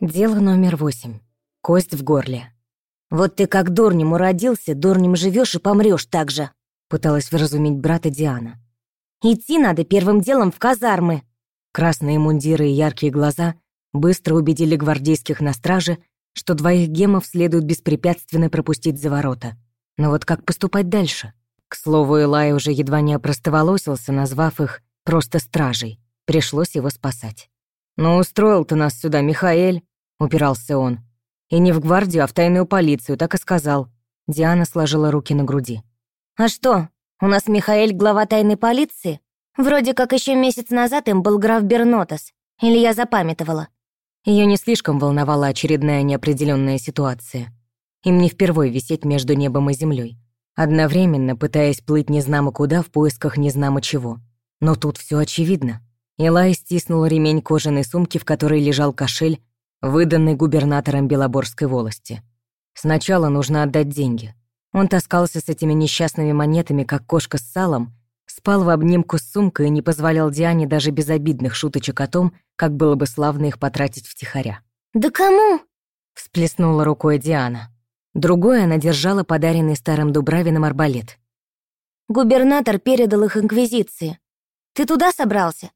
Дело номер восемь. Кость в горле. «Вот ты как дурнем уродился, дурнем живешь и помрешь так же», пыталась вразумить брата Диана. «Идти надо первым делом в казармы». Красные мундиры и яркие глаза быстро убедили гвардейских на страже, что двоих гемов следует беспрепятственно пропустить за ворота. Но вот как поступать дальше? К слову, Элай уже едва не опростоволосился, назвав их просто стражей. Пришлось его спасать. «Ну, устроил ты нас сюда, Михаэль», — упирался он. «И не в гвардию, а в тайную полицию, так и сказал». Диана сложила руки на груди. «А что, у нас Михаэль глава тайной полиции? Вроде как еще месяц назад им был граф Бернотос. Или я запамятовала?» Ее не слишком волновала очередная неопределенная ситуация. Им не впервой висеть между небом и землей, одновременно пытаясь плыть незнамо куда в поисках незнамо чего. Но тут все очевидно. Илай стиснул ремень кожаной сумки, в которой лежал кошель, выданный губернатором Белоборской волости. Сначала нужно отдать деньги. Он таскался с этими несчастными монетами, как кошка с салом, спал в обнимку с сумкой и не позволял Диане даже безобидных шуточек о том, как было бы славно их потратить втихаря. «Да кому?» — всплеснула рукой Диана. Другой она держала подаренный старым Дубравиным арбалет. «Губернатор передал их Инквизиции. Ты туда собрался?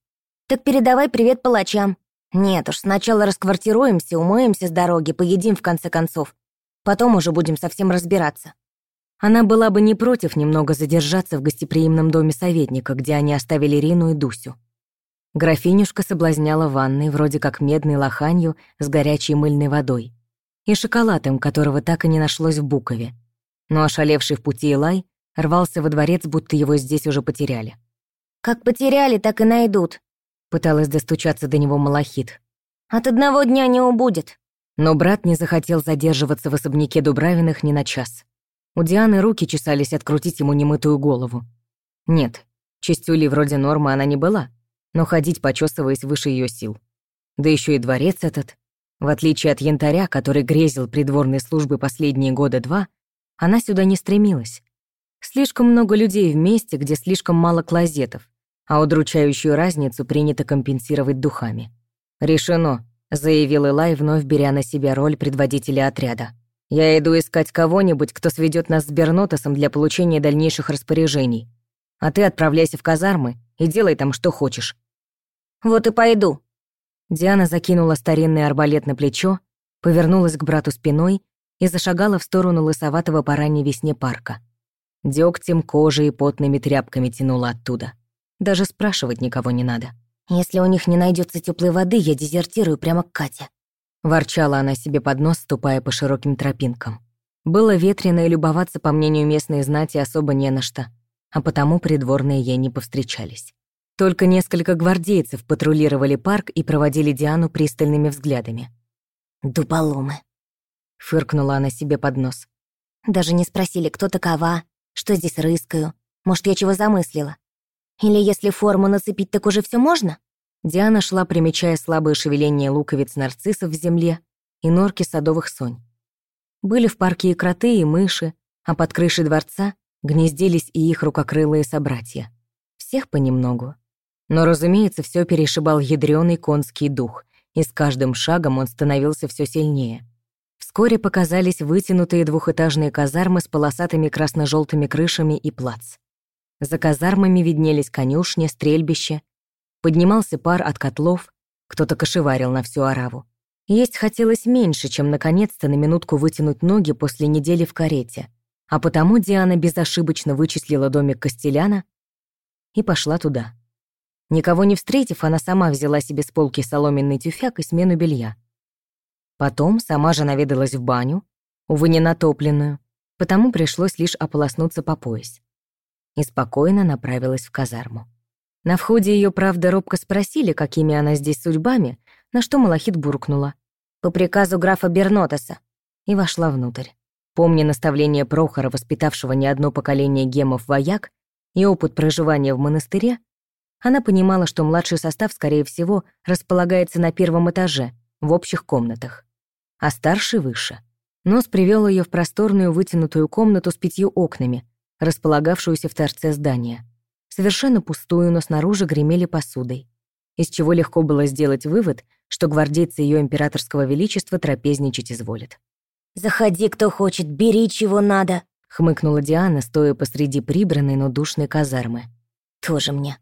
Так передавай привет палачам. Нет уж, сначала расквартируемся, умоемся с дороги, поедим в конце концов. Потом уже будем совсем разбираться. Она была бы не против немного задержаться в гостеприимном доме советника, где они оставили Рину и Дусю. Графинюшка соблазняла ванной, вроде как медной лоханью с горячей мыльной водой, и шоколадом, которого так и не нашлось в Букове. Но ошалевший в пути Илай рвался во дворец, будто его здесь уже потеряли. «Как потеряли, так и найдут», Пыталась достучаться до него Малахит. «От одного дня не убудет». Но брат не захотел задерживаться в особняке Дубравиных ни на час. У Дианы руки чесались открутить ему немытую голову. Нет, чистюлей вроде нормы она не была, но ходить, почесываясь выше ее сил. Да еще и дворец этот. В отличие от янтаря, который грезил придворной службы последние года два, она сюда не стремилась. Слишком много людей в месте, где слишком мало клозетов, а удручающую разницу принято компенсировать духами. «Решено», — заявил Илай, вновь беря на себя роль предводителя отряда. «Я иду искать кого-нибудь, кто сведет нас с Бернотосом для получения дальнейших распоряжений. А ты отправляйся в казармы и делай там, что хочешь». «Вот и пойду». Диана закинула старинный арбалет на плечо, повернулась к брату спиной и зашагала в сторону лысоватого по ранней весне парка. Дёгтем, кожей и потными тряпками тянула оттуда. Даже спрашивать никого не надо. «Если у них не найдется теплой воды, я дезертирую прямо к Кате». Ворчала она себе под нос, ступая по широким тропинкам. Было ветрено, и любоваться, по мнению местной знати, особо не на что, а потому придворные ей не повстречались. Только несколько гвардейцев патрулировали парк и проводили Диану пристальными взглядами. «Дуболомы», — фыркнула она себе под нос. «Даже не спросили, кто такова, что здесь рыскаю. Может, я чего замыслила? Или если форму нацепить, так уже все можно? Диана шла, примечая слабое шевеление луковиц нарциссов в земле и норки садовых сонь. Были в парке и кроты, и мыши, а под крышей дворца гнездились и их рукокрылые собратья. Всех понемногу. Но, разумеется, все перешибал ядрёный конский дух, и с каждым шагом он становился все сильнее. Вскоре показались вытянутые двухэтажные казармы с полосатыми красно желтыми крышами и плац. За казармами виднелись конюшни, стрельбище. Поднимался пар от котлов, кто-то кошеварил на всю ораву. Есть хотелось меньше, чем наконец-то на минутку вытянуть ноги после недели в карете. А потому Диана безошибочно вычислила домик Костеляна и пошла туда. Никого не встретив, она сама взяла себе с полки соломенный тюфяк и смену белья. Потом сама же наведалась в баню, увы, не натопленную, потому пришлось лишь ополоснуться по пояс и спокойно направилась в казарму. На входе ее, правда, робко спросили, какими она здесь судьбами, на что Малахит буркнула. «По приказу графа Бернотоса», и вошла внутрь. Помня наставление Прохора, воспитавшего не одно поколение гемов-вояк, и опыт проживания в монастыре, она понимала, что младший состав, скорее всего, располагается на первом этаже, в общих комнатах, а старший — выше. Нос привел ее в просторную вытянутую комнату с пятью окнами, располагавшуюся в торце здания. Совершенно пустую, но снаружи гремели посудой. из чего легко было сделать вывод, что гвардейцы ее императорского величества трапезничать изволят. «Заходи, кто хочет, бери, чего надо», — хмыкнула Диана, стоя посреди прибранной, но душной казармы. «Тоже мне».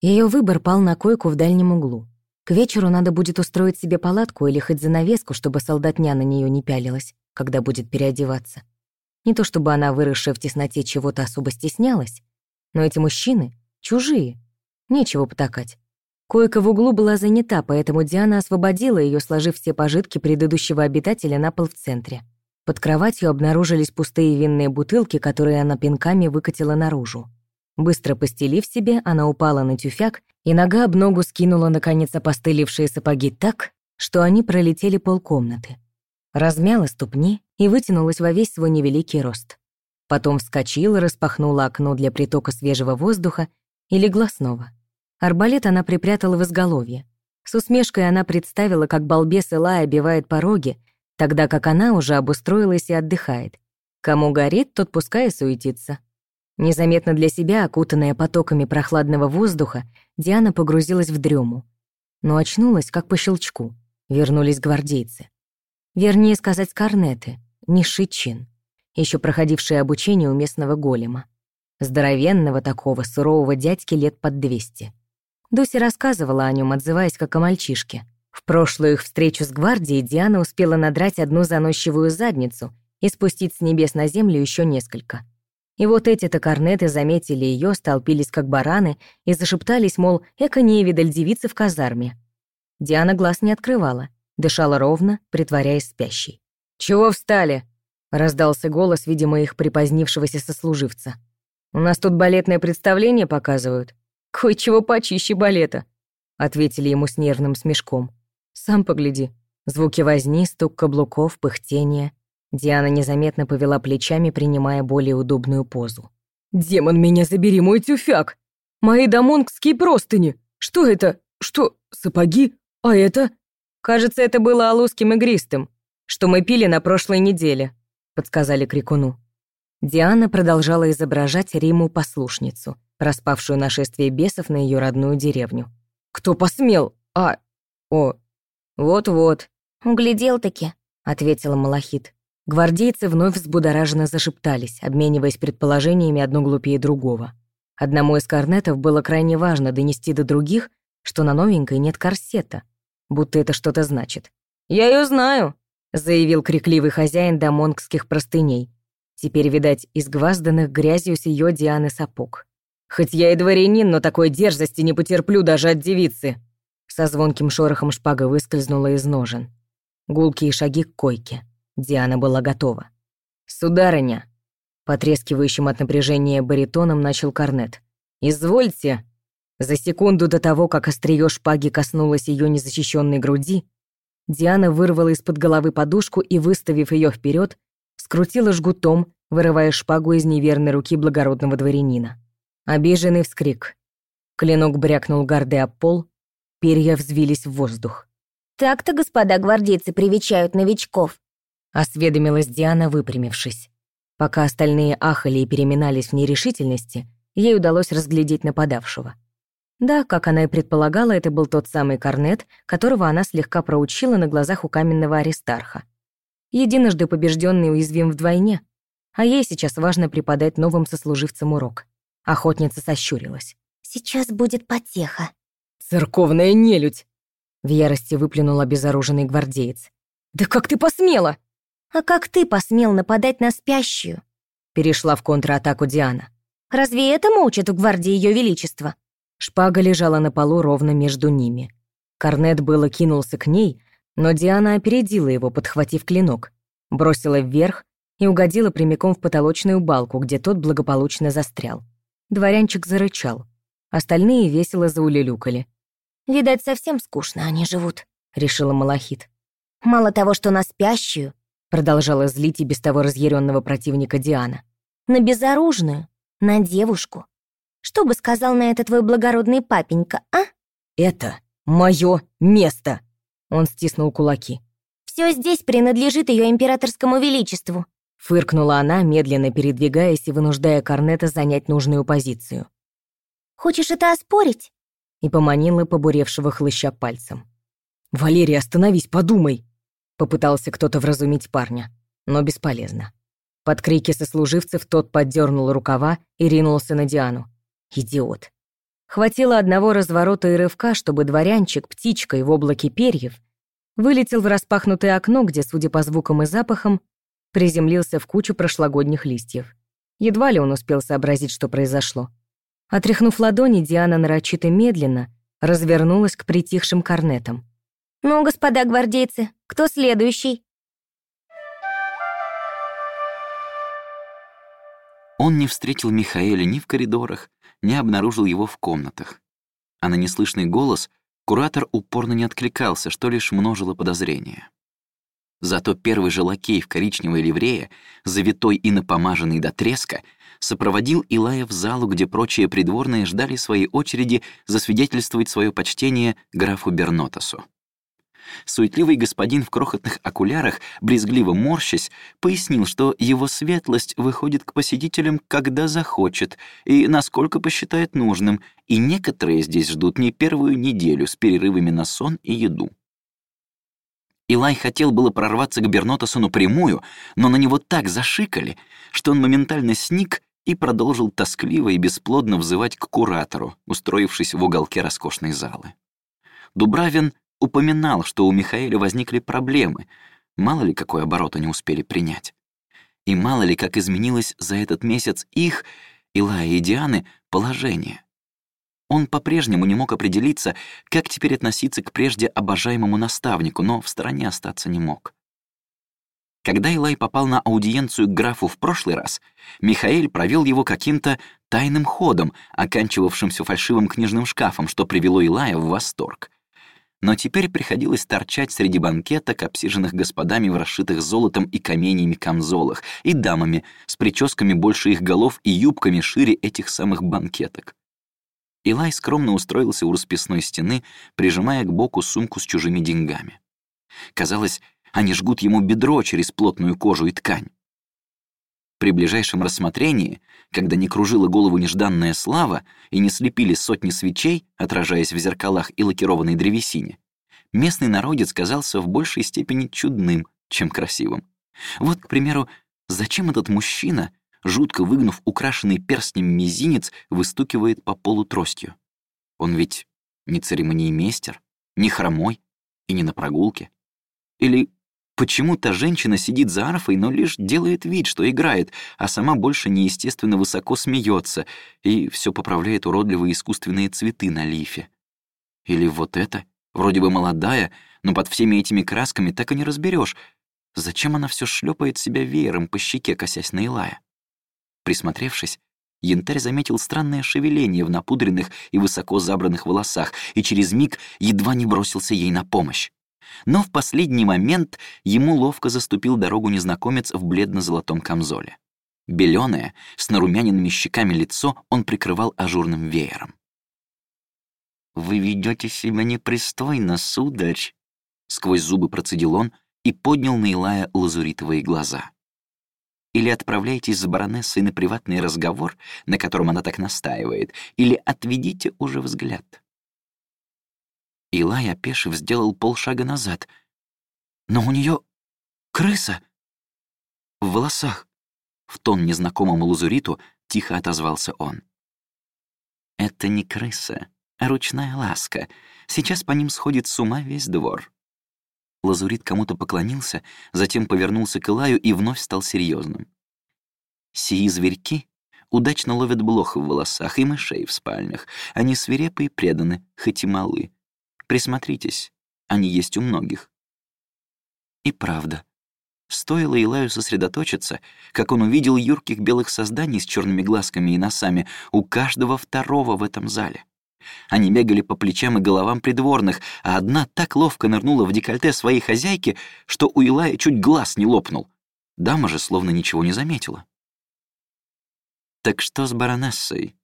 Ее выбор пал на койку в дальнем углу. К вечеру надо будет устроить себе палатку или хоть занавеску, чтобы солдатня на нее не пялилась, когда будет переодеваться. Не то чтобы она, выросшая в тесноте, чего-то особо стеснялась, но эти мужчины — чужие, нечего потакать. Койка в углу была занята, поэтому Диана освободила ее, сложив все пожитки предыдущего обитателя на пол в центре. Под кроватью обнаружились пустые винные бутылки, которые она пинками выкатила наружу. Быстро постелив себе, она упала на тюфяк, и нога об ногу скинула, наконец, опостылевшие сапоги так, что они пролетели полкомнаты. Размяла ступни и вытянулась во весь свой невеликий рост. Потом вскочила, распахнула окно для притока свежего воздуха и легла снова. Арбалет она припрятала в изголовье. С усмешкой она представила, как балбес Илай обивает пороги, тогда как она уже обустроилась и отдыхает. Кому горит, тот пускай суетится. Незаметно для себя, окутанная потоками прохладного воздуха, Диана погрузилась в дрему. Но очнулась, как по щелчку. Вернулись гвардейцы. Вернее сказать, корнеты, низший чин, еще проходившие обучение у местного голема. Здоровенного такого, сурового дядьки лет под двести. Дуся рассказывала о нем, отзываясь как о мальчишке. В прошлую их встречу с гвардией Диана успела надрать одну заносчивую задницу и спустить с небес на землю еще несколько. И вот эти-то корнеты заметили ее, столпились как бараны и зашептались, мол, эко невидаль девицы в казарме. Диана глаз не открывала, дышала ровно, притворяясь спящей. «Чего встали?» — раздался голос, видимо, их припозднившегося сослуживца. «У нас тут балетное представление показывают. «Кое-чего почище балета», — ответили ему с нервным смешком. «Сам погляди». Звуки возни, стук каблуков, пыхтение. Диана незаметно повела плечами, принимая более удобную позу. «Демон, меня забери, мой тюфяк! Мои дамонгские простыни! Что это? Что, сапоги? А это?» «Кажется, это было алузским игристым, что мы пили на прошлой неделе», — подсказали крикуну. Диана продолжала изображать Риму-послушницу — проспавшую нашествие бесов на ее родную деревню. «Кто посмел? А... О... Вот-вот». «Углядел-таки», — ответила Малахит. Гвардейцы вновь взбудораженно зашептались, обмениваясь предположениями одно глупее другого. Одному из корнетов было крайне важно донести до других, что на новенькой нет корсета, будто это что-то значит. «Я ее знаю», — заявил крикливый хозяин домонгских простыней. Теперь, видать, изгвазданных грязью с ее Дианы сапог. Хоть я и дворянин, но такой дерзости не потерплю даже от девицы. Со звонким шорохом шпага выскользнула из ножен. Гулкие шаги к койке. Диана была готова. «Сударыня!» Потрескивающим от напряжения баритоном начал корнет. «Извольте!» За секунду до того, как острие шпаги коснулось ее незащищенной груди, Диана вырвала из-под головы подушку и, выставив ее вперед, скрутила жгутом, вырывая шпагу из неверной руки благородного дворянина. Обиженный вскрик. Клинок брякнул гарды об пол, перья взвились в воздух. «Так-то, господа гвардейцы, привечают новичков», — осведомилась Диана, выпрямившись. Пока остальные ахали и переминались в нерешительности, ей удалось разглядеть нападавшего. Да, как она и предполагала, это был тот самый корнет, которого она слегка проучила на глазах у каменного аристарха. Единожды побежденный уязвим вдвойне, а ей сейчас важно преподать новым сослуживцам урок. Охотница сощурилась. «Сейчас будет потеха». «Церковная нелюдь!» В ярости выплюнул обезоруженный гвардеец. «Да как ты посмела?» «А как ты посмел нападать на спящую?» Перешла в контратаку Диана. «Разве этому учат в гвардии Ее Величества?» Шпага лежала на полу ровно между ними. Корнет было кинулся к ней, но Диана опередила его, подхватив клинок, бросила вверх и угодила прямиком в потолочную балку, где тот благополучно застрял. Дворянчик зарычал. Остальные весело заулюлюкали. «Видать, совсем скучно они живут», — решила Малахит. «Мало того, что на спящую», — продолжала злить и без того разъяренного противника Диана. «На безоружную, на девушку. Что бы сказал на это твой благородный папенька, а?» «Это мое место!» Он стиснул кулаки. Все здесь принадлежит ее императорскому величеству. Фыркнула она, медленно передвигаясь и вынуждая Корнета занять нужную позицию. «Хочешь это оспорить?» и поманила побуревшего хлыща пальцем. «Валерий, остановись, подумай!» Попытался кто-то вразумить парня, но бесполезно. Под крики сослуживцев тот поддернул рукава и ринулся на Диану. Идиот. Хватило одного разворота и рывка, чтобы дворянчик птичкой в облаке перьев вылетел в распахнутое окно, где, судя по звукам и запахам, приземлился в кучу прошлогодних листьев. Едва ли он успел сообразить, что произошло. Отряхнув ладони, Диана нарочито медленно развернулась к притихшим корнетам. «Ну, господа гвардейцы, кто следующий?» Он не встретил Михаэля ни в коридорах, ни обнаружил его в комнатах. А на неслышный голос куратор упорно не откликался, что лишь множило подозрения. Зато первый же лакей в коричневой ливрее, завитой и напомаженный до треска, сопроводил Илая в залу, где прочие придворные ждали своей очереди засвидетельствовать свое почтение графу Бернотасу. Суетливый господин в крохотных окулярах, брезгливо морщась, пояснил, что его светлость выходит к посетителям, когда захочет и насколько посчитает нужным, и некоторые здесь ждут не первую неделю с перерывами на сон и еду. Илай хотел было прорваться к Бернотасу напрямую, но на него так зашикали, что он моментально сник и продолжил тоскливо и бесплодно взывать к куратору, устроившись в уголке роскошной залы. Дубравин упоминал, что у Михаэля возникли проблемы, мало ли какой оборот они успели принять. И мало ли как изменилось за этот месяц их, Илая и Дианы, положение. Он по-прежнему не мог определиться, как теперь относиться к прежде обожаемому наставнику, но в стороне остаться не мог. Когда Илай попал на аудиенцию к графу в прошлый раз, Михаэль провел его каким-то тайным ходом, оканчивавшимся фальшивым книжным шкафом, что привело Илая в восторг но теперь приходилось торчать среди банкеток, обсиженных господами в расшитых золотом и каменьями камзолах, и дамами с прическами больше их голов и юбками шире этих самых банкеток. Илай скромно устроился у расписной стены, прижимая к боку сумку с чужими деньгами. Казалось, они жгут ему бедро через плотную кожу и ткань. При ближайшем рассмотрении, когда не кружила голову нежданная слава и не слепили сотни свечей, отражаясь в зеркалах и лакированной древесине, местный народец казался в большей степени чудным, чем красивым. Вот, к примеру, зачем этот мужчина, жутко выгнув украшенный перстнем мизинец, выстукивает по полу тростью? Он ведь не церемониймейстер, не хромой и не на прогулке. Или Почему-то женщина сидит за арфой, но лишь делает вид, что играет, а сама больше неестественно высоко смеется и все поправляет уродливые искусственные цветы на лифе. Или вот это, вроде бы молодая, но под всеми этими красками так и не разберешь, зачем она все шлепает себя веером по щеке, косясь на Илая. Присмотревшись, Янтарь заметил странное шевеление в напудренных и высоко забранных волосах и через миг едва не бросился ей на помощь. Но в последний момент ему ловко заступил дорогу незнакомец в бледно-золотом камзоле. Белёное, с нарумяненными щеками лицо он прикрывал ажурным веером. «Вы ведете себя непристойно, сударь», — сквозь зубы процедил он и поднял на Илая лазуритовые глаза. «Или отправляйтесь с баронессой на приватный разговор, на котором она так настаивает, или отведите уже взгляд. Илай, опешив, сделал полшага назад. Но у нее крыса в волосах. В тон незнакомому лазуриту тихо отозвался он. «Это не крыса, а ручная ласка. Сейчас по ним сходит с ума весь двор». Лазурит кому-то поклонился, затем повернулся к Илаю и вновь стал серьезным. «Сии зверьки удачно ловят блох в волосах и мышей в спальнях. Они свирепы и преданы, хоть и малы. Присмотритесь, они есть у многих. И правда. Стоило Илаю сосредоточиться, как он увидел юрких белых созданий с черными глазками и носами у каждого второго в этом зале. Они бегали по плечам и головам придворных, а одна так ловко нырнула в декольте своей хозяйки, что у Илая чуть глаз не лопнул. Дама же словно ничего не заметила. «Так что с баронессой?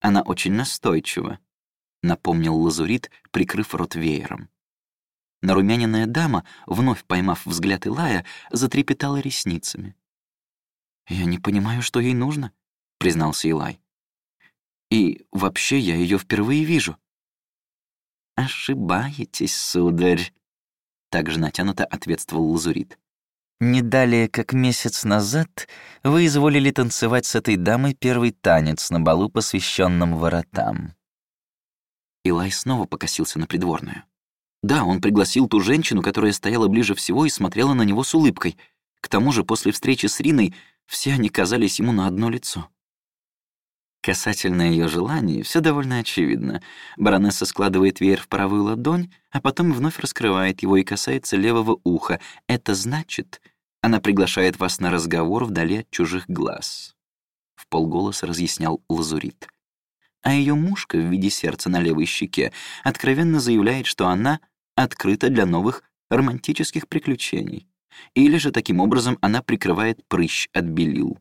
Она очень настойчива напомнил лазурит, прикрыв рот веером. Нарумяненная дама, вновь поймав взгляд Илая, затрепетала ресницами. «Я не понимаю, что ей нужно», — признался Илай. «И вообще я ее впервые вижу». «Ошибаетесь, сударь», — также натянуто ответствовал Лазурит. «Не далее, как месяц назад, вы изволили танцевать с этой дамой первый танец на балу, посвященном воротам». Илай снова покосился на придворную. Да, он пригласил ту женщину, которая стояла ближе всего и смотрела на него с улыбкой. К тому же после встречи с Риной все они казались ему на одно лицо. Касательно ее желаний, все довольно очевидно. Баронесса складывает веер в правую ладонь, а потом вновь раскрывает его и касается левого уха. Это значит, она приглашает вас на разговор вдали от чужих глаз. В полголоса разъяснял Лазурит. А ее мушка в виде сердца на левой щеке откровенно заявляет, что она открыта для новых романтических приключений. Или же таким образом она прикрывает прыщ от белил.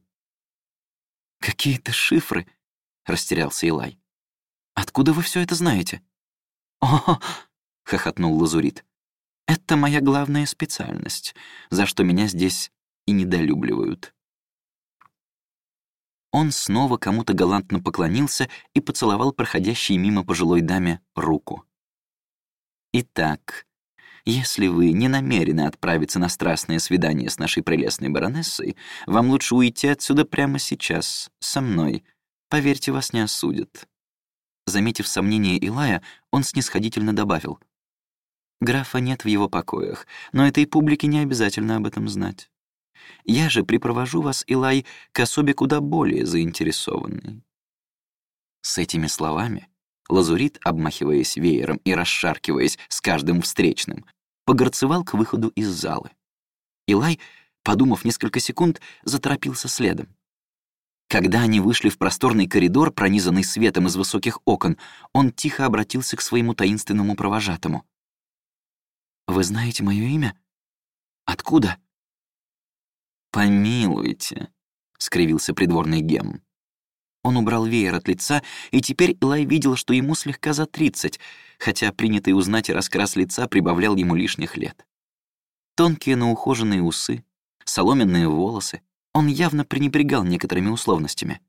Какие-то шифры, — растерялся Илай. «Откуда вы все это знаете?» «О!» — хохотнул Лазурит. «Это моя главная специальность, за что меня здесь и недолюбливают». Он снова кому-то галантно поклонился и поцеловал проходящей мимо пожилой даме руку. «Итак, если вы не намерены отправиться на страстное свидание с нашей прелестной баронессой, вам лучше уйти отсюда прямо сейчас, со мной, Поверьте, вас не осудят». Заметив сомнение Илая, он снисходительно добавил. «Графа нет в его покоях, но этой публике не обязательно об этом знать. Я же припровожу вас, Илай, к особе куда более заинтересованной». С этими словами Лазурит, обмахиваясь веером и расшаркиваясь с каждым встречным, погорцевал к выходу из залы. Илай, подумав несколько секунд, заторопился следом. Когда они вышли в просторный коридор, пронизанный светом из высоких окон, он тихо обратился к своему таинственному провожатому. «Вы знаете мое имя? Откуда?» «Помилуйте», — скривился придворный Гем. Он убрал веер от лица, и теперь Илай видел, что ему слегка за тридцать, хотя принятый узнать раскрас лица прибавлял ему лишних лет. Тонкие, но ухоженные усы, соломенные волосы, он явно пренебрегал некоторыми условностями.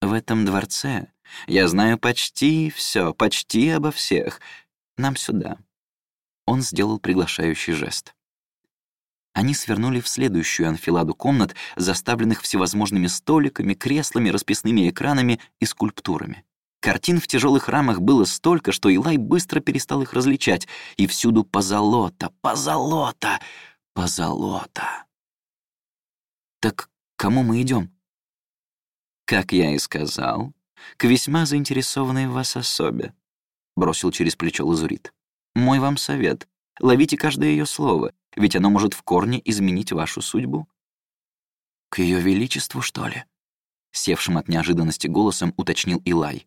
«В этом дворце я знаю почти все, почти обо всех. Нам сюда». Он сделал приглашающий жест. Они свернули в следующую анфиладу комнат, заставленных всевозможными столиками, креслами, расписными экранами и скульптурами. Картин в тяжелых рамах было столько, что Илай быстро перестал их различать, и всюду позолота, позолота, позолота. «Так кому мы идем? «Как я и сказал, к весьма заинтересованной в вас особе», — бросил через плечо Лазурит. «Мой вам совет — ловите каждое ее слово, ведь оно может в корне изменить вашу судьбу». «К ее величеству, что ли?» — севшим от неожиданности голосом уточнил Илай.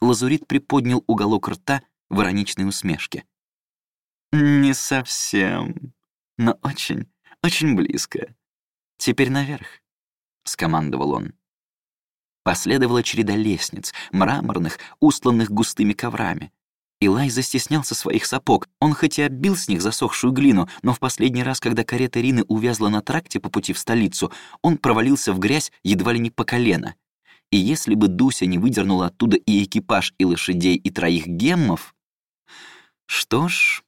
Лазурит приподнял уголок рта в ироничной усмешке. «Не совсем, но очень, очень близко. «Теперь наверх», — скомандовал он. Последовала череда лестниц, мраморных, устланных густыми коврами. Илай застеснялся своих сапог. Он хоть и оббил с них засохшую глину, но в последний раз, когда карета Рины увязла на тракте по пути в столицу, он провалился в грязь едва ли не по колено. И если бы Дуся не выдернула оттуда и экипаж, и лошадей, и троих геммов... Что ж,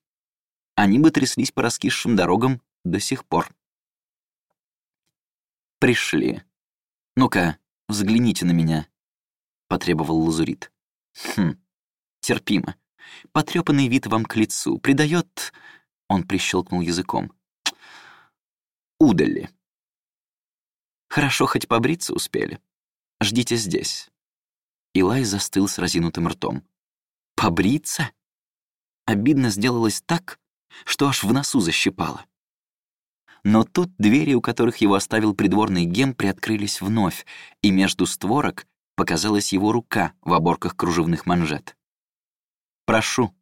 они бы тряслись по раскисшим дорогам до сих пор пришли. Ну-ка, взгляните на меня», — потребовал Лазурит. «Хм, терпимо. Потрепанный вид вам к лицу придает...» Он прищелкнул языком. «Удали. Хорошо, хоть побриться успели. Ждите здесь». Илай застыл с разинутым ртом. «Побриться?» Обидно сделалось так, что аж в носу защипало. Но тут двери, у которых его оставил придворный гем, приоткрылись вновь, и между створок показалась его рука в оборках кружевных манжет. «Прошу».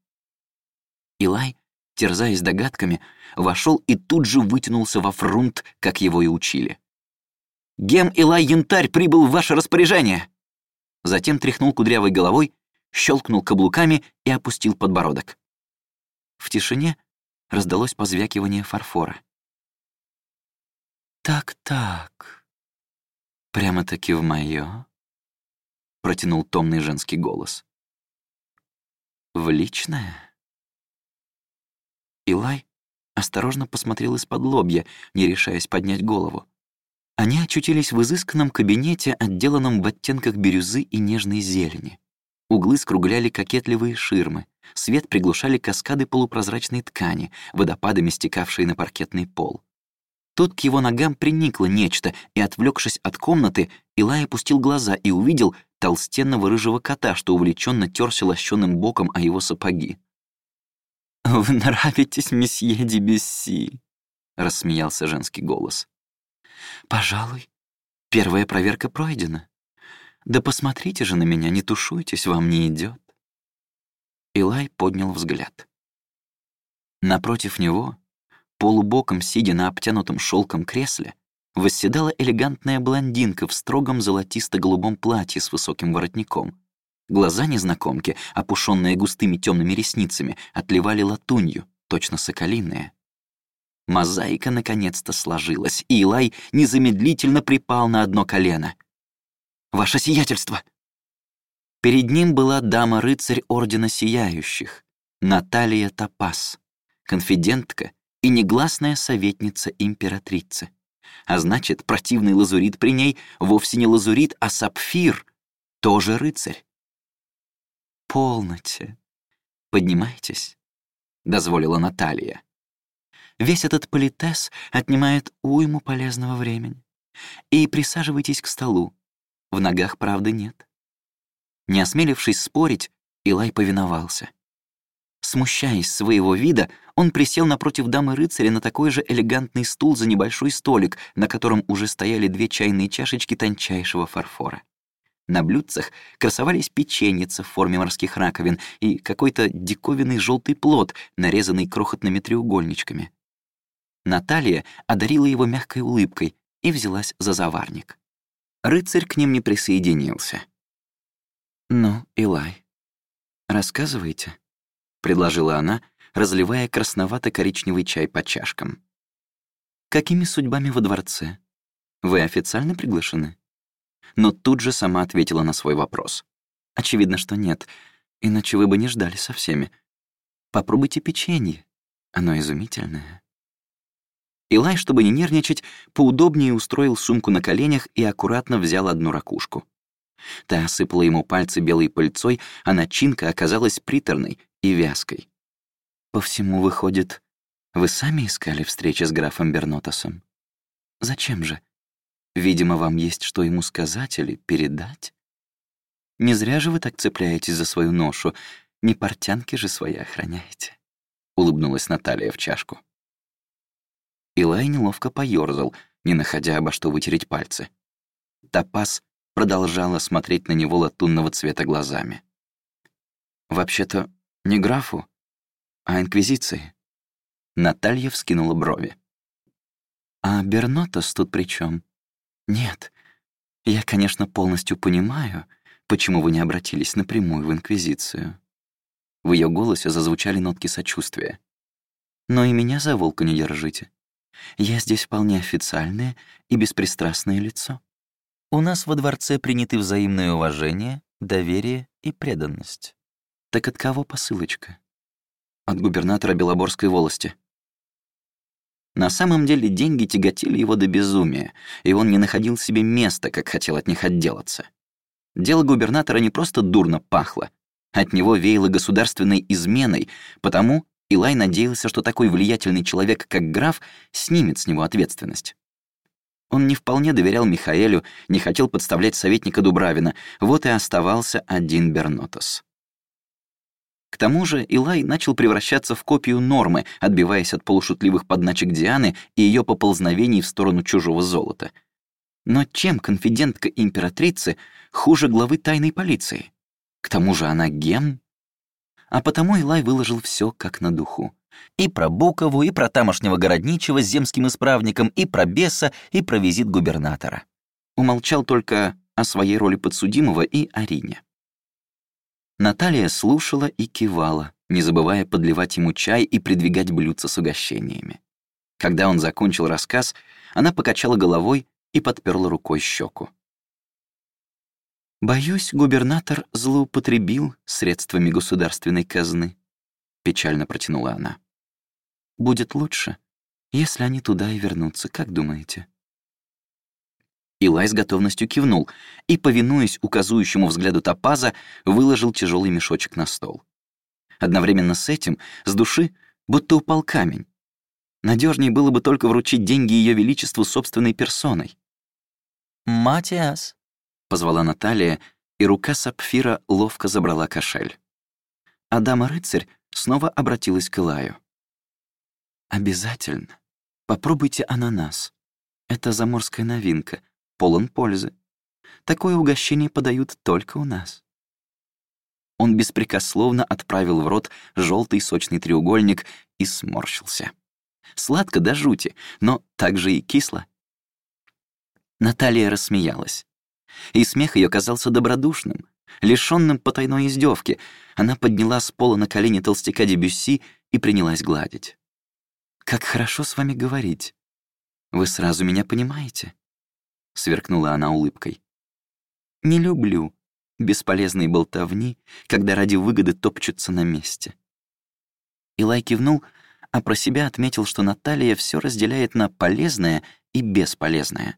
Илай, терзаясь догадками, вошел и тут же вытянулся во фрунт, как его и учили. «Гем Илай Янтарь прибыл в ваше распоряжение!» Затем тряхнул кудрявой головой, щелкнул каблуками и опустил подбородок. В тишине раздалось позвякивание фарфора. «Так-так, прямо-таки в моё?» — протянул томный женский голос. В личное?» Илай осторожно посмотрел из-под лобья, не решаясь поднять голову. Они очутились в изысканном кабинете, отделанном в оттенках бирюзы и нежной зелени. Углы скругляли кокетливые ширмы, свет приглушали каскады полупрозрачной ткани, водопадами стекавшие на паркетный пол. Тут к его ногам приникло нечто, и, отвлекшись от комнаты, Илай опустил глаза и увидел толстенного рыжего кота, что увлеченно терся лощеным боком о его сапоги. «Вы нравитесь, месье Дебюсси», — рассмеялся женский голос. «Пожалуй, первая проверка пройдена. Да посмотрите же на меня, не тушуйтесь, вам не идет. Илай поднял взгляд. Напротив него, полубоком сидя на обтянутом шелком кресле, восседала элегантная блондинка в строгом золотисто-голубом платье с высоким воротником. Глаза незнакомки, опушенные густыми темными ресницами, отливали латунью, точно соколиные. Мозаика наконец-то сложилась, и Илай незамедлительно припал на одно колено. «Ваше сиятельство!» Перед ним была дама-рыцарь Ордена Сияющих, Наталья Топас, конфидентка и негласная советница императрицы. А значит, противный лазурит при ней вовсе не лазурит, а сапфир, тоже рыцарь. «Полноте. Поднимайтесь», — дозволила Наталья. Весь этот политес отнимает уйму полезного времени. И присаживайтесь к столу. В ногах правды нет. Не осмелившись спорить, Илай повиновался. Смущаясь своего вида, он присел напротив дамы-рыцаря на такой же элегантный стул за небольшой столик, на котором уже стояли две чайные чашечки тончайшего фарфора. На блюдцах красовались печеница в форме морских раковин и какой-то диковинный желтый плод, нарезанный крохотными треугольничками. Наталья одарила его мягкой улыбкой и взялась за заварник. Рыцарь к ним не присоединился. «Ну, Илай, рассказывайте», — предложила она, разливая красновато-коричневый чай по чашкам. «Какими судьбами во дворце? Вы официально приглашены?» Но тут же сама ответила на свой вопрос. «Очевидно, что нет, иначе вы бы не ждали со всеми. Попробуйте печенье, оно изумительное». Илай, чтобы не нервничать, поудобнее устроил сумку на коленях и аккуратно взял одну ракушку. Та осыпала ему пальцы белой пыльцой, а начинка оказалась приторной и вязкой. «По всему выходит, вы сами искали встречи с графом Бернотосом? Зачем же? Видимо, вам есть что ему сказать или передать? Не зря же вы так цепляетесь за свою ношу, не портянки же свои охраняете», — улыбнулась Наталья в чашку. Илай неловко поёрзал, не находя обо что вытереть пальцы. Топас продолжала смотреть на него латунного цвета глазами. «Вообще-то не графу, а инквизиции». Наталья вскинула брови. «А Бернотос тут при чем? «Нет, я, конечно, полностью понимаю, почему вы не обратились напрямую в инквизицию». В ее голосе зазвучали нотки сочувствия. «Но и меня за волка не держите. Я здесь вполне официальное и беспристрастное лицо. У нас во дворце приняты взаимное уважение, доверие и преданность. Так от кого посылочка? От губернатора Белоборской волости. На самом деле деньги тяготили его до безумия, и он не находил себе места, как хотел от них отделаться. Дело губернатора не просто дурно пахло, от него веяло государственной изменой, потому Илай надеялся, что такой влиятельный человек, как граф, снимет с него ответственность. Он не вполне доверял Михаэлю, не хотел подставлять советника Дубравина, вот и оставался один Бернотос. К тому же Илай начал превращаться в копию нормы, отбиваясь от полушутливых подначек Дианы и ее поползновений в сторону чужого золота. Но чем конфидентка императрицы хуже главы тайной полиции? К тому же она гем а потому Илай выложил все как на духу. И про Букову, и про тамошнего городничего с земским исправником, и про беса, и про визит губернатора. Умолчал только о своей роли подсудимого и о Рине. Наталья слушала и кивала, не забывая подливать ему чай и придвигать блюдца с угощениями. Когда он закончил рассказ, она покачала головой и подперла рукой щеку. Боюсь, губернатор злоупотребил средствами государственной казны, печально протянула она. Будет лучше, если они туда и вернутся, как думаете? Илай с готовностью кивнул и, повинуясь указующему взгляду Топаза, выложил тяжелый мешочек на стол. Одновременно с этим с души будто упал камень. Надежнее было бы только вручить деньги Ее Величеству собственной персоной. «Матиас», — позвала Наталья, и рука Сапфира ловко забрала кошель. А дама-рыцарь снова обратилась к Илаю. «Обязательно. Попробуйте ананас. Это заморская новинка, полон пользы. Такое угощение подают только у нас». Он беспрекословно отправил в рот желтый сочный треугольник и сморщился. Сладко до жути, но также и кисло. Наталья рассмеялась. И смех ее казался добродушным, лишенным потайной издевки. Она подняла с пола на колени толстяка Дебюсси и принялась гладить. «Как хорошо с вами говорить. Вы сразу меня понимаете?» — сверкнула она улыбкой. «Не люблю бесполезные болтовни, когда ради выгоды топчутся на месте». Илай кивнул, а про себя отметил, что Наталья все разделяет на полезное и бесполезное.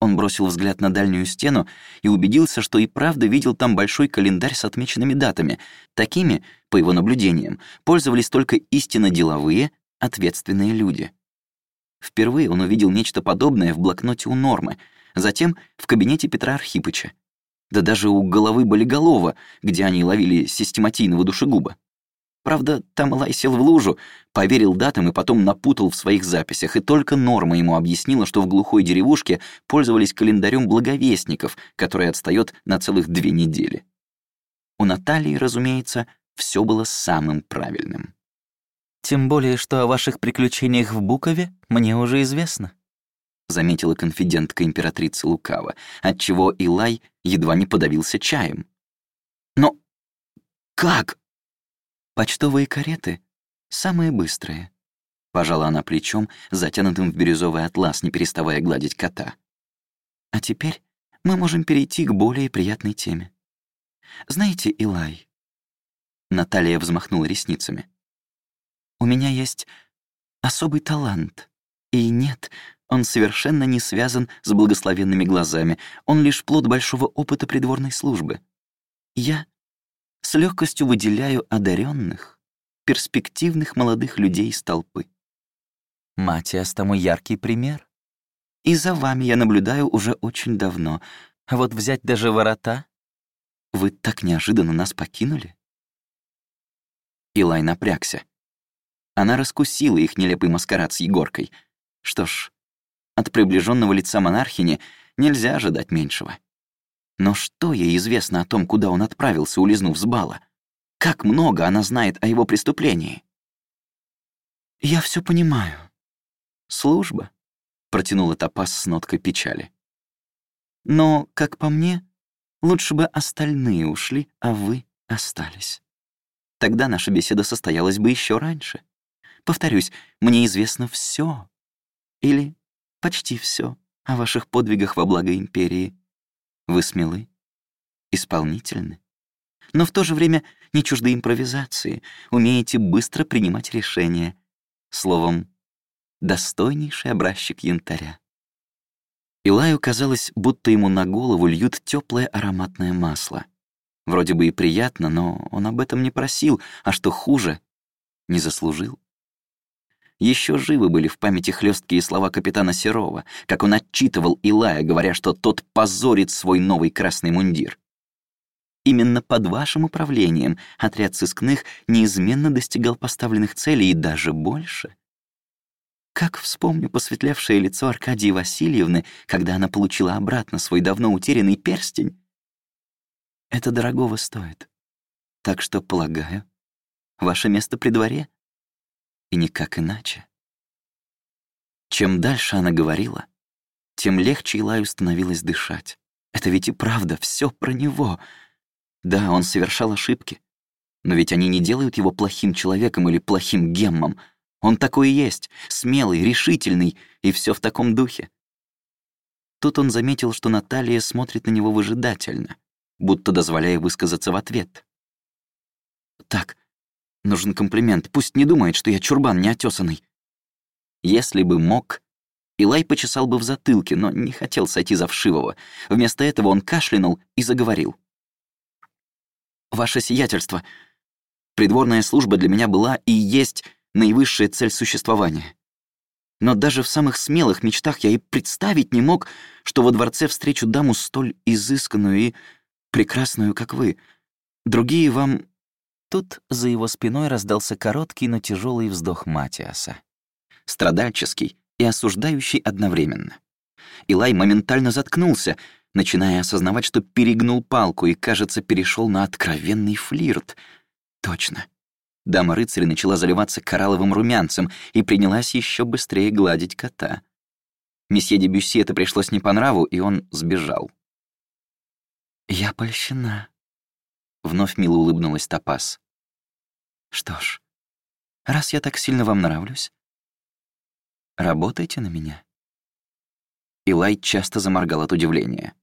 Он бросил взгляд на дальнюю стену и убедился, что и правда видел там большой календарь с отмеченными датами. Такими, по его наблюдениям, пользовались только истинно деловые, ответственные люди. Впервые он увидел нечто подобное в блокноте у Нормы, затем в кабинете Петра Архипыча. Да даже у головы Болиголова, где они ловили систематийного душегуба. Правда, там Илай сел в лужу, поверил датам и потом напутал в своих записях, и только Норма ему объяснила, что в глухой деревушке пользовались календарем благовестников, который отстает на целых две недели. У Натальи, разумеется, все было самым правильным. «Тем более, что о ваших приключениях в Букове мне уже известно», заметила конфидентка императрицы Лукава, отчего Илай едва не подавился чаем. «Но как?» Почтовые кареты — самые быстрые. Пожала она плечом, затянутым в бирюзовый атлас, не переставая гладить кота. А теперь мы можем перейти к более приятной теме. Знаете, Илай... Наталья взмахнула ресницами. У меня есть особый талант. И нет, он совершенно не связан с благословенными глазами, он лишь плод большого опыта придворной службы. Я с легкостью выделяю одаренных, перспективных молодых людей из толпы. Матиас тому яркий пример. И за вами я наблюдаю уже очень давно. А вот взять даже ворота... Вы так неожиданно нас покинули? Илай напрягся. Она раскусила их нелепый маскарад с Егоркой. Что ж, от приближенного лица монархини нельзя ожидать меньшего. Но что ей известно о том, куда он отправился, улизнув с бала? Как много она знает о его преступлении? «Я все понимаю. Служба», — протянула Топас с ноткой печали. «Но, как по мне, лучше бы остальные ушли, а вы остались. Тогда наша беседа состоялась бы еще раньше. Повторюсь, мне известно все, Или почти все о ваших подвигах во благо Империи. Вы смелы, исполнительны, но в то же время не чужды импровизации, умеете быстро принимать решения. Словом, достойнейший образчик янтаря. Илаю казалось, будто ему на голову льют теплое ароматное масло. Вроде бы и приятно, но он об этом не просил, а что хуже, не заслужил. Еще живы были в памяти хлесткие слова капитана Серова, как он отчитывал Илая, говоря, что тот позорит свой новый красный мундир. Именно под вашим управлением отряд сыскных неизменно достигал поставленных целей и даже больше. Как вспомню посветлевшее лицо Аркадии Васильевны, когда она получила обратно свой давно утерянный перстень. Это дорогого стоит. Так что, полагаю, ваше место при дворе — и никак иначе. Чем дальше она говорила, тем легче Илаю становилось дышать. Это ведь и правда все про него. Да, он совершал ошибки, но ведь они не делают его плохим человеком или плохим геммом. Он такой и есть, смелый, решительный, и все в таком духе. Тут он заметил, что Наталья смотрит на него выжидательно, будто дозволяя высказаться в ответ. «Так, нужен комплимент. Пусть не думает, что я чурбан неотесанный». Если бы мог, Илай почесал бы в затылке, но не хотел сойти за вшивого. Вместо этого он кашлянул и заговорил. «Ваше сиятельство, придворная служба для меня была и есть наивысшая цель существования. Но даже в самых смелых мечтах я и представить не мог, что во дворце встречу даму столь изысканную и прекрасную, как вы. Другие вам...» Тут за его спиной раздался короткий, но тяжелый вздох Матиаса. Страдальческий, и осуждающий одновременно. Илай моментально заткнулся, начиная осознавать, что перегнул палку и, кажется, перешел на откровенный флирт. Точно. Дама рыцаря начала заливаться коралловым румянцем и принялась еще быстрее гладить кота. Месье де Бюсси это пришлось не по нраву, и он сбежал. «Я польщена», — вновь мило улыбнулась Топас. «Что ж, раз я так сильно вам нравлюсь, Работайте на меня». Илай часто заморгал от удивления.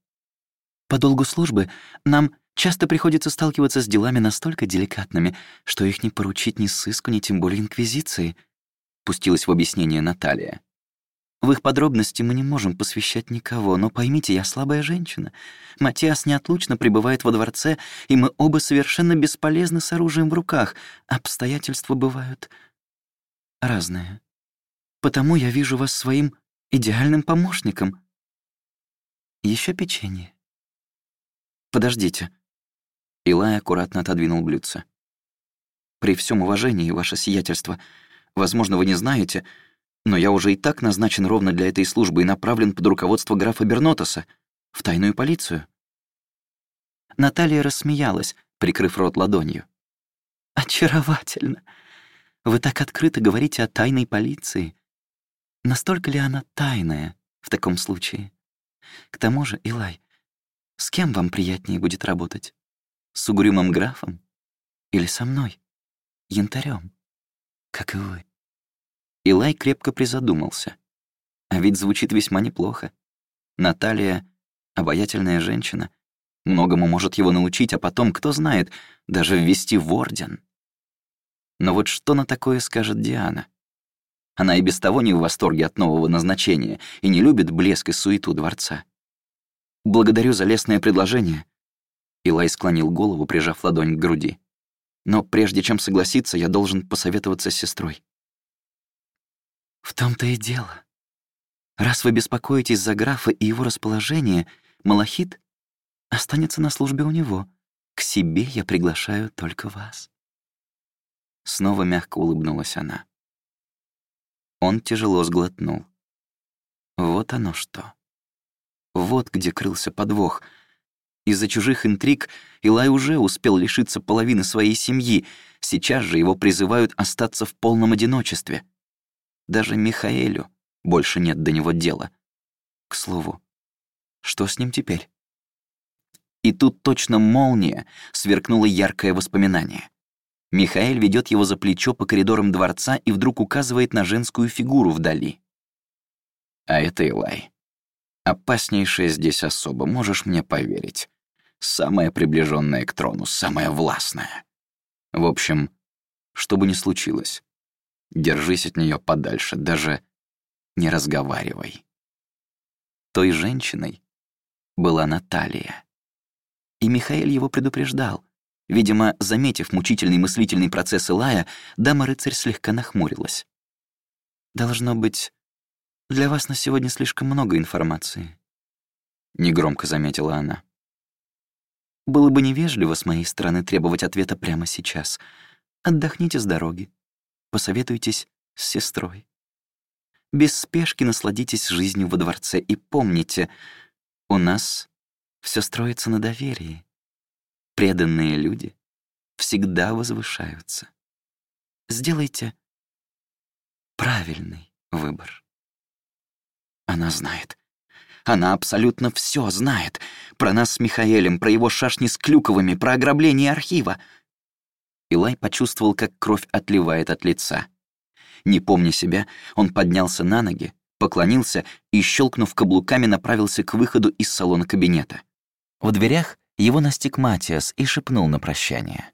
«По долгу службы нам часто приходится сталкиваться с делами настолько деликатными, что их не поручить ни сыску, ни тем более инквизиции», — пустилась в объяснение Наталья. «В их подробности мы не можем посвящать никого, но поймите, я слабая женщина. Матиас неотлучно пребывает во дворце, и мы оба совершенно бесполезны с оружием в руках. Обстоятельства бывают разные». Потому я вижу вас своим идеальным помощником. Еще печенье. Подождите. Илай аккуратно отодвинул блюдце. При всем уважении, ваше сиятельство, возможно, вы не знаете, но я уже и так назначен ровно для этой службы и направлен под руководство графа Бернотоса в тайную полицию. Наталья рассмеялась, прикрыв рот ладонью. «Очаровательно. Вы так открыто говорите о тайной полиции. Настолько ли она тайная в таком случае? К тому же, Илай, с кем вам приятнее будет работать? С угрюмым графом? Или со мной, янтарем, как и вы? Илай крепко призадумался. А ведь звучит весьма неплохо. Наталья — обаятельная женщина. Многому может его научить, а потом, кто знает, даже ввести в орден. Но вот что на такое скажет Диана? Она и без того не в восторге от нового назначения и не любит блеск и суету дворца. «Благодарю за лестное предложение». Илай склонил голову, прижав ладонь к груди. «Но прежде чем согласиться, я должен посоветоваться с сестрой». «В том-то и дело. Раз вы беспокоитесь за графа и его расположение, Малахит останется на службе у него. К себе я приглашаю только вас». Снова мягко улыбнулась она. Он тяжело сглотнул. Вот оно что. Вот где крылся подвох. Из-за чужих интриг Илай уже успел лишиться половины своей семьи, сейчас же его призывают остаться в полном одиночестве. Даже Михаэлю больше нет до него дела. К слову, что с ним теперь? И тут точно молния сверкнуло яркое воспоминание. Михаэль ведет его за плечо по коридорам дворца и вдруг указывает на женскую фигуру вдали. А это Илай. Опаснейшая здесь особа, можешь мне поверить. Самая приближенная к трону, самая властная. В общем, что бы ни случилось, держись от нее подальше, даже не разговаривай. Той женщиной была Наталья. И Михаил его предупреждал. Видимо, заметив мучительный мыслительный процесс Илая, дама-рыцарь слегка нахмурилась. «Должно быть, для вас на сегодня слишком много информации», — негромко заметила она. «Было бы невежливо с моей стороны требовать ответа прямо сейчас. Отдохните с дороги, посоветуйтесь с сестрой. Без спешки насладитесь жизнью во дворце и помните, у нас все строится на доверии. Преданные люди всегда возвышаются. Сделайте правильный выбор. Она знает. Она абсолютно все знает. Про нас с Михаэлем, про его шашни с Клюковыми, про ограбление архива. Илай почувствовал, как кровь отливает от лица. Не помня себя, он поднялся на ноги, поклонился и, щелкнув каблуками, направился к выходу из салона кабинета. В дверях его настиг Матиас и шепнул на прощание.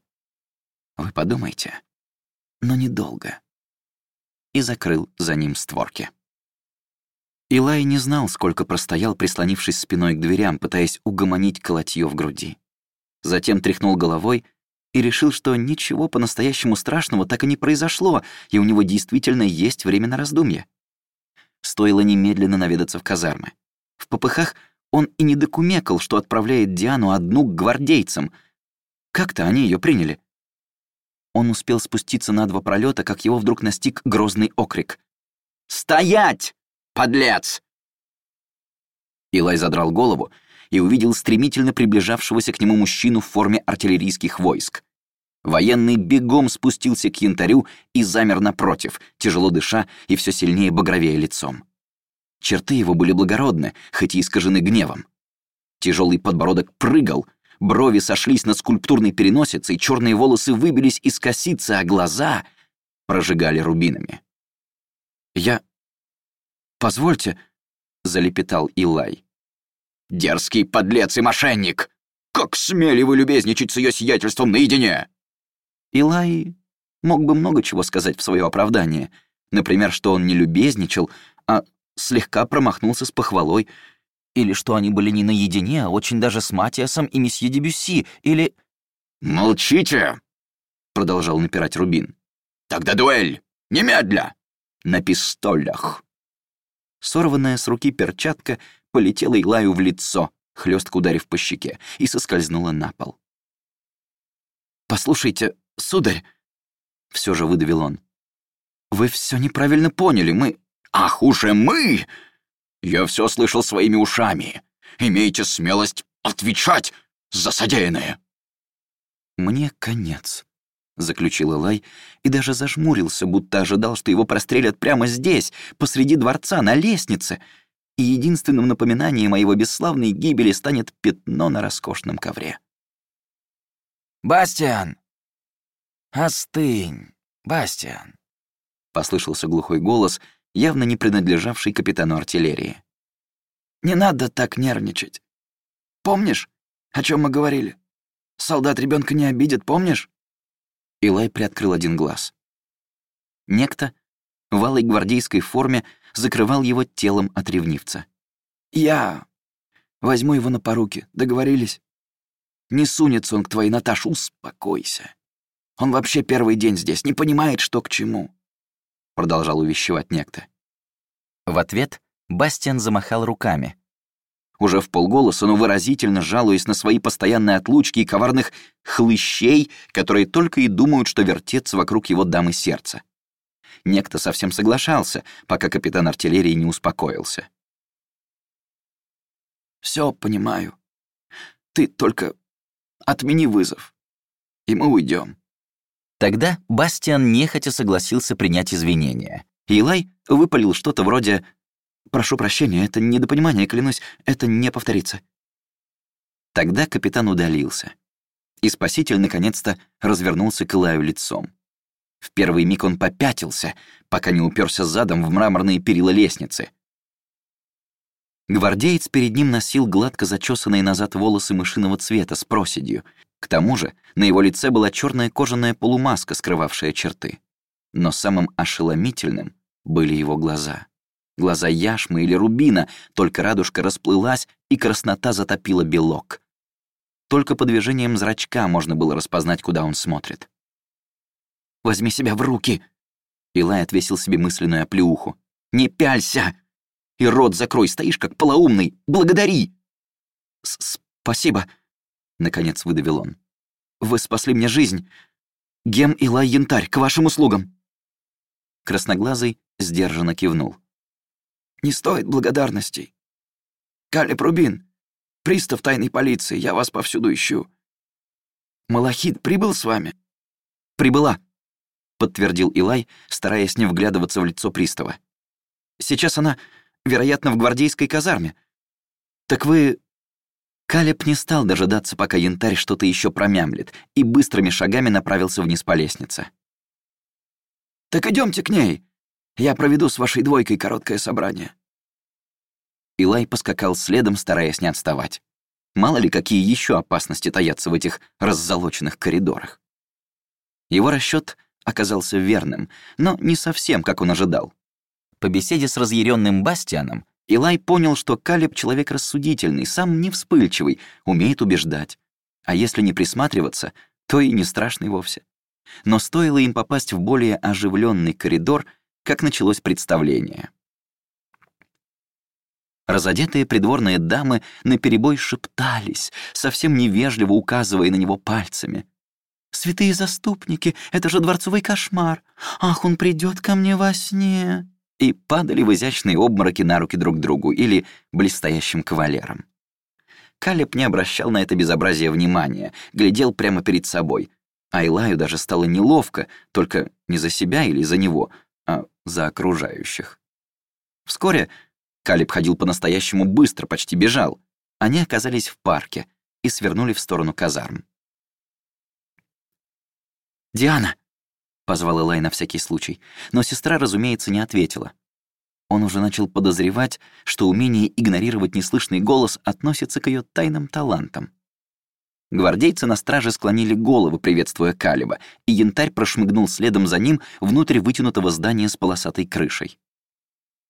«Вы подумайте, но недолго». И закрыл за ним створки. Илай не знал, сколько простоял, прислонившись спиной к дверям, пытаясь угомонить колотье в груди. Затем тряхнул головой и решил, что ничего по-настоящему страшного так и не произошло, и у него действительно есть время на раздумье. Стоило немедленно наведаться в казармы. В попыхах он и не докумекал, что отправляет Диану одну к гвардейцам. Как-то они ее приняли. Он успел спуститься на два пролета, как его вдруг настиг грозный окрик. «Стоять, подлец!» Илай задрал голову и увидел стремительно приближавшегося к нему мужчину в форме артиллерийских войск. Военный бегом спустился к янтарю и замер напротив, тяжело дыша и все сильнее багровея лицом. Черты его были благородны, хоть и искажены гневом. Тяжелый подбородок прыгал, брови сошлись над скульптурной переносицей, черные волосы выбились из косицы, а глаза прожигали рубинами. «Я... позвольте...» — залепетал Илай. «Дерзкий подлец и мошенник! Как смели вы любезничать с ее сиятельством наедине!» Илай мог бы много чего сказать в свое оправдание. Например, что он не любезничал, а слегка промахнулся с похвалой, или что они были не наедине, а очень даже с Матиасом и месье Дебюсси, или... «Молчите!» — продолжал напирать Рубин. «Тогда дуэль! Немедля! На пистолях!» Сорванная с руки перчатка полетела Илаю в лицо, хлестко ударив по щеке, и соскользнула на пол. «Послушайте, сударь!» — все же выдавил он. «Вы все неправильно поняли, мы...» «Ах, уже мы!» «Я все слышал своими ушами. Имейте смелость отвечать за содеянное!» «Мне конец», — заключил Элай и даже зажмурился, будто ожидал, что его прострелят прямо здесь, посреди дворца, на лестнице, и единственным напоминанием о его бесславной гибели станет пятно на роскошном ковре. «Бастиан!» «Остынь, Бастиан!» — послышался глухой голос, явно не принадлежавший капитану артиллерии. «Не надо так нервничать. Помнишь, о чем мы говорили? Солдат ребенка не обидит, помнишь?» Илай приоткрыл один глаз. Некто в алой гвардейской форме закрывал его телом от ревнивца. «Я возьму его на поруки, договорились? Не сунется он к твоей Наташе, успокойся. Он вообще первый день здесь, не понимает, что к чему», — продолжал увещевать некто. В ответ Бастиан замахал руками. Уже в полголоса, но выразительно жалуясь на свои постоянные отлучки и коварных хлыщей, которые только и думают, что вертеться вокруг его дамы сердца. Некто совсем соглашался, пока капитан артиллерии не успокоился. «Все понимаю. Ты только отмени вызов, и мы уйдем. Тогда Бастиан нехотя согласился принять извинения. Илай выпалил что-то вроде «Прошу прощения, это недопонимание, клянусь, это не повторится». Тогда капитан удалился. И спаситель наконец-то развернулся к Илаю лицом. В первый миг он попятился, пока не уперся задом в мраморные перила лестницы. Гвардеец перед ним носил гладко зачесанные назад волосы мышиного цвета с проседью, к тому же на его лице была черная кожаная полумаска, скрывавшая черты. Но самым ошеломительным были его глаза. Глаза яшмы или рубина, только радужка расплылась, и краснота затопила белок. Только по движением зрачка можно было распознать, куда он смотрит. «Возьми себя в руки!» Илай отвесил себе мысленную оплеуху. «Не пялься! И рот закрой, стоишь как полоумный! Благодари!» «Спасибо!» — наконец выдавил он. «Вы спасли мне жизнь. Гем и Лай Янтарь, к вашим услугам!» Красноглазый сдержанно кивнул. «Не стоит благодарностей. Калеб Рубин, пристав тайной полиции, я вас повсюду ищу. Малахит прибыл с вами?» «Прибыла», — подтвердил Илай, стараясь не вглядываться в лицо пристава. «Сейчас она, вероятно, в гвардейской казарме. Так вы Калеб не стал дожидаться, пока янтарь что-то еще промямлит, и быстрыми шагами направился вниз по лестнице. «Так идемте к ней. Я проведу с вашей двойкой короткое собрание». Илай поскакал следом, стараясь не отставать. Мало ли, какие еще опасности таятся в этих раззолоченных коридорах. Его расчет оказался верным, но не совсем, как он ожидал. По беседе с разъяренным Бастианом Илай понял, что Калеб человек рассудительный, сам не вспыльчивый, умеет убеждать. А если не присматриваться, то и не страшный вовсе. Но стоило им попасть в более оживленный коридор, как началось представление. Разодетые придворные дамы наперебой шептались, совсем невежливо указывая на него пальцами. «Святые заступники, это же дворцовый кошмар! Ах, он придет ко мне во сне!» И падали в изящные обмороки на руки друг другу или блестящим кавалерам. Калеб не обращал на это безобразие внимания, глядел прямо перед собой. А Илаю даже стало неловко, только не за себя или за него, а за окружающих. Вскоре Калиб ходил по-настоящему быстро, почти бежал. Они оказались в парке и свернули в сторону казарм. «Диана!» — позвал Элай на всякий случай, но сестра, разумеется, не ответила. Он уже начал подозревать, что умение игнорировать неслышный голос относится к ее тайным талантам. Гвардейцы на страже склонили головы, приветствуя Калиба, и янтарь прошмыгнул следом за ним внутрь вытянутого здания с полосатой крышей.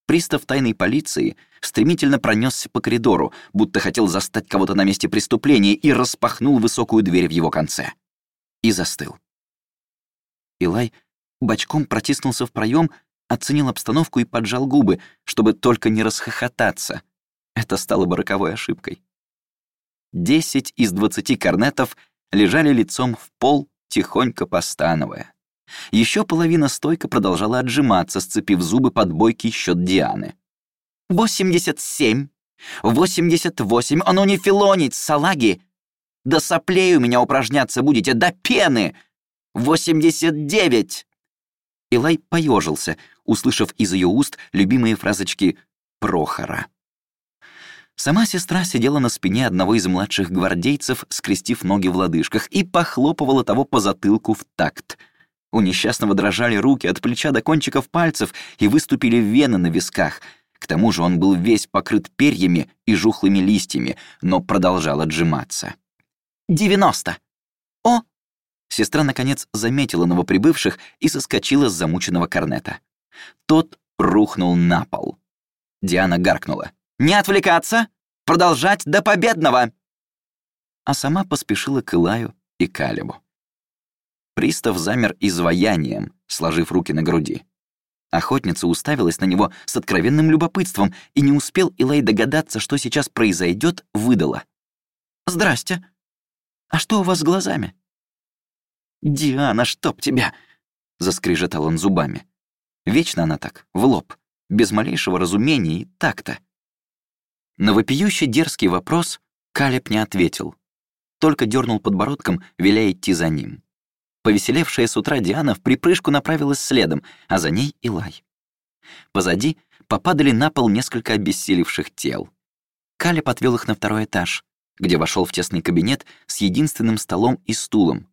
Пристав тайной полиции стремительно пронесся по коридору, будто хотел застать кого-то на месте преступления и распахнул высокую дверь в его конце. И застыл. Илай бочком протиснулся в проем, оценил обстановку и поджал губы, чтобы только не расхохотаться. Это стало бы роковой ошибкой. Десять из двадцати корнетов лежали лицом в пол, тихонько постановая. Еще половина стойка продолжала отжиматься, сцепив зубы под бойкий счет Дианы. «Восемьдесят семь! Восемьдесят восемь! Оно не филонить, салаги! До соплей у меня упражняться будете, до пены! Восемьдесят девять!» Илай поежился, услышав из ее уст любимые фразочки Прохора. Сама сестра сидела на спине одного из младших гвардейцев, скрестив ноги в лодыжках, и похлопывала того по затылку в такт. У несчастного дрожали руки от плеча до кончиков пальцев и выступили вены на висках. К тому же он был весь покрыт перьями и жухлыми листьями, но продолжал отжиматься. «Девяносто! О, Сестра, наконец, заметила новоприбывших и соскочила с замученного корнета. Тот рухнул на пол. Диана гаркнула. «Не отвлекаться! Продолжать до победного!» А сама поспешила к Илаю и Калебу. Пристав замер изваянием, сложив руки на груди. Охотница уставилась на него с откровенным любопытством, и не успел Илай догадаться, что сейчас произойдет, выдала. «Здрасте. А что у вас с глазами?» «Диана, чтоб тебя!» — заскрежетал он зубами. Вечно она так, в лоб, без малейшего разумения и так-то. На вопиющий дерзкий вопрос Калеб не ответил, только дернул подбородком, веля идти за ним. Повеселевшая с утра Диана в припрыжку направилась следом, а за ней и Лай. Позади попадали на пол несколько обессилевших тел. Калеб отвел их на второй этаж, где вошел в тесный кабинет с единственным столом и стулом,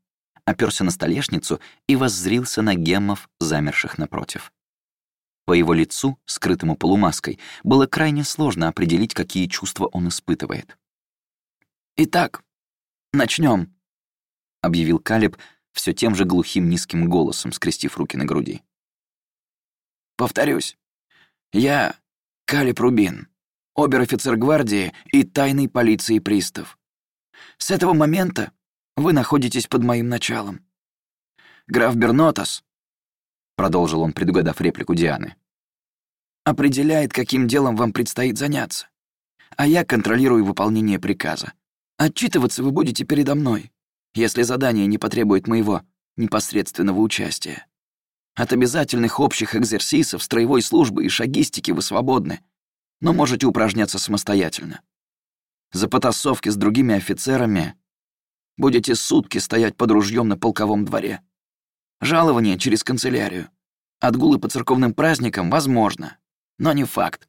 оперся на столешницу и воззрился на геммов, замерших напротив. По его лицу, скрытому полумаской, было крайне сложно определить, какие чувства он испытывает. «Итак, начнем, объявил Калиб все тем же глухим низким голосом, скрестив руки на груди. «Повторюсь, я Калиб Рубин, обер-офицер гвардии и тайной полиции пристав. С этого момента вы находитесь под моим началом. Граф Бернотас, продолжил он, предугадав реплику Дианы, определяет, каким делом вам предстоит заняться, а я контролирую выполнение приказа. Отчитываться вы будете передо мной, если задание не потребует моего непосредственного участия. От обязательных общих экзерсисов, строевой службы и шагистики вы свободны, но можете упражняться самостоятельно. За потасовки с другими офицерами Будете сутки стоять под ружьем на полковом дворе. Жалование через канцелярию. Отгулы по церковным праздникам возможно, но не факт.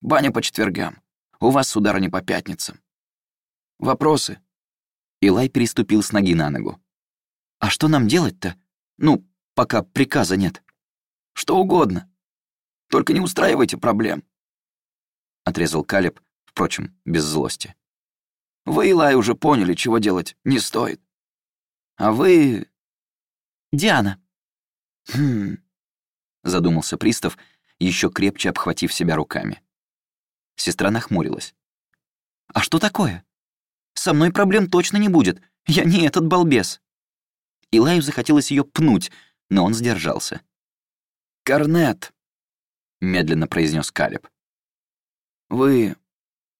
Баня по четвергам. У вас сударыня по пятницам. Вопросы?» Илай переступил с ноги на ногу. «А что нам делать-то? Ну, пока приказа нет». «Что угодно. Только не устраивайте проблем», — отрезал Калеб, впрочем, без злости. Вы, Илай, уже поняли, чего делать не стоит. А вы... Диана. Хм... Задумался пристав, еще крепче обхватив себя руками. Сестра нахмурилась. «А что такое? Со мной проблем точно не будет. Я не этот балбес». Илаю захотелось ее пнуть, но он сдержался. «Корнет», — медленно произнес Калиб. «Вы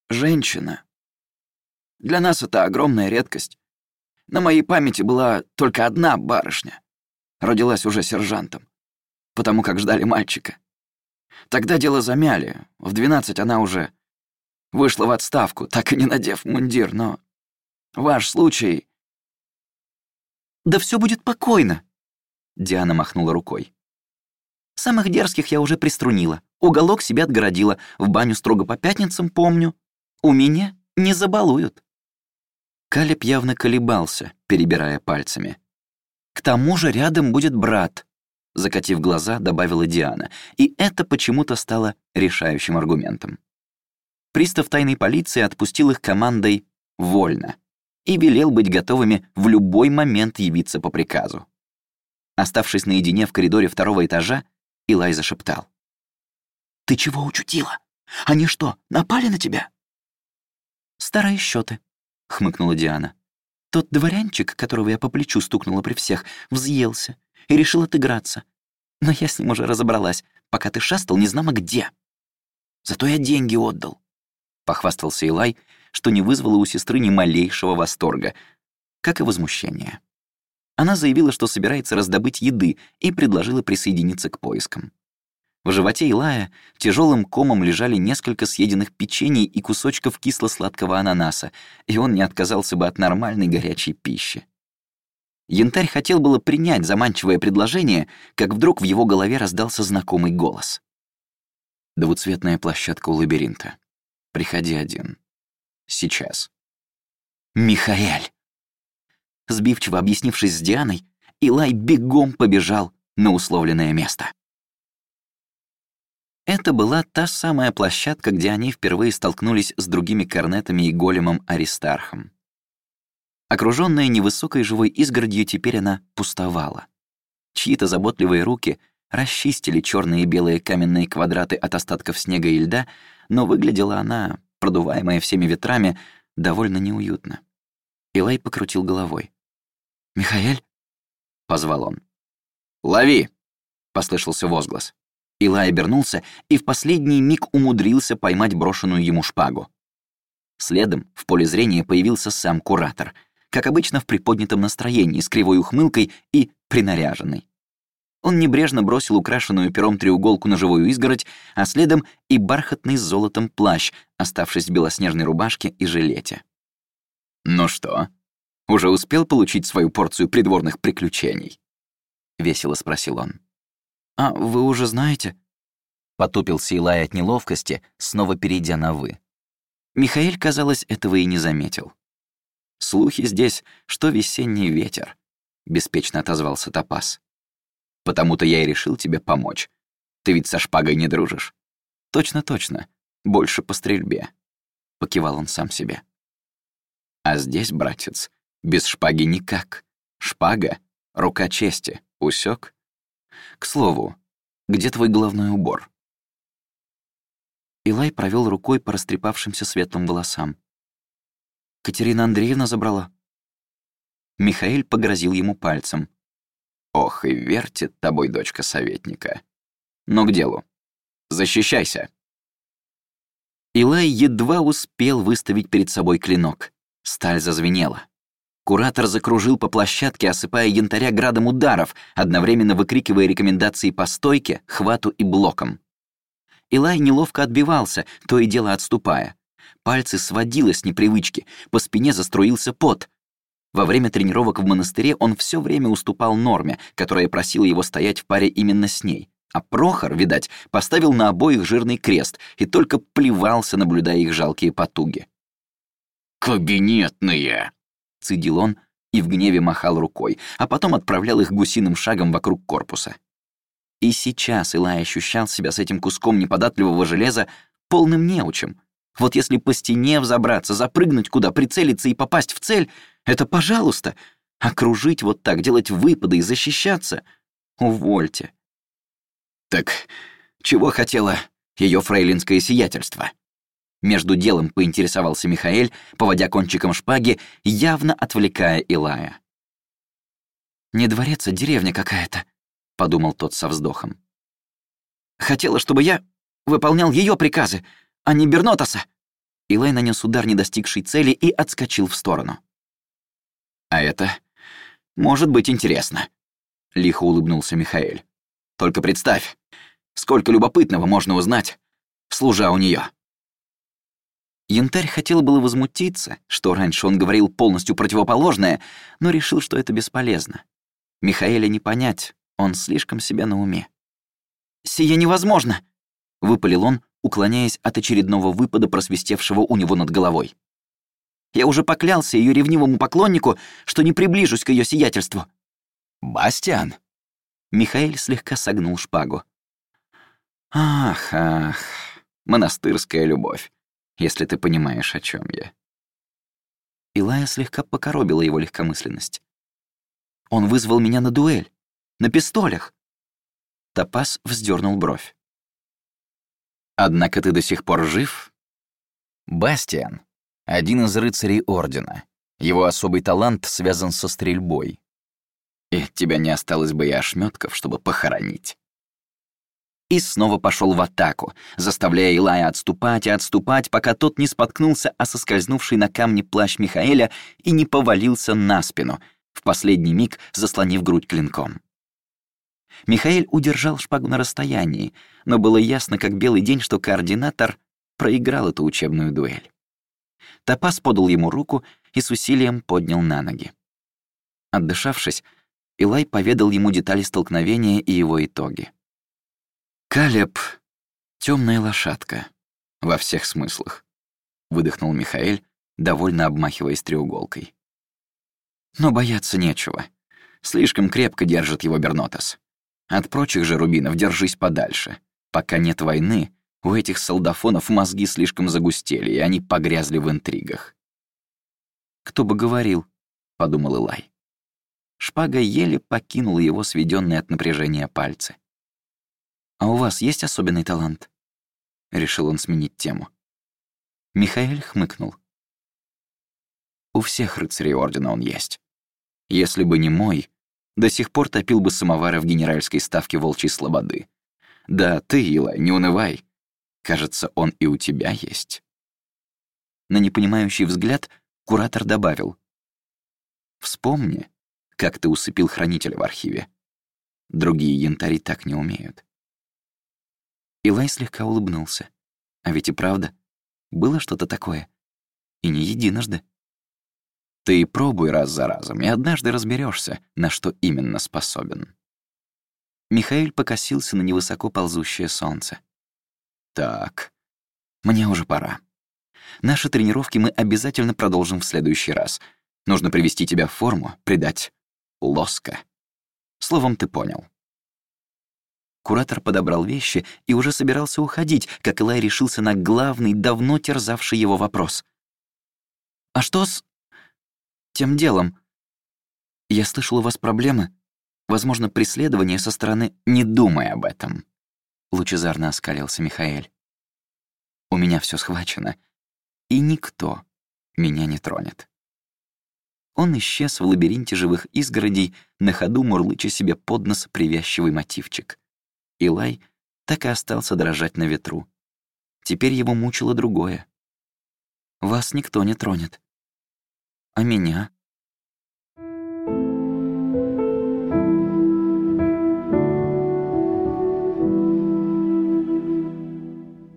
женщина. Для нас это огромная редкость. На моей памяти была только одна барышня. Родилась уже сержантом, потому как ждали мальчика. Тогда дело замяли. В двенадцать она уже вышла в отставку, так и не надев мундир, но ваш случай... «Да все будет покойно», — Диана махнула рукой. «Самых дерзких я уже приструнила, уголок себя отгородила, в баню строго по пятницам помню. У меня не забалуют». Калеб явно колебался, перебирая пальцами. «К тому же рядом будет брат», — закатив глаза, добавила Диана, и это почему-то стало решающим аргументом. Пристав тайной полиции отпустил их командой «вольно» и велел быть готовыми в любой момент явиться по приказу. Оставшись наедине в коридоре второго этажа, Илай зашептал. «Ты чего учудила? Они что, напали на тебя?» «Старые счеты, хмыкнула Диана. «Тот дворянчик, которого я по плечу стукнула при всех, взъелся и решил отыграться. Но я с ним уже разобралась, пока ты шастал незнамо где. Зато я деньги отдал похвастался Илай, что не вызвало у сестры ни малейшего восторга, как и возмущения. Она заявила, что собирается раздобыть еды и предложила присоединиться к поискам. В животе Илая тяжелым комом лежали несколько съеденных печений и кусочков кисло-сладкого ананаса, и он не отказался бы от нормальной горячей пищи. Янтарь хотел было принять заманчивое предложение, как вдруг в его голове раздался знакомый голос. Двуцветная площадка у лабиринта. Приходи один. Сейчас. Михаэль! Сбивчиво объяснившись с Дианой, Илай бегом побежал на условленное место. Это была та самая площадка, где они впервые столкнулись с другими корнетами и големом Аристархом. Окруженная невысокой живой изгородью, теперь она пустовала. Чьи-то заботливые руки расчистили черные и белые каменные квадраты от остатков снега и льда, но выглядела она, продуваемая всеми ветрами, довольно неуютно. Илай покрутил головой. «Михаэль?» — позвал он. «Лови!» — послышался возглас. Илай обернулся и в последний миг умудрился поймать брошенную ему шпагу. Следом в поле зрения появился сам куратор, как обычно в приподнятом настроении, с кривой ухмылкой и принаряженный. Он небрежно бросил украшенную пером треуголку на живую изгородь, а следом и бархатный с золотом плащ, оставшись в белоснежной рубашке и жилете. «Ну что, уже успел получить свою порцию придворных приключений?» — весело спросил он. «А вы уже знаете?» Потупился Илай от неловкости, снова перейдя на «вы». Михаил, казалось, этого и не заметил. «Слухи здесь, что весенний ветер», — беспечно отозвался Топас. Потому-то я и решил тебе помочь. Ты ведь со шпагой не дружишь. Точно-точно. Больше по стрельбе. Покивал он сам себе. А здесь, братец, без шпаги никак. Шпага — рука чести. Усек? К слову, где твой головной убор? Илай провел рукой по растрепавшимся светлым волосам. Катерина Андреевна забрала. Михаил погрозил ему пальцем. Ох, и вертит тобой дочка советника. Но к делу. Защищайся. Илай едва успел выставить перед собой клинок. Сталь зазвенела. Куратор закружил по площадке, осыпая янтаря градом ударов, одновременно выкрикивая рекомендации по стойке, хвату и блокам. Илай неловко отбивался, то и дело отступая. Пальцы сводило с непривычки, по спине заструился пот. Во время тренировок в монастыре он все время уступал Норме, которая просила его стоять в паре именно с ней. А Прохор, видать, поставил на обоих жирный крест и только плевался, наблюдая их жалкие потуги. «Кабинетные!» — цедил он и в гневе махал рукой, а потом отправлял их гусиным шагом вокруг корпуса. И сейчас Илай ощущал себя с этим куском неподатливого железа полным неучем, Вот если по стене взобраться, запрыгнуть куда, прицелиться и попасть в цель, это пожалуйста. Окружить вот так, делать выпады и защищаться — увольте. Так чего хотела ее фрейлинское сиятельство? Между делом поинтересовался Михаэль, поводя кончиком шпаги, явно отвлекая Илая. «Не дворец, а деревня какая-то», — подумал тот со вздохом. «Хотела, чтобы я выполнял ее приказы, а не Бернотаса!» Илай нанес удар, не достигший цели, и отскочил в сторону. «А это может быть интересно», — лихо улыбнулся Михаэль. «Только представь, сколько любопытного можно узнать, служа у нее. Янтарь хотел было возмутиться, что раньше он говорил полностью противоположное, но решил, что это бесполезно. Михаэля не понять, он слишком себя на уме. «Сие невозможно!» — выпалил он, уклоняясь от очередного выпада, просвистевшего у него над головой. «Я уже поклялся ее ревнивому поклоннику, что не приближусь к ее сиятельству». «Бастиан!» Михаил слегка согнул шпагу. «Ах, ах, монастырская любовь если ты понимаешь, о чем я». Илая слегка покоробила его легкомысленность. «Он вызвал меня на дуэль. На пистолях». Топас вздернул бровь. «Однако ты до сих пор жив?» «Бастиан — один из рыцарей Ордена. Его особый талант связан со стрельбой. И от тебя не осталось бы и ошметков, чтобы похоронить» и снова пошел в атаку, заставляя Илая отступать и отступать, пока тот не споткнулся о соскользнувший на камне плащ Михаэля и не повалился на спину, в последний миг заслонив грудь клинком. Михаэль удержал шпагу на расстоянии, но было ясно, как белый день, что координатор проиграл эту учебную дуэль. Топас подал ему руку и с усилием поднял на ноги. Отдышавшись, Илай поведал ему детали столкновения и его итоги. «Калеб — темная лошадка. Во всех смыслах», — выдохнул Михаэль, довольно обмахиваясь треуголкой. «Но бояться нечего. Слишком крепко держит его Бернотас. От прочих же рубинов держись подальше. Пока нет войны, у этих солдафонов мозги слишком загустели, и они погрязли в интригах». «Кто бы говорил», — подумал Илай. Шпага еле покинула его сведенные от напряжения пальцы. «А у вас есть особенный талант?» Решил он сменить тему. Михаил хмыкнул. «У всех рыцарей Ордена он есть. Если бы не мой, до сих пор топил бы самовары в генеральской ставке Волчьей Слободы. Да, ты, Ила, не унывай. Кажется, он и у тебя есть». На непонимающий взгляд куратор добавил. «Вспомни, как ты усыпил хранителя в архиве. Другие янтари так не умеют. Илай слегка улыбнулся. А ведь и правда, было что-то такое. И не единожды. Ты пробуй раз за разом, и однажды разберешься, на что именно способен. Михаил покосился на невысоко ползущее солнце. Так, мне уже пора. Наши тренировки мы обязательно продолжим в следующий раз. Нужно привести тебя в форму, придать лоска. Словом, ты понял. Куратор подобрал вещи и уже собирался уходить, как Илай решился на главный, давно терзавший его вопрос. «А что с... тем делом? Я слышал, у вас проблемы. Возможно, преследование со стороны... Не думай об этом», — лучезарно оскалился Михаэль. «У меня все схвачено, и никто меня не тронет». Он исчез в лабиринте живых изгородей, на ходу мурлыча себе под нос привязчивый мотивчик — Илай так и остался дрожать на ветру. Теперь его мучило другое. «Вас никто не тронет. А меня?»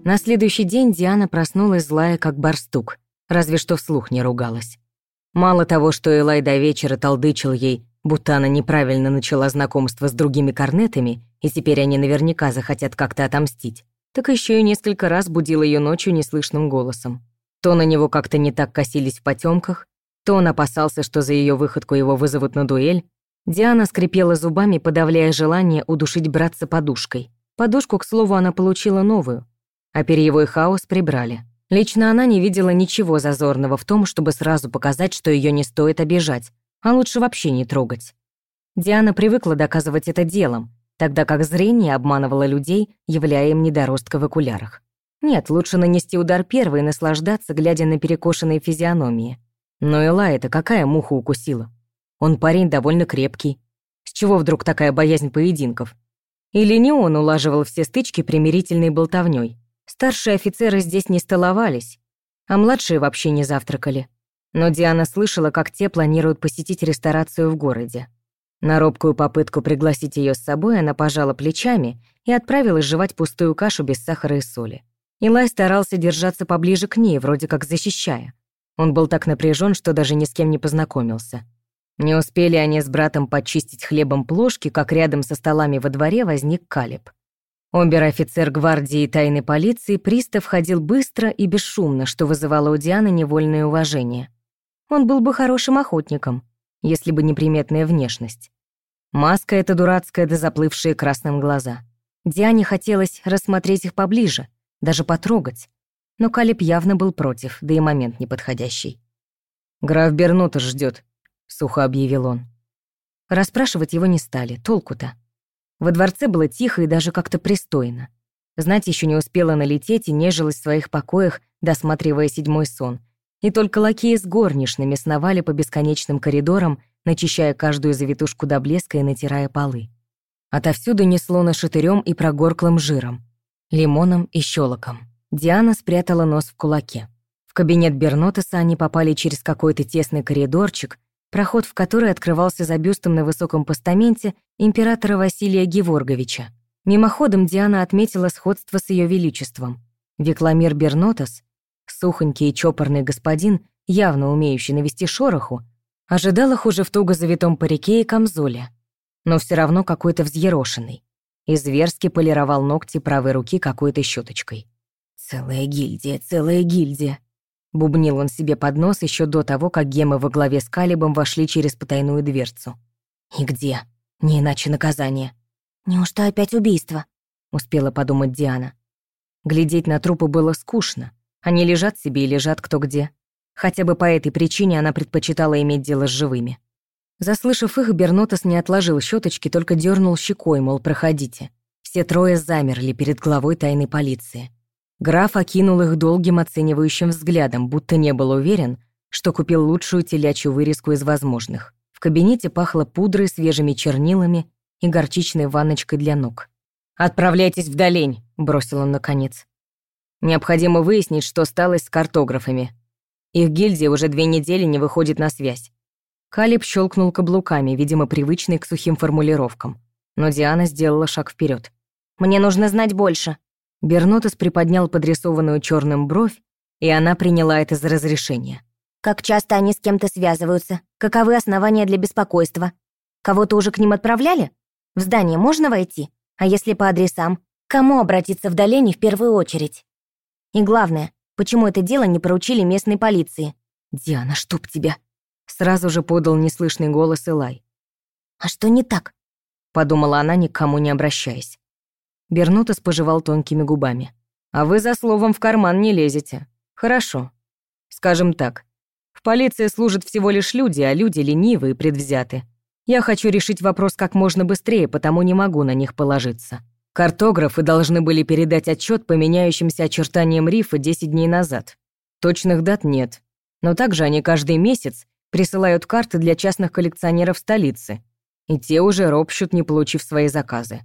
На следующий день Диана проснулась злая, как барстук, разве что вслух не ругалась. Мало того, что Элай до вечера толдычил ей, будто она неправильно начала знакомство с другими корнетами, и теперь они наверняка захотят как-то отомстить, так еще и несколько раз будил ее ночью неслышным голосом. То на него как-то не так косились в потемках, то он опасался, что за ее выходку его вызовут на дуэль. Диана скрипела зубами, подавляя желание удушить братца подушкой. Подушку, к слову, она получила новую, а перьевой хаос прибрали. Лично она не видела ничего зазорного в том, чтобы сразу показать, что ее не стоит обижать, а лучше вообще не трогать. Диана привыкла доказывать это делом, тогда как зрение обманывало людей, являя им недоростка в окулярах. Нет, лучше нанести удар первый и наслаждаться, глядя на перекошенные физиономии. Но Элла это какая муха укусила? Он парень довольно крепкий. С чего вдруг такая боязнь поединков? Или не он улаживал все стычки примирительной болтовней? Старшие офицеры здесь не столовались, а младшие вообще не завтракали. Но Диана слышала, как те планируют посетить ресторацию в городе. На робкую попытку пригласить ее с собой она пожала плечами и отправилась жевать пустую кашу без сахара и соли. Илай старался держаться поближе к ней, вроде как защищая. Он был так напряжен, что даже ни с кем не познакомился. Не успели они с братом почистить хлебом плошки, как рядом со столами во дворе возник Калиб. Обер-офицер гвардии и тайной полиции пристав ходил быстро и бесшумно, что вызывало у Дианы невольное уважение. Он был бы хорошим охотником, если бы не приметная внешность. Маска эта дурацкая да заплывшие красным глаза. Диане хотелось рассмотреть их поближе — даже потрогать. Но Калиб явно был против, да и момент неподходящий. «Граф Бернута ждет, сухо объявил он. Расспрашивать его не стали, толку-то. Во дворце было тихо и даже как-то пристойно. Знать еще не успела налететь и нежилась в своих покоях, досматривая седьмой сон. И только лакеи с горничными сновали по бесконечным коридорам, начищая каждую завитушку до блеска и натирая полы. Отовсюду несло нашатырем и прогорклым жиром лимоном и щелоком. Диана спрятала нос в кулаке. В кабинет Бернотеса они попали через какой-то тесный коридорчик, проход в который открывался за бюстом на высоком постаменте императора Василия Геворговича. Мимоходом Диана отметила сходство с ее величеством. Викламир Бернотес, сухонький и чопорный господин, явно умеющий навести шороху, ожидал их уже в туго завитом парике и камзоле, но все равно какой-то взъерошенный и зверски полировал ногти правой руки какой-то щеточкой. «Целая гильдия, целая гильдия!» Бубнил он себе под нос еще до того, как гемы во главе с Калибом вошли через потайную дверцу. «И где? Не иначе наказание». «Неужто опять убийство?» — успела подумать Диана. Глядеть на трупы было скучно. Они лежат себе и лежат кто где. Хотя бы по этой причине она предпочитала иметь дело с живыми. Заслышав их, Бернотос не отложил щеточки, только дернул щекой, мол, проходите. Все трое замерли перед главой тайной полиции. Граф окинул их долгим оценивающим взглядом, будто не был уверен, что купил лучшую телячью вырезку из возможных. В кабинете пахло пудрой, свежими чернилами и горчичной ванночкой для ног. «Отправляйтесь в долень», — бросил он наконец. «Необходимо выяснить, что стало с картографами. Их гильдия уже две недели не выходит на связь. Калиб щелкнул каблуками, видимо, привычный к сухим формулировкам. Но Диана сделала шаг вперед. «Мне нужно знать больше». Бернотес приподнял подрисованную черным бровь, и она приняла это за разрешение. «Как часто они с кем-то связываются? Каковы основания для беспокойства? Кого-то уже к ним отправляли? В здание можно войти? А если по адресам? Кому обратиться в долении в первую очередь? И главное, почему это дело не поручили местной полиции? «Диана, чтоб тебя!» Сразу же подал неслышный голос Илай. «А что не так?» — подумала она, никому не обращаясь. Бернутос пожевал тонкими губами. «А вы за словом в карман не лезете. Хорошо. Скажем так, в полиции служат всего лишь люди, а люди ленивые и предвзяты. Я хочу решить вопрос как можно быстрее, потому не могу на них положиться. Картографы должны были передать отчет по меняющимся очертаниям рифа 10 дней назад. Точных дат нет, но также они каждый месяц присылают карты для частных коллекционеров столицы, и те уже ропщут, не получив свои заказы.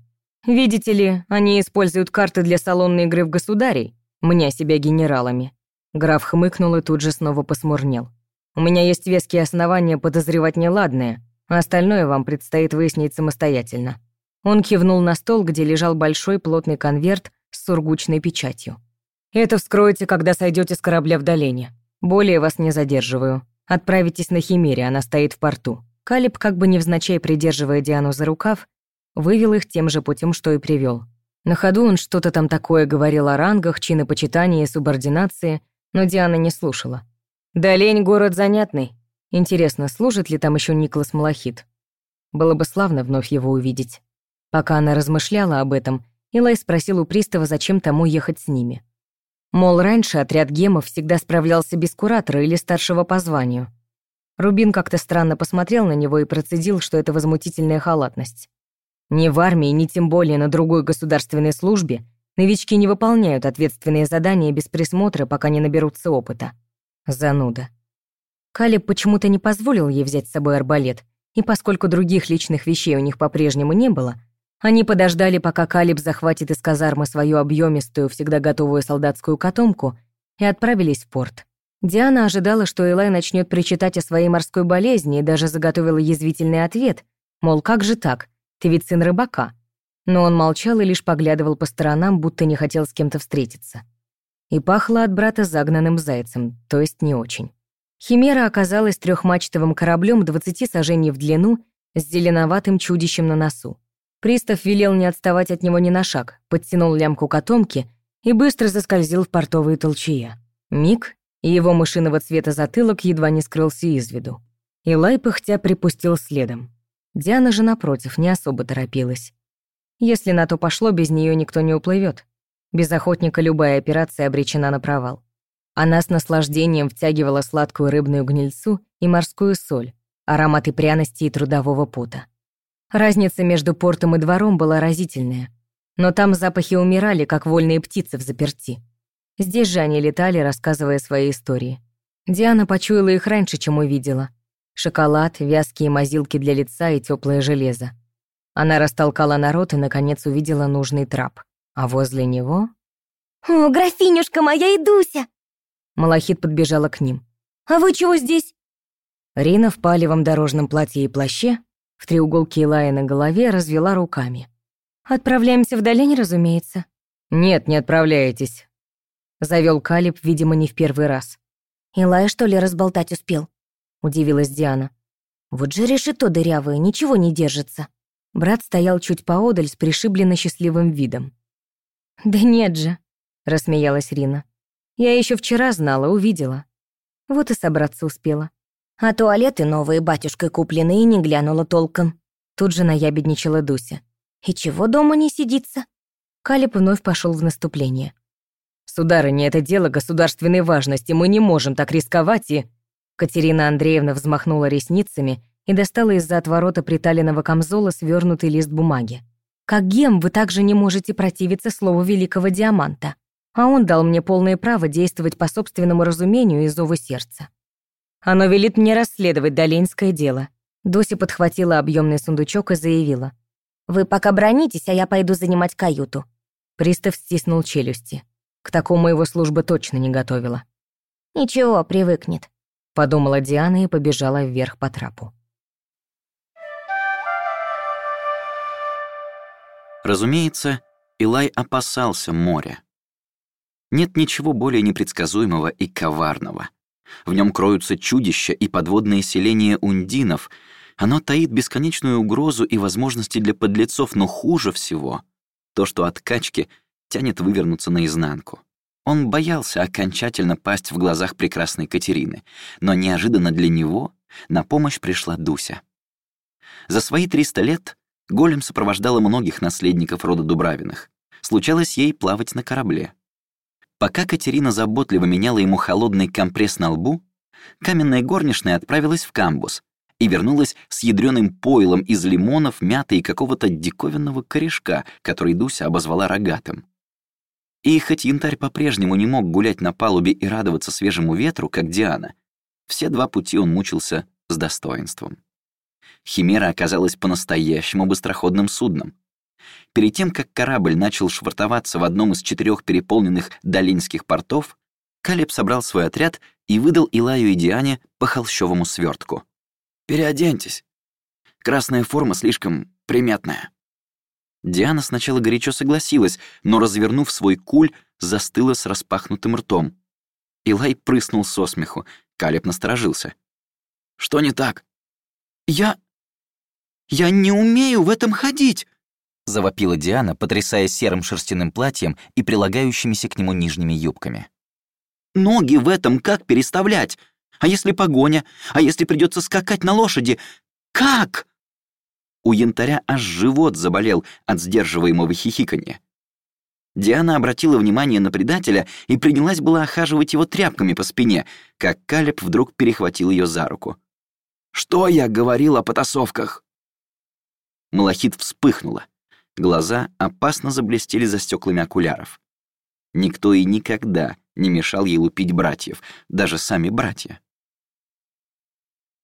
Видите ли, они используют карты для салонной игры в государей, меня себя генералами. Граф хмыкнул и тут же снова посмурнел. У меня есть веские основания подозревать неладное, а остальное вам предстоит выяснить самостоятельно. Он кивнул на стол, где лежал большой плотный конверт с сургучной печатью. Это вскроете, когда сойдете с корабля в долине. Более вас не задерживаю. Отправитесь на Химере, она стоит в порту». Калиб, как бы невзначай придерживая Диану за рукав, вывел их тем же путем, что и привел. На ходу он что-то там такое говорил о рангах, чинопочитании субординации, но Диана не слушала. «Да лень город занятный. Интересно, служит ли там еще Николас Малахит? Было бы славно вновь его увидеть». Пока она размышляла об этом, Илай спросил у пристава, зачем тому ехать с ними. Мол, раньше отряд гемов всегда справлялся без куратора или старшего по званию. Рубин как-то странно посмотрел на него и процедил, что это возмутительная халатность. Ни в армии, ни тем более на другой государственной службе новички не выполняют ответственные задания без присмотра, пока не наберутся опыта. Зануда. Калиб почему-то не позволил ей взять с собой арбалет, и поскольку других личных вещей у них по-прежнему не было, они подождали, пока Калиб захватит из казармы свою объемистую, всегда готовую солдатскую котомку, и отправились в порт. Диана ожидала, что Элай начнет причитать о своей морской болезни и даже заготовила язвительный ответ, мол, как же так, ты ведь сын рыбака. Но он молчал и лишь поглядывал по сторонам, будто не хотел с кем-то встретиться. И пахло от брата загнанным зайцем, то есть не очень. Химера оказалась трехмачтовым кораблем 20 сажений в длину с зеленоватым чудищем на носу. Пристав велел не отставать от него ни на шаг, подтянул лямку котомки и быстро заскользил в портовые толчья. Миг, и его мышиного цвета затылок едва не скрылся из виду. Илай пыхтя припустил следом. Диана же, напротив, не особо торопилась. Если на то пошло, без нее никто не уплывет. Без охотника любая операция обречена на провал. Она с наслаждением втягивала сладкую рыбную гнильцу и морскую соль, ароматы пряностей и трудового пота. Разница между портом и двором была разительная. Но там запахи умирали, как вольные птицы в заперти. Здесь же они летали, рассказывая свои истории. Диана почуяла их раньше, чем увидела. Шоколад, вязкие мазилки для лица и теплое железо. Она растолкала народ и, наконец, увидела нужный трап. А возле него... «О, графинюшка моя и Дуся!» Малахит подбежала к ним. «А вы чего здесь?» Рина в палевом дорожном платье и плаще в треуголке Илая на голове развела руками. «Отправляемся в долень, разумеется». «Нет, не отправляйтесь», — завел Калиб, видимо, не в первый раз. «Илая, что ли, разболтать успел?» — удивилась Диана. «Вот же решето дырявое, ничего не держится». Брат стоял чуть поодаль с пришибленно счастливым видом. «Да нет же», — рассмеялась Рина. «Я еще вчера знала, увидела. Вот и собраться успела. А туалеты новые батюшкой куплены и не глянула толком. Тут же наябедничала Дуся. И чего дома не сидится? Калиб вновь пошел в наступление. «Сударыня, это дело государственной важности, мы не можем так рисковать и...» Катерина Андреевна взмахнула ресницами и достала из-за отворота приталенного камзола свернутый лист бумаги. «Как гем вы также не можете противиться слову великого диаманта, а он дал мне полное право действовать по собственному разумению и зову сердца. Оно велит мне расследовать Долинское дело». Дося подхватила объемный сундучок и заявила. «Вы пока бронитесь, а я пойду занимать каюту». Пристав стиснул челюсти. К такому его служба точно не готовила. «Ничего, привыкнет», — подумала Диана и побежала вверх по трапу. Разумеется, Илай опасался моря. Нет ничего более непредсказуемого и коварного. В нем кроются чудища и подводные селения ундинов. Оно таит бесконечную угрозу и возможности для подлецов, но хуже всего — то, что от качки тянет вывернуться наизнанку. Он боялся окончательно пасть в глазах прекрасной Катерины, но неожиданно для него на помощь пришла Дуся. За свои 300 лет Голем сопровождала многих наследников рода Дубравиных. Случалось ей плавать на корабле. Пока Катерина заботливо меняла ему холодный компресс на лбу, каменная горничная отправилась в камбус и вернулась с ядреным пойлом из лимонов, мяты и какого-то диковинного корешка, который Дуся обозвала рогатым. И хоть янтарь по-прежнему не мог гулять на палубе и радоваться свежему ветру, как Диана, все два пути он мучился с достоинством. Химера оказалась по-настоящему быстроходным судном. Перед тем, как корабль начал швартоваться в одном из четырех переполненных долинских портов, Калеб собрал свой отряд и выдал Илаю и Диане по холщовому свертку. «Переоденьтесь. Красная форма слишком приметная». Диана сначала горячо согласилась, но, развернув свой куль, застыла с распахнутым ртом. Илай прыснул со смеху. Калеб насторожился. «Что не так?» «Я... я не умею в этом ходить!» — завопила Диана, потрясая серым шерстяным платьем и прилагающимися к нему нижними юбками. «Ноги в этом как переставлять? А если погоня? А если придется скакать на лошади? Как?» У янтаря аж живот заболел от сдерживаемого хихиканья. Диана обратила внимание на предателя и принялась была охаживать его тряпками по спине, как Калеб вдруг перехватил ее за руку. «Что я говорил о потасовках?» Малахит вспыхнула. Глаза опасно заблестели за стеклами окуляров. Никто и никогда не мешал ей лупить братьев, даже сами братья.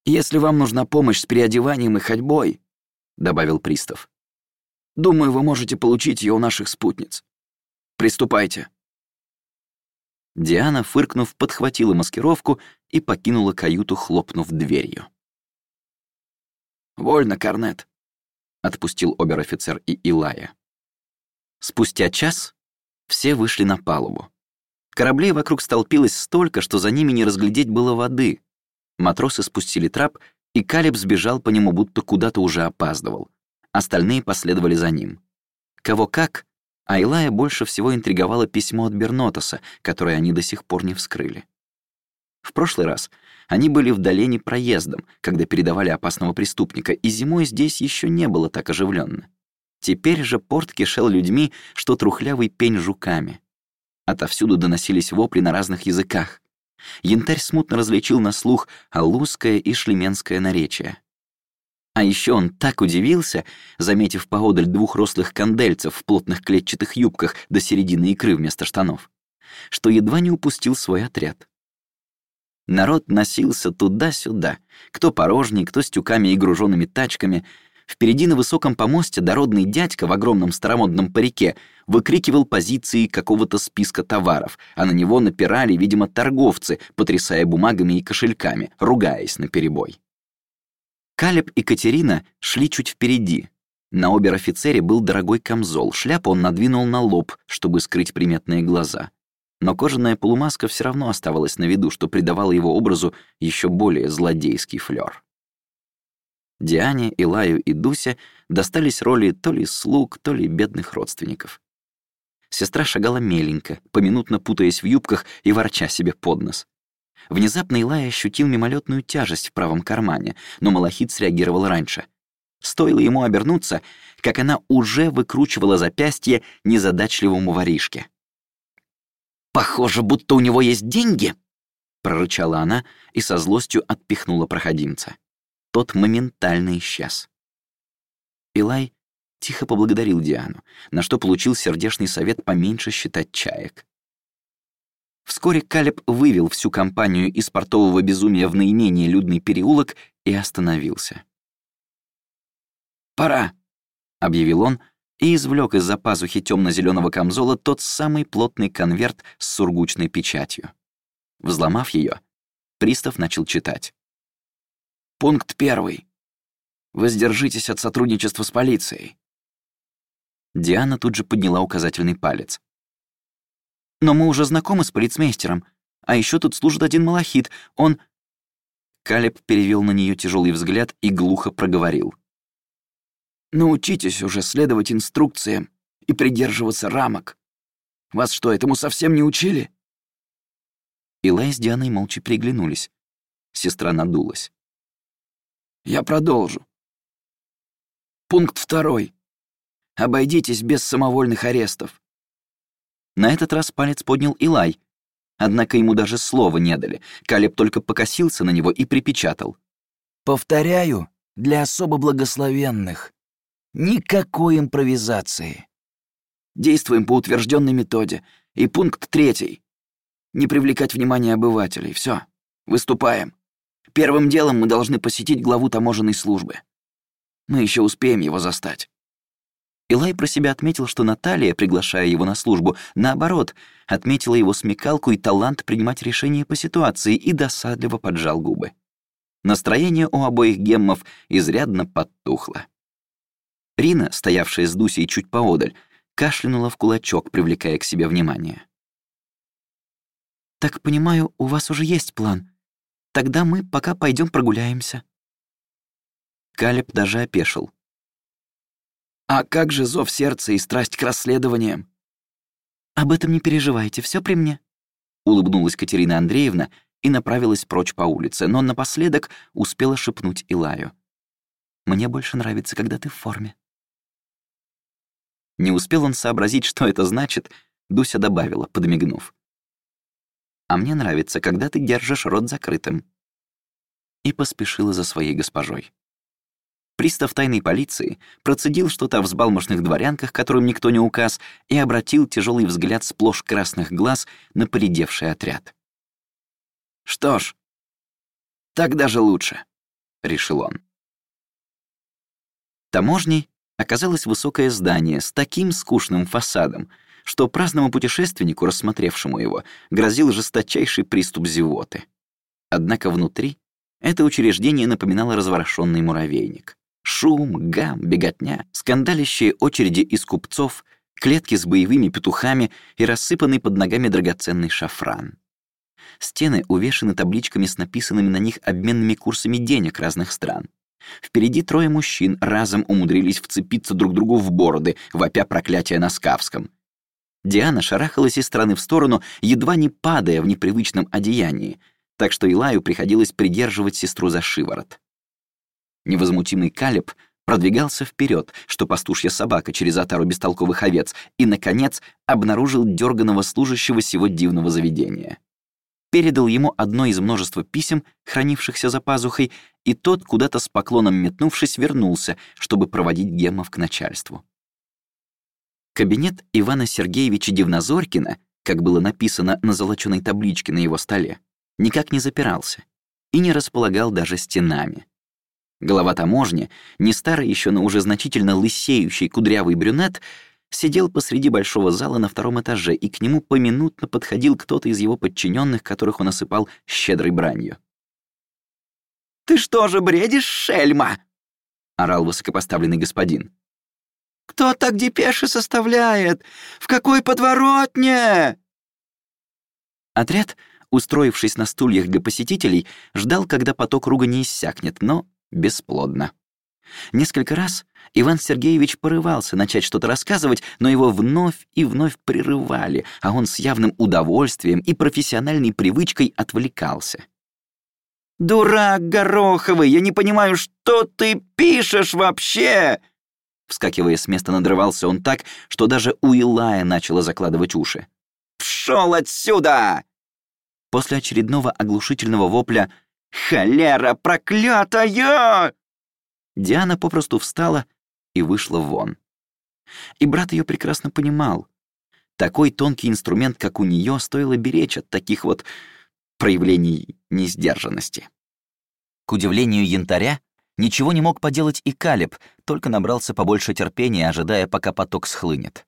«Если вам нужна помощь с переодеванием и ходьбой», — добавил пристав, «думаю, вы можете получить ее у наших спутниц. Приступайте». Диана, фыркнув, подхватила маскировку и покинула каюту, хлопнув дверью. «Вольно, Корнет», — отпустил обер-офицер и Илая. Спустя час все вышли на палубу. Кораблей вокруг столпилось столько, что за ними не разглядеть было воды. Матросы спустили трап, и Калиб сбежал по нему, будто куда-то уже опаздывал. Остальные последовали за ним. Кого как, а Илая больше всего интриговало письмо от Бернотоса, которое они до сих пор не вскрыли. В прошлый раз они были в долине проездом, когда передавали опасного преступника, и зимой здесь еще не было так оживленно. Теперь же порт кишел людьми, что трухлявый пень жуками. Отовсюду доносились вопли на разных языках. Янтарь смутно различил на слух алузское и шлеменское наречие. А еще он так удивился, заметив поодаль двух рослых кандельцев в плотных клетчатых юбках до середины икры вместо штанов, что едва не упустил свой отряд. Народ носился туда-сюда, кто порожний, кто с тюками и груженными тачками. Впереди на высоком помосте дородный дядька в огромном старомодном парике выкрикивал позиции какого-то списка товаров, а на него напирали, видимо, торговцы, потрясая бумагами и кошельками, ругаясь наперебой. Калеб и Катерина шли чуть впереди. На обер-офицере был дорогой камзол, шляпу он надвинул на лоб, чтобы скрыть приметные глаза но кожаная полумаска все равно оставалась на виду, что придавало его образу еще более злодейский флер. Диане, Илаю и Дуся достались роли то ли слуг, то ли бедных родственников. Сестра шагала меленько, поминутно путаясь в юбках и ворча себе под нос. Внезапно Илай ощутил мимолетную тяжесть в правом кармане, но Малахит среагировал раньше. Стоило ему обернуться, как она уже выкручивала запястье незадачливому воришке. «Похоже, будто у него есть деньги!» Прорычала она и со злостью отпихнула проходимца. Тот моментально исчез. Илай тихо поблагодарил Диану, на что получил сердечный совет поменьше считать чаек. Вскоре Калеб вывел всю компанию из портового безумия в наименее людный переулок и остановился. «Пора», — объявил он, и извлек из-за пазухи темно-зеленого камзола тот самый плотный конверт с сургучной печатью. Взломав ее, пристав начал читать. «Пункт первый. Воздержитесь от сотрудничества с полицией». Диана тут же подняла указательный палец. «Но мы уже знакомы с полицмейстером, а еще тут служит один малахит. Он...» Калеб перевел на нее тяжелый взгляд и глухо проговорил. Научитесь уже следовать инструкциям и придерживаться рамок. Вас что, этому совсем не учили?» Илай с Дианой молча приглянулись. Сестра надулась. «Я продолжу. Пункт второй. Обойдитесь без самовольных арестов». На этот раз палец поднял Илай, однако ему даже слова не дали. Калеб только покосился на него и припечатал. «Повторяю, для особо благословенных. Никакой импровизации. Действуем по утвержденной методе. И пункт третий. Не привлекать внимание обывателей. Все. Выступаем. Первым делом мы должны посетить главу таможенной службы. Мы еще успеем его застать. Илай про себя отметил, что Наталья, приглашая его на службу, наоборот, отметила его смекалку и талант принимать решения по ситуации и досадливо поджал губы. Настроение у обоих геммов изрядно подтухло. Рина, стоявшая с Дусей чуть поодаль, кашлянула в кулачок, привлекая к себе внимание. «Так понимаю, у вас уже есть план. Тогда мы пока пойдем прогуляемся». Калеб даже опешил. «А как же зов сердца и страсть к расследованиям?» «Об этом не переживайте, все при мне», — улыбнулась Катерина Андреевна и направилась прочь по улице, но напоследок успела шепнуть Илаю. «Мне больше нравится, когда ты в форме». Не успел он сообразить, что это значит, Дуся добавила, подмигнув. «А мне нравится, когда ты держишь рот закрытым». И поспешила за своей госпожой. Пристав тайной полиции процедил что-то о взбалмошных дворянках, которым никто не указ, и обратил тяжелый взгляд сплошь красных глаз на поредевший отряд. «Что ж, так даже лучше», — решил он. Таможней оказалось высокое здание с таким скучным фасадом, что праздному путешественнику, рассмотревшему его, грозил жесточайший приступ зевоты. Однако внутри это учреждение напоминало разворошенный муравейник. Шум, гам, беготня, скандалящие очереди из купцов, клетки с боевыми петухами и рассыпанный под ногами драгоценный шафран. Стены увешаны табличками с написанными на них обменными курсами денег разных стран. Впереди трое мужчин разом умудрились вцепиться друг другу в бороды, вопя проклятия на скавском. Диана шарахалась из стороны в сторону, едва не падая в непривычном одеянии, так что Илаю приходилось придерживать сестру за шиворот. Невозмутимый Калеб продвигался вперед, что пастушья собака через отару бестолковых овец, и, наконец, обнаружил дерганого служащего сего дивного заведения передал ему одно из множества писем, хранившихся за пазухой, и тот, куда-то с поклоном метнувшись, вернулся, чтобы проводить Геммов к начальству. Кабинет Ивана Сергеевича Дивнозоркина, как было написано на золоченой табличке на его столе, никак не запирался и не располагал даже стенами. Глава таможни, не старый еще, но уже значительно лысеющий кудрявый брюнет, сидел посреди большого зала на втором этаже, и к нему поминутно подходил кто-то из его подчиненных, которых он осыпал щедрой бранью. «Ты что же бредишь, шельма?» — орал высокопоставленный господин. «Кто так депеши составляет? В какой подворотне?» Отряд, устроившись на стульях для посетителей, ждал, когда поток руга не иссякнет, но бесплодно. Несколько раз Иван Сергеевич порывался начать что-то рассказывать, но его вновь и вновь прерывали, а он с явным удовольствием и профессиональной привычкой отвлекался. «Дурак Гороховый, я не понимаю, что ты пишешь вообще!» Вскакивая с места, надрывался он так, что даже у Илая начало закладывать уши. «Пшел отсюда!» После очередного оглушительного вопля «Холера проклятая!» Диана попросту встала и вышла вон. И брат ее прекрасно понимал. Такой тонкий инструмент, как у нее, стоило беречь от таких вот проявлений несдержанности. К удивлению янтаря, ничего не мог поделать и Калиб, только набрался побольше терпения, ожидая, пока поток схлынет.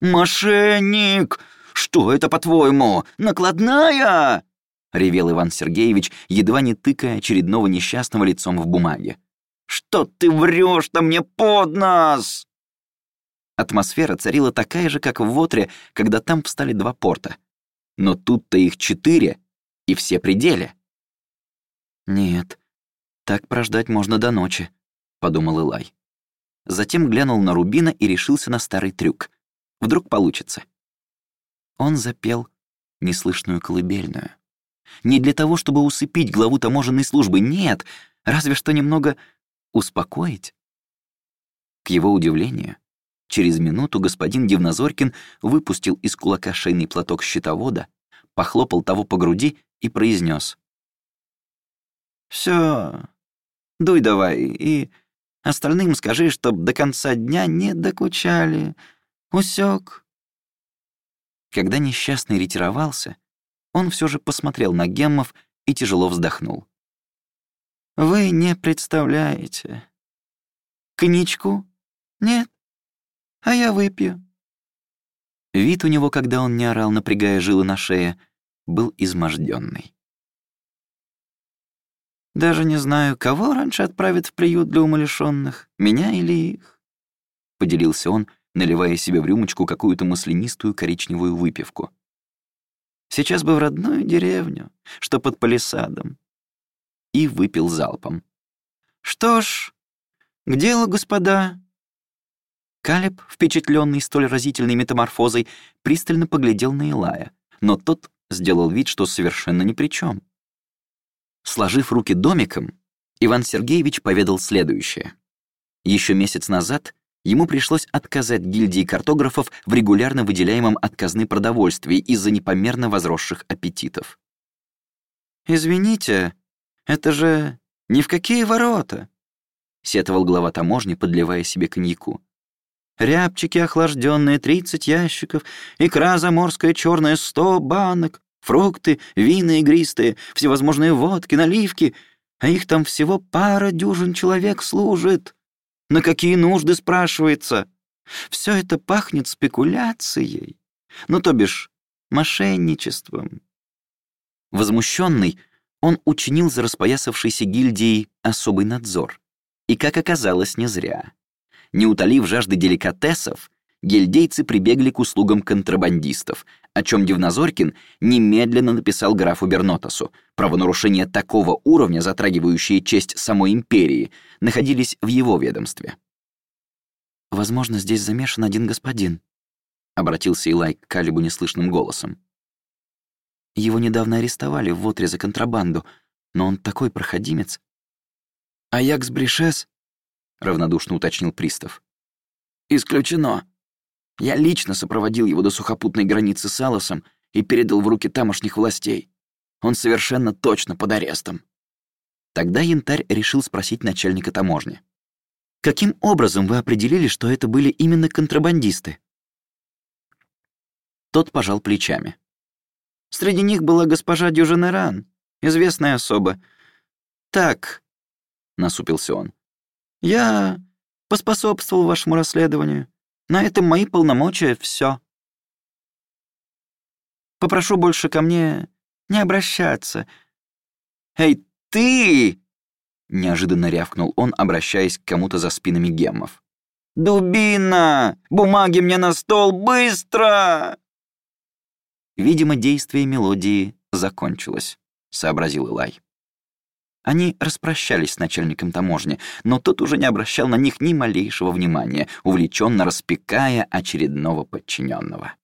«Мошенник! Что это, по-твоему, накладная?» — ревел Иван Сергеевич, едва не тыкая очередного несчастного лицом в бумаге. Что ты врешь-то мне под нос?» Атмосфера царила такая же, как в Вотре, когда там встали два порта. Но тут-то их четыре, и все пределе. «Нет, так прождать можно до ночи», — подумал Илай. Затем глянул на Рубина и решился на старый трюк. Вдруг получится. Он запел неслышную колыбельную. Не для того, чтобы усыпить главу таможенной службы, нет, разве что немного Успокоить? К его удивлению, через минуту господин Дивнозоркин выпустил из кулака шейный платок щитовода, похлопал того по груди и произнес: «Все, дуй давай, и остальным скажи, чтоб до конца дня не докучали. Усек. Когда несчастный ретировался, он все же посмотрел на Геммов и тяжело вздохнул. Вы не представляете. Коньячку? Нет. А я выпью. Вид у него, когда он не орал, напрягая жилы на шее, был изможденный. Даже не знаю, кого раньше отправят в приют для умалишенных, меня или их. Поделился он, наливая себе в рюмочку какую-то маслянистую коричневую выпивку. Сейчас бы в родную деревню, что под палисадом, и выпил залпом. «Что ж, к делу, господа!» Калеб, впечатленный столь разительной метаморфозой, пристально поглядел на Илая, но тот сделал вид, что совершенно ни при чем. Сложив руки домиком, Иван Сергеевич поведал следующее. Еще месяц назад ему пришлось отказать гильдии картографов в регулярно выделяемом от продовольствии из-за непомерно возросших аппетитов. «Извините, это же ни в какие ворота», — сетовал глава таможни, подливая себе коньяку. «Рябчики охлажденные, 30 ящиков, икра заморская черная, 100 банок, фрукты, вина игристые, всевозможные водки, наливки, а их там всего пара дюжин человек служит. На какие нужды, спрашивается? Все это пахнет спекуляцией, ну, то бишь, мошенничеством». Возмущенный, он учинил за распоясавшейся гильдией особый надзор. И, как оказалось, не зря. Не утолив жажды деликатесов, гильдейцы прибегли к услугам контрабандистов, о чем Дивнозоркин немедленно написал графу Бернотосу. Правонарушения такого уровня, затрагивающие честь самой империи, находились в его ведомстве. «Возможно, здесь замешан один господин», — обратился Илай к Калибу неслышным голосом. Его недавно арестовали в Вотре за контрабанду, но он такой проходимец. «Аякс Бришес?» — равнодушно уточнил пристав. «Исключено. Я лично сопроводил его до сухопутной границы с Алосом и передал в руки тамошних властей. Он совершенно точно под арестом». Тогда Янтарь решил спросить начальника таможни. «Каким образом вы определили, что это были именно контрабандисты?» Тот пожал плечами. Среди них была госпожа Дюженеран, известная особа. Так, — насупился он, — я поспособствовал вашему расследованию. На этом мои полномочия — все. Попрошу больше ко мне не обращаться. «Эй, ты!» — неожиданно рявкнул он, обращаясь к кому-то за спинами геммов. «Дубина! Бумаги мне на стол, быстро!» Видимо, действие мелодии закончилось, сообразил Илай. Они распрощались с начальником таможни, но тот уже не обращал на них ни малейшего внимания, увлеченно распекая очередного подчиненного.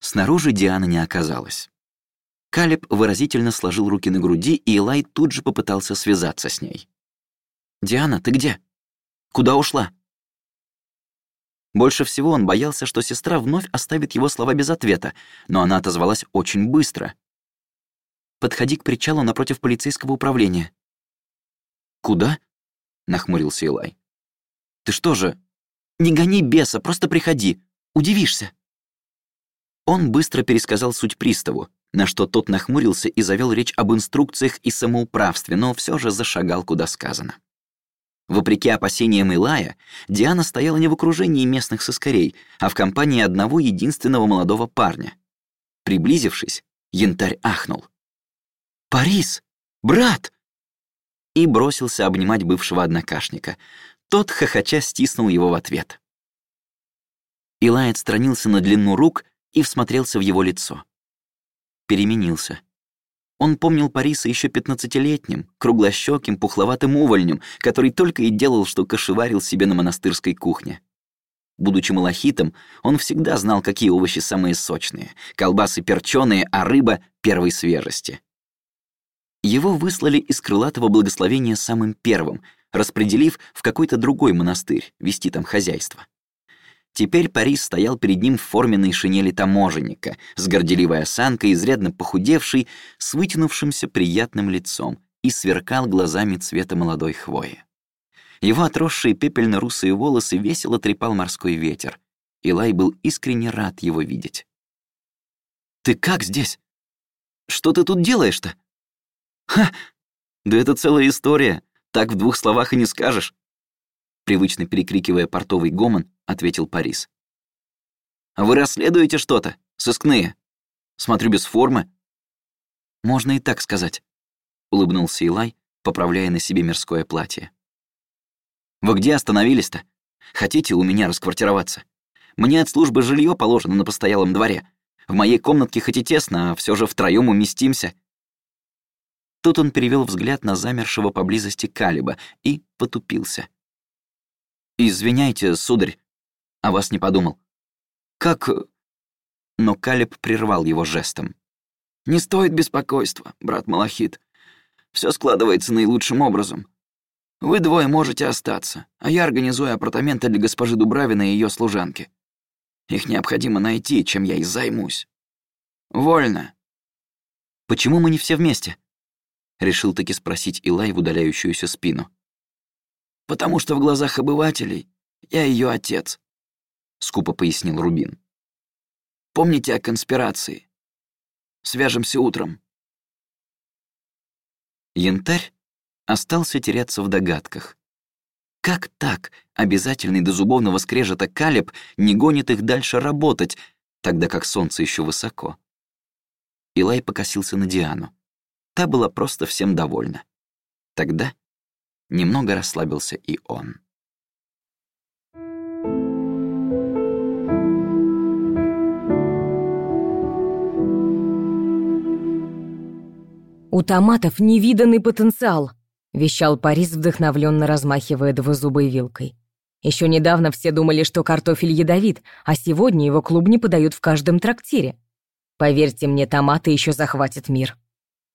Снаружи Диана не оказалась. Калеб выразительно сложил руки на груди, и Илай тут же попытался связаться с ней. «Диана, ты где? Куда ушла?» Больше всего он боялся, что сестра вновь оставит его слова без ответа, но она отозвалась очень быстро. «Подходи к причалу напротив полицейского управления». «Куда?» — нахмурился Илай. «Ты что же? Не гони беса, просто приходи. Удивишься». Он быстро пересказал суть приставу, на что тот нахмурился и завел речь об инструкциях и самоуправстве, но все же зашагал, куда сказано. Вопреки опасениям Илая, Диана стояла не в окружении местных соскорей, а в компании одного единственного молодого парня. Приблизившись, янтарь ахнул. «Парис! Брат!» И бросился обнимать бывшего однокашника. Тот, хохоча, стиснул его в ответ. Илай отстранился на длину рук и всмотрелся в его лицо. Переменился. Он помнил Париса еще пятнадцатилетним, круглощеким, пухловатым увольнем, который только и делал, что кошеварил себе на монастырской кухне. Будучи малахитом, он всегда знал, какие овощи самые сочные, колбасы перченые, а рыба — первой свежести. Его выслали из крылатого благословения самым первым, распределив в какой-то другой монастырь, вести там хозяйство. Теперь Парис стоял перед ним в форменной шинели таможенника, с горделивой осанкой, изрядно похудевший, с вытянувшимся приятным лицом и сверкал глазами цвета молодой хвои. Его отросшие пепельно-русые волосы весело трепал морской ветер. Илай был искренне рад его видеть. «Ты как здесь? Что ты тут делаешь-то?» «Ха! Да это целая история, так в двух словах и не скажешь!» Привычно перекрикивая портовый гомон, ответил Парис. «А вы расследуете что-то? Сыскные? Смотрю, без формы». «Можно и так сказать», — улыбнулся Илай, поправляя на себе мирское платье. «Вы где остановились-то? Хотите у меня расквартироваться? Мне от службы жилье положено на постоялом дворе. В моей комнатке хоть и тесно, а все же втроем уместимся». Тут он перевел взгляд на замершего поблизости Калиба и потупился. «Извиняйте, сударь, о вас не подумал. Как...» Но Калеб прервал его жестом. «Не стоит беспокойства, брат Малахит. Все складывается наилучшим образом. Вы двое можете остаться, а я организую апартаменты для госпожи Дубравина и ее служанки. Их необходимо найти, чем я и займусь. Вольно. Почему мы не все вместе? Решил таки спросить Илай в удаляющуюся спину. Потому что в глазах обывателей я ее отец, скупо пояснил Рубин. Помните о конспирации. Свяжемся утром. Янтарь остался теряться в догадках. Как так обязательный до зубовного скрежета Калеб не гонит их дальше работать, тогда как солнце еще высоко? Илай покосился на Диану. Та была просто всем довольна. Тогда немного расслабился и он. «У томатов невиданный потенциал», — вещал Парис, вдохновленно размахивая двузубой вилкой. Еще недавно все думали, что картофель ядовит, а сегодня его клубни подают в каждом трактире. Поверьте мне, томаты еще захватят мир.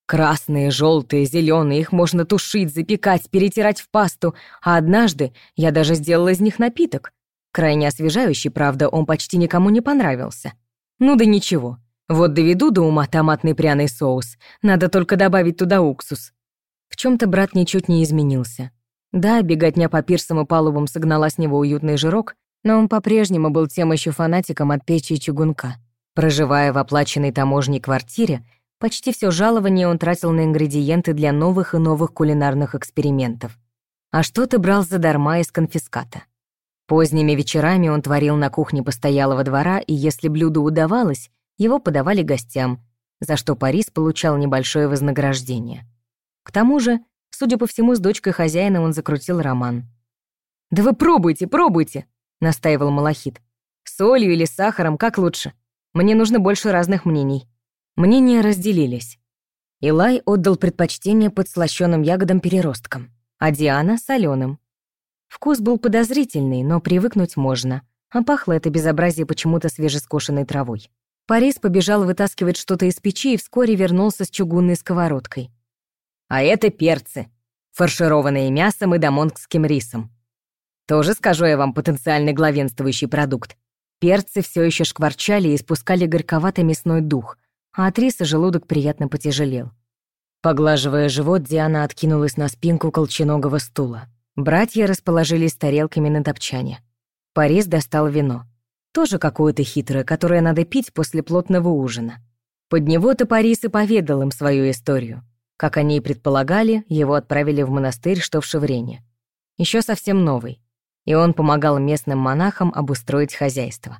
Красные, желтые, зеленые, их можно тушить, запекать, перетирать в пасту, а однажды я даже сделала из них напиток. Крайне освежающий, правда, он почти никому не понравился. Ну да ничего, вот доведу до ума томатный пряный соус. Надо только добавить туда уксус. В чем то брат ничуть не изменился. Да, беготня по пирсам и палубам согнала с него уютный жирок, но он по-прежнему был тем еще фанатиком от печи и чугунка. Проживая в оплаченной таможней квартире, почти все жалование он тратил на ингредиенты для новых и новых кулинарных экспериментов. А что-то брал задарма из конфиската. Поздними вечерами он творил на кухне постоялого двора, и если блюдо удавалось, его подавали гостям, за что Парис получал небольшое вознаграждение. К тому же, судя по всему, с дочкой хозяина он закрутил роман. «Да вы пробуйте, пробуйте!» — настаивал Малахит. «Солью или сахаром, как лучше? Мне нужно больше разных мнений». Мнения разделились. Илай отдал предпочтение подслащённым ягодам-переросткам, а Диана — солёным. Вкус был подозрительный, но привыкнуть можно, а пахло это безобразие почему-то свежескошенной травой. Парис побежал вытаскивать что-то из печи и вскоре вернулся с чугунной сковородкой. А это перцы, фаршированные мясом и дамонгским рисом. Тоже скажу я вам потенциальный главенствующий продукт. Перцы все еще шкварчали и испускали горьковатый мясной дух, а от риса желудок приятно потяжелел. Поглаживая живот, Диана откинулась на спинку колченогого стула. Братья расположились тарелками на топчане. Парис достал вино. Тоже какое-то хитрое, которое надо пить после плотного ужина. Под него-то Парис и поведал им свою историю. Как они и предполагали, его отправили в монастырь, что в Шеврене. Еще совсем новый. И он помогал местным монахам обустроить хозяйство.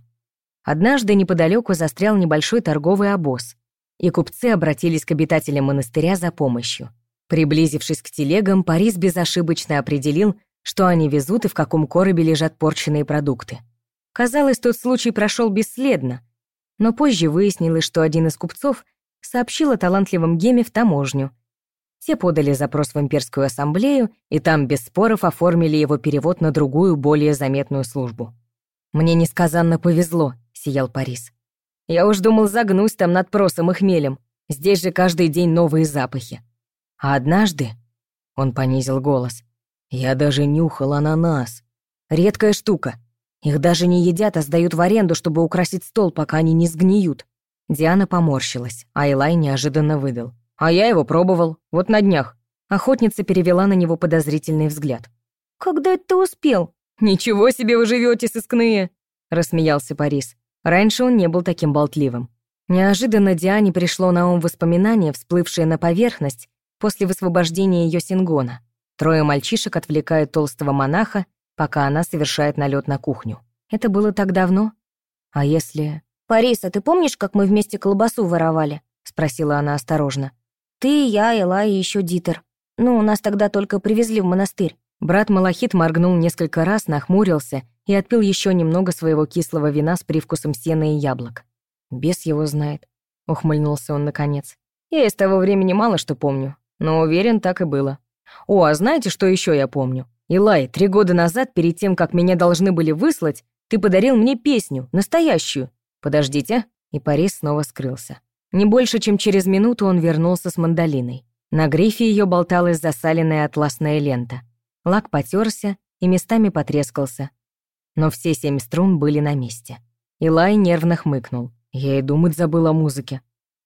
Однажды неподалеку застрял небольшой торговый обоз, и купцы обратились к обитателям монастыря за помощью. Приблизившись к телегам, Парис безошибочно определил, что они везут и в каком коробе лежат порченные продукты. Казалось, тот случай прошел бесследно, но позже выяснилось, что один из купцов сообщил о талантливом Геме в таможню. Те подали запрос в имперскую ассамблею, и там без споров оформили его перевод на другую, более заметную службу. «Мне несказанно повезло», — сиял Парис. «Я уж думал, загнусь там над просом и хмелем. Здесь же каждый день новые запахи. А однажды...» — он понизил голос. «Я даже нюхал ананас. Редкая штука. Их даже не едят, а сдают в аренду, чтобы украсить стол, пока они не сгниют». Диана поморщилась, а Элай неожиданно выдал. «А я его пробовал, вот на днях». Охотница перевела на него подозрительный взгляд. «Когда это успел?» «Ничего себе вы живете, сыскные!» — рассмеялся Парис. Раньше он не был таким болтливым. Неожиданно Диане пришло на ум воспоминание, всплывшее на поверхность после высвобождения ее сингона. Трое мальчишек отвлекают толстого монаха, пока она совершает налет на кухню. Это было так давно. А если... «Парис, а ты помнишь, как мы вместе колбасу воровали?» — спросила она осторожно. «Ты, я, Элла и еще Дитер. Ну, нас тогда только привезли в монастырь». Брат Малахит моргнул несколько раз, нахмурился и отпил еще немного своего кислого вина с привкусом сена и яблок. «Бес его знает», — ухмыльнулся он наконец. «Я из того времени мало что помню, но уверен, так и было. О, а знаете, что еще я помню? Илай, три года назад, перед тем, как меня должны были выслать, ты подарил мне песню, настоящую. Подождите». И Парис снова скрылся. Не больше, чем через минуту он вернулся с мандолиной. На грифе ее болталась засаленная атласная лента. Лак потерся и местами потрескался. Но все семь струн были на месте. Илай нервно хмыкнул. Я и думать забыл о музыке.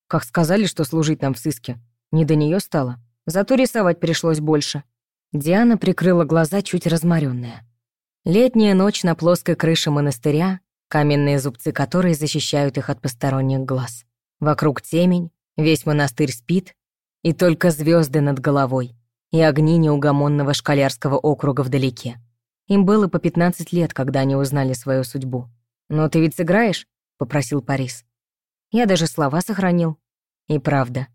Как сказали, что служить нам в сыске. Не до нее стало. Зато рисовать пришлось больше. Диана прикрыла глаза, чуть разморенная. Летняя ночь на плоской крыше монастыря, каменные зубцы которой защищают их от посторонних глаз. Вокруг темень, весь монастырь спит, и только звезды над головой, и огни неугомонного школярского округа вдалеке. Им было по 15 лет, когда они узнали свою судьбу. «Но ты ведь сыграешь?» — попросил Парис. Я даже слова сохранил. И правда.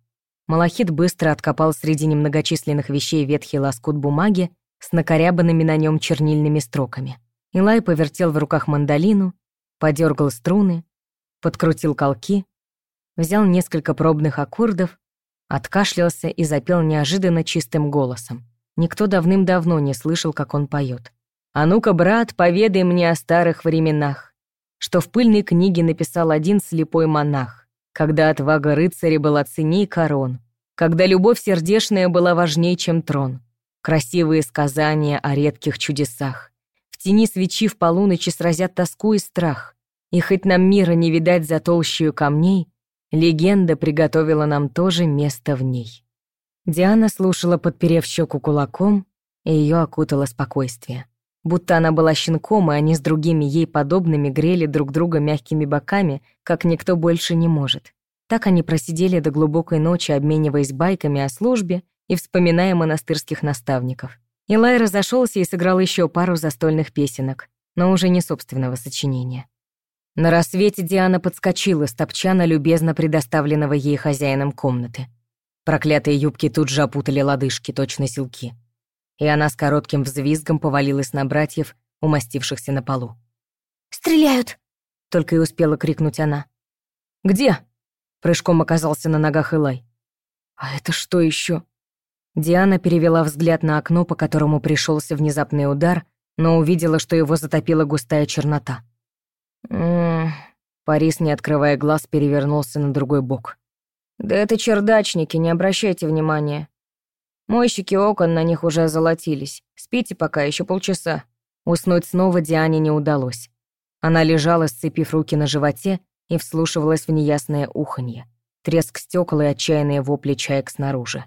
Малахит быстро откопал среди немногочисленных вещей ветхий лоскут бумаги с накорябанными на нем чернильными строками. Илай повертел в руках мандолину, подергал струны, подкрутил колки, взял несколько пробных аккордов, откашлялся и запел неожиданно чистым голосом. Никто давным-давно не слышал, как он поет. «А ну-ка, брат, поведай мне о старых временах, что в пыльной книге написал один слепой монах, когда отвага рыцаря была ценней корон, когда любовь сердечная была важней, чем трон, красивые сказания о редких чудесах, в тени свечи в полуночи сразят тоску и страх, и хоть нам мира не видать за толщую камней, легенда приготовила нам тоже место в ней». Диана слушала, подперев щеку кулаком, и ее окутало спокойствие будто она была щенком, и они с другими ей подобными грели друг друга мягкими боками, как никто больше не может. Так они просидели до глубокой ночи, обмениваясь байками о службе и вспоминая монастырских наставников. Илай разошелся и сыграл еще пару застольных песенок, но уже не собственного сочинения. На рассвете Диана подскочила с топчана, любезно предоставленного ей хозяином комнаты. Проклятые юбки тут же опутали лодыжки, точно силки и она с коротким взвизгом повалилась на братьев, умастившихся на полу. «Стреляют!» — только и успела крикнуть она. «Где?» — прыжком оказался на ногах Илай. «А это что еще? Диана перевела взгляд на окно, по которому пришелся внезапный удар, но увидела, что его затопила густая чернота. «М-м-м...» Парис, не открывая глаз, перевернулся на другой бок. «Да это чердачники, не обращайте внимания. Мойщики окон на них уже золотились. Спите пока, еще полчаса». Уснуть снова Диане не удалось. Она лежала, сцепив руки на животе, и вслушивалась в неясное уханье, треск стекол и отчаянные вопли чаек снаружи.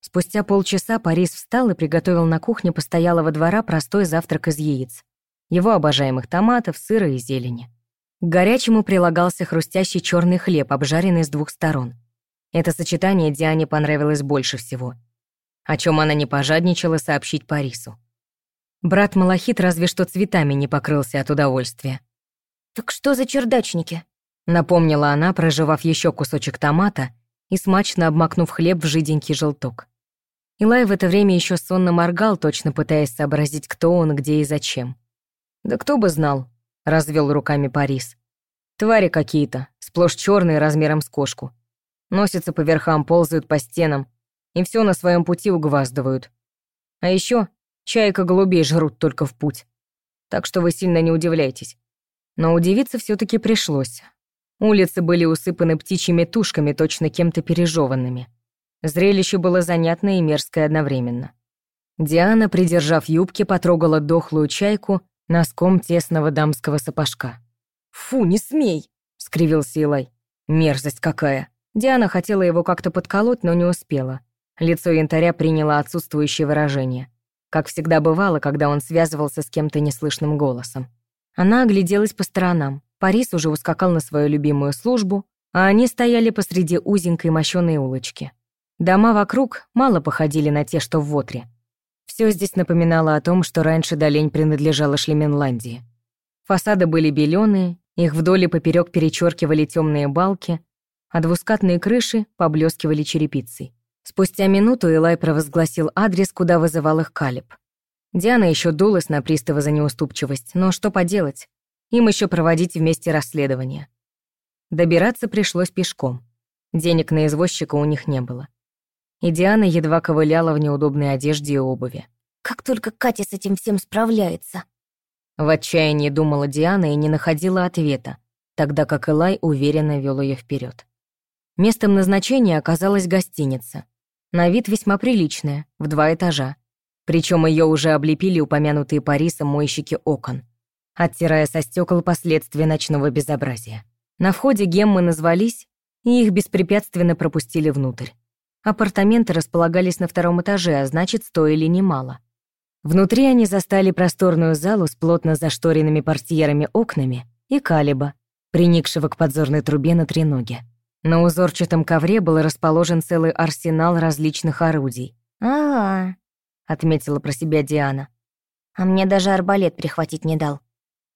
Спустя полчаса Парис встал и приготовил на кухне постоялого двора простой завтрак из яиц. Его обожаемых томатов, сыра и зелени. К горячему прилагался хрустящий черный хлеб, обжаренный с двух сторон. Это сочетание Диане понравилось больше всего — о чем она не пожадничала сообщить Парису. Брат Малахит разве что цветами не покрылся от удовольствия. «Так что за чердачники?» Напомнила она, проживав еще кусочек томата и смачно обмакнув хлеб в жиденький желток. Илай в это время еще сонно моргал, точно пытаясь сообразить, кто он, где и зачем. «Да кто бы знал», — развел руками Парис. «Твари какие-то, сплошь черные размером с кошку. Носятся по верхам, ползают по стенам, и все на своем пути угваздывают. А еще чайка голубей жрут только в путь. Так что вы сильно не удивляйтесь. Но удивиться все таки пришлось. Улицы были усыпаны птичьими тушками, точно кем-то пережеванными. Зрелище было занятное и мерзкое одновременно. Диана, придержав юбки, потрогала дохлую чайку носком тесного дамского сапожка. «Фу, не смей!» — скривился Илай. «Мерзость какая!» Диана хотела его как-то подколоть, но не успела. Лицо янтаря приняло отсутствующее выражение. Как всегда бывало, когда он связывался с кем-то неслышным голосом. Она огляделась по сторонам. Парис уже ускакал на свою любимую службу, а они стояли посреди узенькой мощёной улочки. Дома вокруг мало походили на те, что в Вотре. Все здесь напоминало о том, что раньше долень принадлежала Шлеменландии. Фасады были беленые, их вдоль и поперек перечеркивали темные балки, а двускатные крыши поблескивали черепицей. Спустя минуту Элай провозгласил адрес, куда вызывал их Калиб. Диана еще дулась на пристава за неуступчивость, но что поделать? Им еще проводить вместе расследование. Добираться пришлось пешком. Денег на извозчика у них не было. И Диана едва ковыляла в неудобной одежде и обуви. «Как только Катя с этим всем справляется!» В отчаянии думала Диана и не находила ответа, тогда как Элай уверенно вел ее вперед. Местом назначения оказалась гостиница. На вид весьма приличная, в два этажа. Причем ее уже облепили упомянутые Парисом мойщики окон, оттирая со стекол последствия ночного безобразия. На входе геммы назвались, и их беспрепятственно пропустили внутрь. Апартаменты располагались на втором этаже, а значит, стоили немало. Внутри они застали просторную залу с плотно зашторенными портьерами окнами и калиба, приникшего к подзорной трубе на треноге. На узорчатом ковре был расположен целый арсенал различных орудий. «А-а-а», отметила про себя Диана. «А мне даже арбалет прихватить не дал».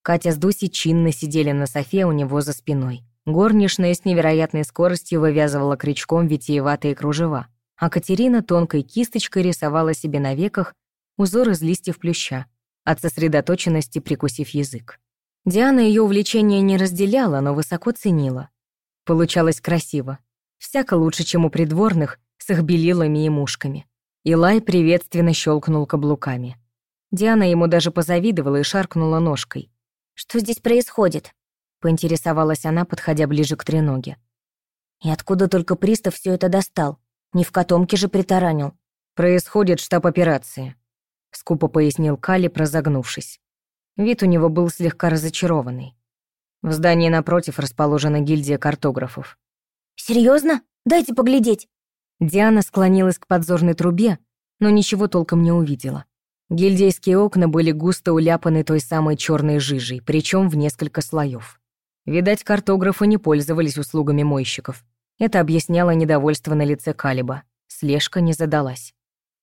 Катя с Дусей чинно сидели на софе у него за спиной. Горничная с невероятной скоростью вывязывала крючком витиеватые кружева, а Катерина тонкой кисточкой рисовала себе на веках узор из листьев плюща, от сосредоточенности прикусив язык. Диана ее увлечение не разделяла, но высоко ценила. Получалось красиво. Всяко лучше, чем у придворных с их белилами и мушками. Илай приветственно щелкнул каблуками. Диана ему даже позавидовала и шаркнула ножкой. «Что здесь происходит?» — поинтересовалась она, подходя ближе к треноге. «И откуда только пристав все это достал? Не в котомке же притаранил». «Происходит штаб операции», — скупо пояснил Кали, прозагнувшись. Вид у него был слегка разочарованный. В здании напротив расположена гильдия картографов. Серьезно? Дайте поглядеть!» Диана склонилась к подзорной трубе, но ничего толком не увидела. Гильдейские окна были густо уляпаны той самой черной жижей, причем в несколько слоев. Видать, картографы не пользовались услугами мойщиков. Это объясняло недовольство на лице Калиба. Слежка не задалась.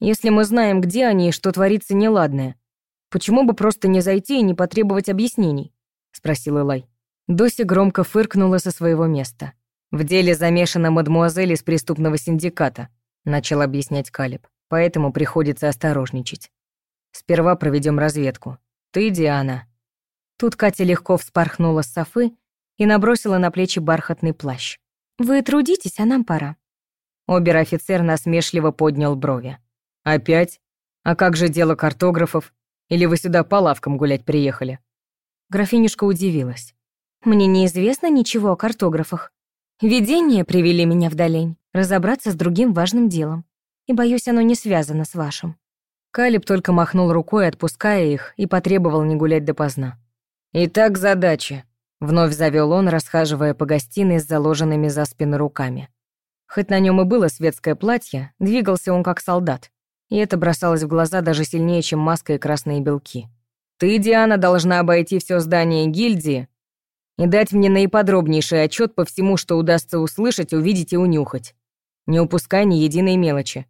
Если мы знаем, где они и что творится неладное, почему бы просто не зайти и не потребовать объяснений? Спросил Элай. Доси громко фыркнула со своего места. В деле замешана мадмуазель из преступного синдиката, начал объяснять Калиб. Поэтому приходится осторожничать. Сперва проведем разведку. Ты, Диана. Тут Катя легко вспорхнула с софы и набросила на плечи бархатный плащ. «Вы трудитесь, а нам пора». Обер-офицер насмешливо поднял брови. «Опять? А как же дело картографов? Или вы сюда по лавкам гулять приехали?» Графинюшка удивилась. «Мне неизвестно ничего о картографах. Видения привели меня в долень, разобраться с другим важным делом. И, боюсь, оно не связано с вашим». Калиб только махнул рукой, отпуская их, и потребовал не гулять допоздна. «Итак, задача», Вновь завел он, расхаживая по гостиной с заложенными за спину руками. Хоть на нем и было светское платье, двигался он как солдат. И это бросалось в глаза даже сильнее, чем маска и красные белки. «Ты, Диана, должна обойти все здание гильдии и дать мне наиподробнейший отчет по всему, что удастся услышать, увидеть и унюхать. Не упускай ни единой мелочи».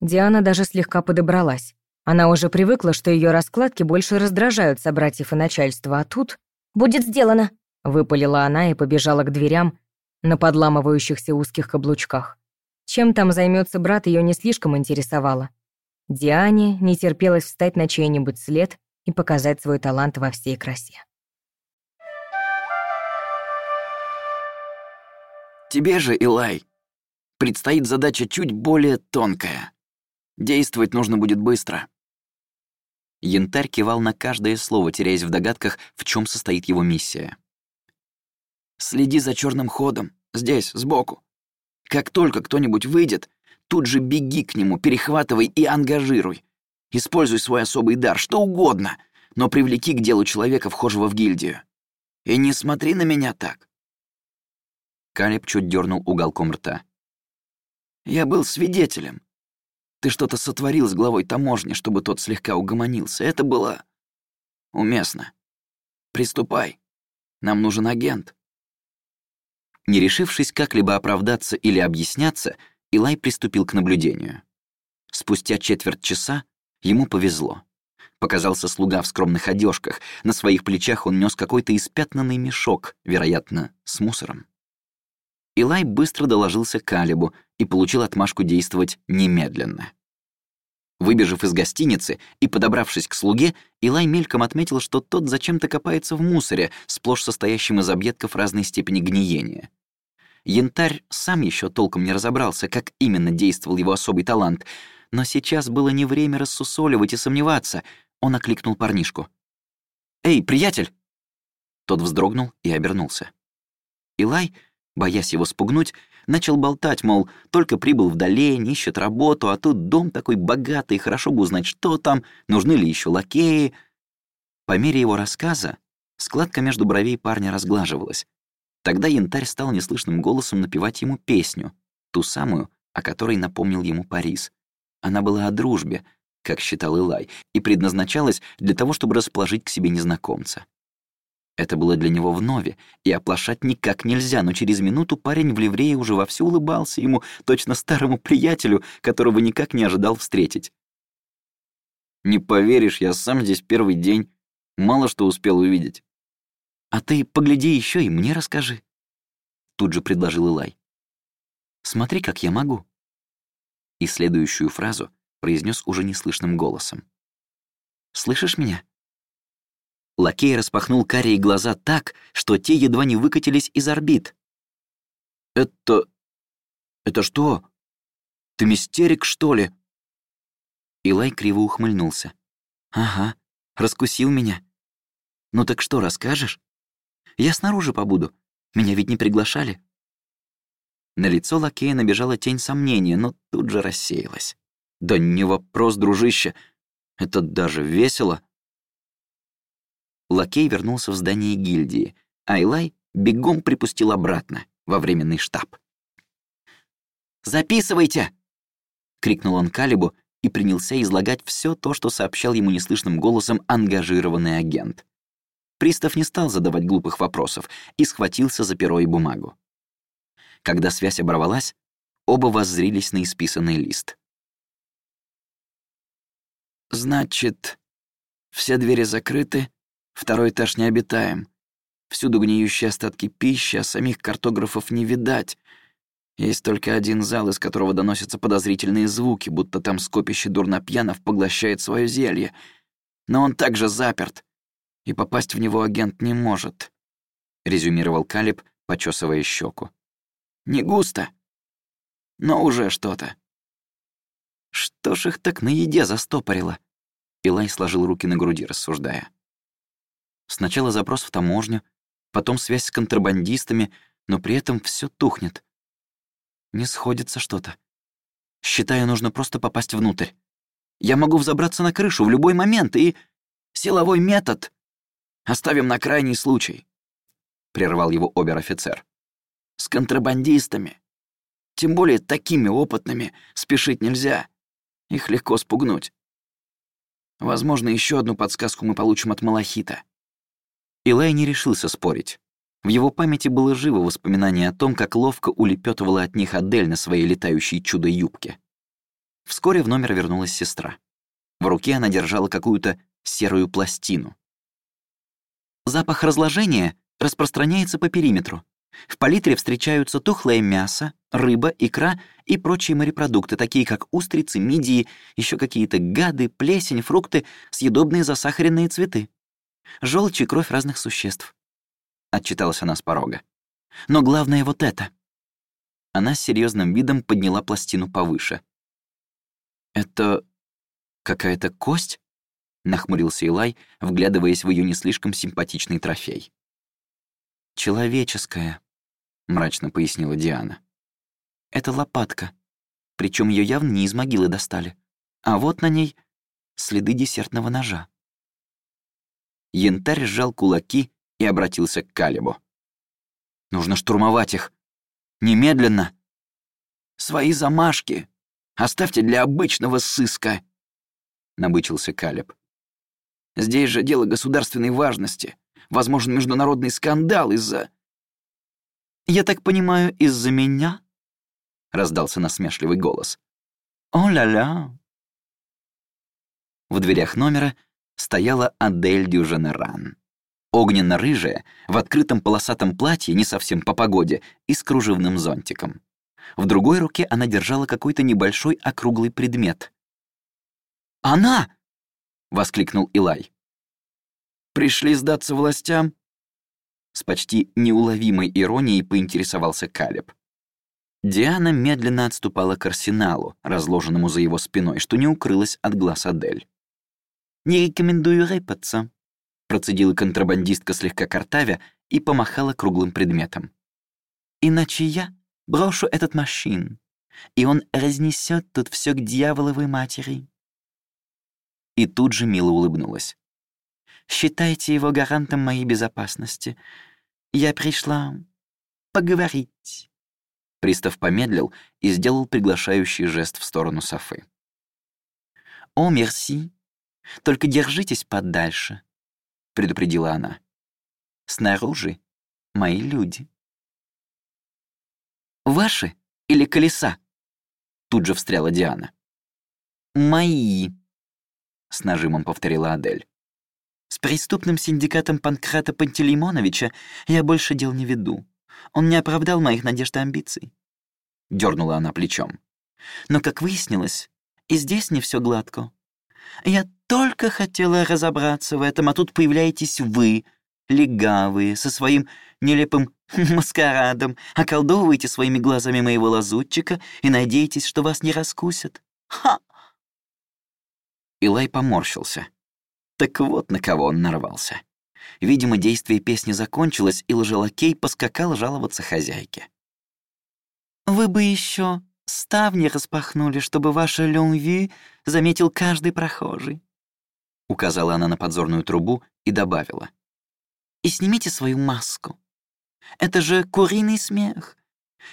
Диана даже слегка подобралась. Она уже привыкла, что ее раскладки больше раздражают собратьев и начальства, а тут... «Будет сделано», Выпалила она и побежала к дверям на подламывающихся узких каблучках. Чем там займется брат, ее не слишком интересовало. Диане не терпелось встать на чей-нибудь след и показать свой талант во всей красе. Тебе же, Илай, предстоит задача чуть более тонкая. Действовать нужно будет быстро. Янтарь кивал на каждое слово, теряясь в догадках, в чем состоит его миссия. Следи за черным ходом, здесь, сбоку. Как только кто-нибудь выйдет, тут же беги к нему, перехватывай и ангажируй. Используй свой особый дар, что угодно, но привлеки к делу человека, вхожего в гильдию. И не смотри на меня так. Калеб чуть дернул уголком рта. Я был свидетелем. Ты что-то сотворил с главой таможни, чтобы тот слегка угомонился. Это было уместно. Приступай. Нам нужен агент. Не решившись как-либо оправдаться или объясняться, Илай приступил к наблюдению. Спустя четверть часа ему повезло. Показался слуга в скромных одежках. На своих плечах он нес какой-то испятнанный мешок, вероятно, с мусором. Илай быстро доложился Калибу и получил отмашку действовать немедленно. Выбежав из гостиницы и подобравшись к слуге, Илай мельком отметил, что тот зачем-то копается в мусоре, сплошь состоящем из объедков разной степени гниения. Янтарь сам еще толком не разобрался, как именно действовал его особый талант, но сейчас было не время рассусоливать и сомневаться. Он окликнул парнишку. «Эй, приятель!» Тот вздрогнул и обернулся. Илай, боясь его спугнуть, Начал болтать, мол, только прибыл в долень, ищет работу, а тут дом такой богатый, хорошо бы узнать, что там, нужны ли еще лакеи. По мере его рассказа складка между бровей парня разглаживалась. Тогда янтарь стал неслышным голосом напевать ему песню, ту самую, о которой напомнил ему Парис. Она была о дружбе, как считал Илай, и предназначалась для того, чтобы расположить к себе незнакомца. Это было для него вновь, и оплошать никак нельзя, но через минуту парень в ливрее уже вовсю улыбался ему, точно старому приятелю, которого никак не ожидал встретить. «Не поверишь, я сам здесь первый день. Мало что успел увидеть». «А ты погляди еще и мне расскажи», — тут же предложил Илай. «Смотри, как я могу». И следующую фразу произнес уже неслышным голосом. «Слышишь меня?» Лакей распахнул карие глаза так, что те едва не выкатились из орбит. «Это... это что? Ты мистерик, что ли?» Илай криво ухмыльнулся. «Ага, раскусил меня. Ну так что, расскажешь? Я снаружи побуду. Меня ведь не приглашали». На лицо лакея набежала тень сомнения, но тут же рассеялась. «Да не вопрос, дружище. Это даже весело. Лакей вернулся в здание гильдии, а Илай бегом припустил обратно, во временный штаб. «Записывайте!» — крикнул он Калибу и принялся излагать все то, что сообщал ему неслышным голосом ангажированный агент. Пристав не стал задавать глупых вопросов и схватился за перо и бумагу. Когда связь оборвалась, оба воззрились на исписанный лист. «Значит, все двери закрыты, Второй этаж необитаем. Всюду гниющие остатки пищи, а самих картографов не видать. Есть только один зал, из которого доносятся подозрительные звуки, будто там скопище дурнопьянов поглощает свое зелье. Но он также заперт, и попасть в него агент не может», — резюмировал Калиб, почесывая щеку. «Не густо, но уже что-то». «Что ж их так на еде застопорило?» Илай сложил руки на груди, рассуждая. Сначала запрос в таможню, потом связь с контрабандистами, но при этом все тухнет. Не сходится что-то. Считаю, нужно просто попасть внутрь. Я могу взобраться на крышу в любой момент и... Силовой метод оставим на крайний случай, — прервал его обер-офицер. С контрабандистами, тем более такими опытными, спешить нельзя. Их легко спугнуть. Возможно, еще одну подсказку мы получим от Малахита. Илай не решился спорить. В его памяти было живо воспоминание о том, как ловко улепетывала от них Адель на своей летающей чудо-юбке. Вскоре в номер вернулась сестра. В руке она держала какую-то серую пластину. Запах разложения распространяется по периметру. В палитре встречаются тухлое мясо, рыба, икра и прочие морепродукты, такие как устрицы, мидии, еще какие-то гады, плесень, фрукты, съедобные засахаренные цветы желчь и кровь разных существ. Отчиталась она с порога. Но главное вот это. Она с серьезным видом подняла пластину повыше. «Это какая-то кость?» — нахмурился Илай, вглядываясь в ее не слишком симпатичный трофей. «Человеческая», — мрачно пояснила Диана. «Это лопатка, причем ее явно не из могилы достали. А вот на ней следы десертного ножа. Янтарь сжал кулаки и обратился к Калибу. «Нужно штурмовать их. Немедленно!» «Свои замашки оставьте для обычного сыска», — набычился Калиб. «Здесь же дело государственной важности. Возможен международный скандал из-за...» «Я так понимаю, из-за меня?» — раздался насмешливый голос. «О-ля-ля!» В дверях номера стояла Адель Дюженеран. Огненно-рыжая, в открытом полосатом платье, не совсем по погоде, и с кружевным зонтиком. В другой руке она держала какой-то небольшой округлый предмет. «Она!» — воскликнул Илай. «Пришли сдаться властям?» С почти неуловимой иронией поинтересовался Калеб. Диана медленно отступала к арсеналу, разложенному за его спиной, что не укрылось от глаз Адель. «Не рекомендую рэпаться», — процедила контрабандистка слегка картавя и помахала круглым предметом. «Иначе я брошу этот машин, и он разнесет тут все к дьяволовой матери». И тут же мило улыбнулась. «Считайте его гарантом моей безопасности. Я пришла поговорить». Пристав помедлил и сделал приглашающий жест в сторону Софы. «О, мерси! Только держитесь подальше», — предупредила она. «Снаружи мои люди». «Ваши или колеса?» Тут же встряла Диана. «Мои», — с нажимом повторила Адель. «С преступным синдикатом Панкрата Пантелеймоновича я больше дел не веду. Он не оправдал моих надежд и амбиций». Дернула она плечом. «Но, как выяснилось, и здесь не все гладко. Я только хотела разобраться в этом, а тут появляетесь вы, легавые, со своим нелепым маскарадом, околдовываете своими глазами моего лазутчика и надеетесь, что вас не раскусят. Ха!» Илай поморщился. Так вот на кого он нарвался. Видимо, действие песни закончилось, и лжелакей поскакал жаловаться хозяйке. «Вы бы еще ставни распахнули, чтобы ваше люмви заметил каждый прохожий», — указала она на подзорную трубу и добавила. «И снимите свою маску. Это же куриный смех.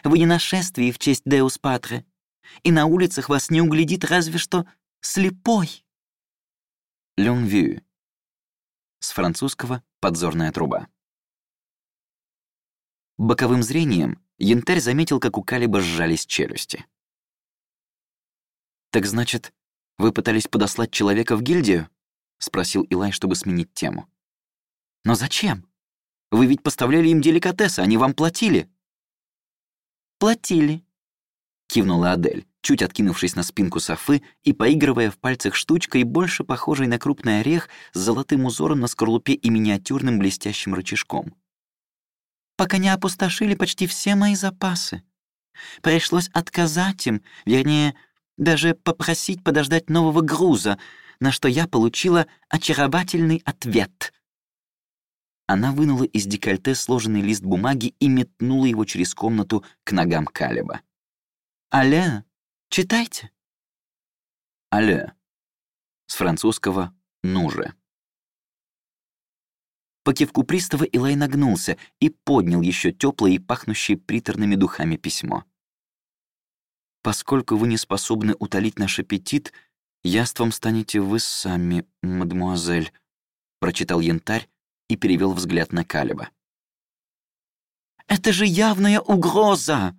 Вы не на шествии в честь Деус Патре, и на улицах вас не углядит разве что слепой». Люмвю. С французского «подзорная труба». Боковым зрением Янтарь заметил, как у Калиба сжались челюсти. «Так значит, вы пытались подослать человека в гильдию?» — спросил Илай, чтобы сменить тему. «Но зачем? Вы ведь поставляли им деликатесы, они вам платили». «Платили», — кивнула Адель, чуть откинувшись на спинку софы и поигрывая в пальцах штучкой, больше похожей на крупный орех с золотым узором на скорлупе и миниатюрным блестящим рычажком пока не опустошили почти все мои запасы. Пришлось отказать им, вернее, даже попросить подождать нового груза, на что я получила очаровательный ответ. Она вынула из декольте сложенный лист бумаги и метнула его через комнату к ногам Калиба. «Алле, читайте». «Алле». С французского «ну же». По кивку пристава Илай нагнулся и поднял еще теплое и пахнущее приторными духами письмо. «Поскольку вы не способны утолить наш аппетит, яством станете вы сами, мадемуазель», — прочитал янтарь и перевел взгляд на Калиба. «Это же явная угроза!»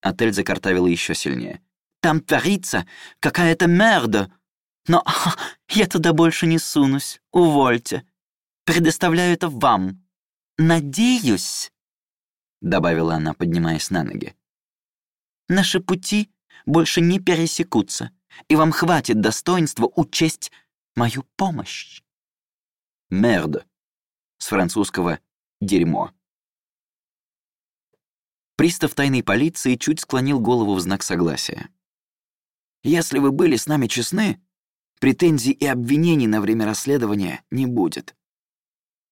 Отель закартавила еще сильнее. «Там творится какая-то мерда! Но я туда больше не сунусь, увольте. Предоставляю это вам. Надеюсь, — добавила она, поднимаясь на ноги. Наши пути больше не пересекутся, и вам хватит достоинства учесть мою помощь. Мерд. С французского «дерьмо». Пристав тайной полиции чуть склонил голову в знак согласия. «Если вы были с нами честны, претензий и обвинений на время расследования не будет.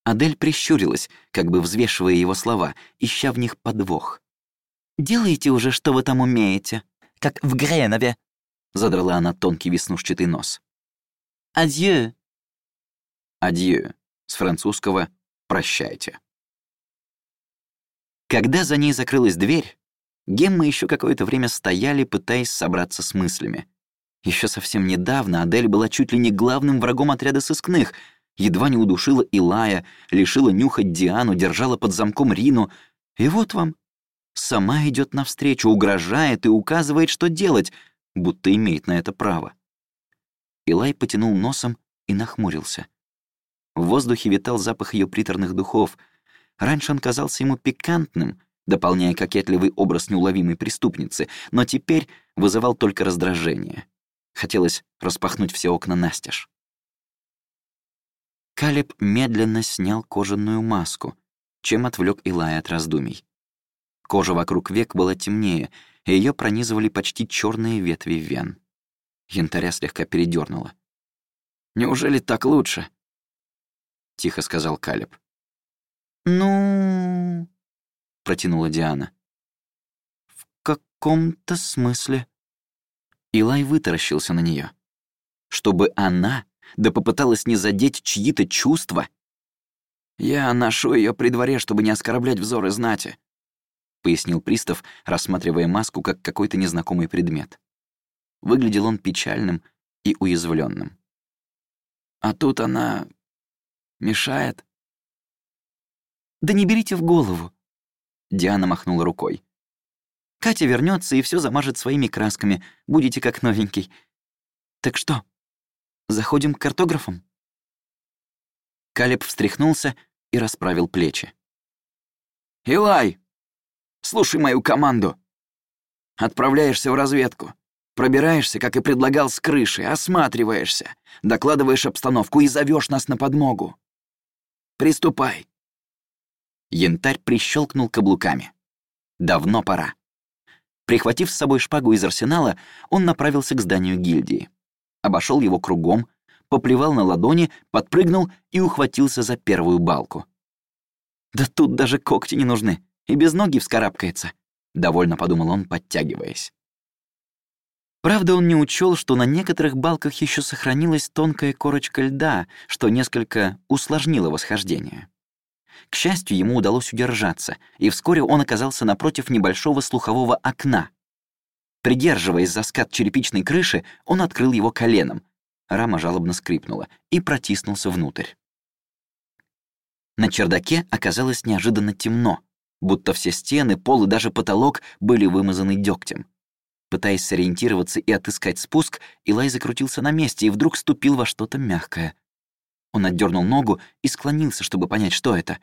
Адель прищурилась, как бы взвешивая его слова, ища в них подвох. «Делайте уже, что вы там умеете, как в Гренове», — задрала она тонкий веснушчатый нос. «Адьё». «Адьё» с французского «прощайте». Когда за ней закрылась дверь, Геммы еще какое-то время стояли, пытаясь собраться с мыслями. Еще совсем недавно Адель была чуть ли не главным врагом отряда сыскных — едва не удушила Илая, лишила нюхать Диану, держала под замком Рину. И вот вам. Сама идет навстречу, угрожает и указывает, что делать, будто имеет на это право. Илай потянул носом и нахмурился. В воздухе витал запах ее приторных духов. Раньше он казался ему пикантным, дополняя кокетливый образ неуловимой преступницы, но теперь вызывал только раздражение. Хотелось распахнуть все окна настежь. Калеб медленно снял кожаную маску, чем отвлек Илая от раздумий. Кожа вокруг век была темнее, и ее пронизывали почти черные ветви вен. Янтаря слегка передернула. «Неужели так лучше?» — тихо сказал Калеб. «Ну...» — протянула Диана. каком-то смысле». Илай вытаращился на нее. Чтобы она да попыталась не задеть чьи-то чувства? «Я ношу ее при дворе, чтобы не оскорблять взоры знати», — пояснил пристав, рассматривая маску как какой-то незнакомый предмет. Выглядел он печальным и уязвленным. «А тут она... мешает?» «Да не берите в голову!» Диана махнула рукой. «Катя вернется и все замажет своими красками. Будете как новенький. Так что, заходим к картографам?» Калеб встряхнулся и расправил плечи. «Илай, слушай мою команду. Отправляешься в разведку. Пробираешься, как и предлагал, с крыши, осматриваешься, докладываешь обстановку и зовешь нас на подмогу. Приступай. Янтарь прищелкнул каблуками. Давно пора. Прихватив с собой шпагу из арсенала, он направился к зданию гильдии. Обошел его кругом, поплевал на ладони, подпрыгнул и ухватился за первую балку. «Да тут даже когти не нужны, и без ноги вскарабкается», — довольно подумал он, подтягиваясь. Правда, он не учел, что на некоторых балках еще сохранилась тонкая корочка льда, что несколько усложнило восхождение. К счастью, ему удалось удержаться, и вскоре он оказался напротив небольшого слухового окна. Придерживаясь за скат черепичной крыши, он открыл его коленом. Рама жалобно скрипнула и протиснулся внутрь. На чердаке оказалось неожиданно темно, будто все стены, пол и даже потолок были вымазаны дегтем. Пытаясь сориентироваться и отыскать спуск, Илай закрутился на месте и вдруг ступил во что-то мягкое. Он отдернул ногу и склонился, чтобы понять, что это.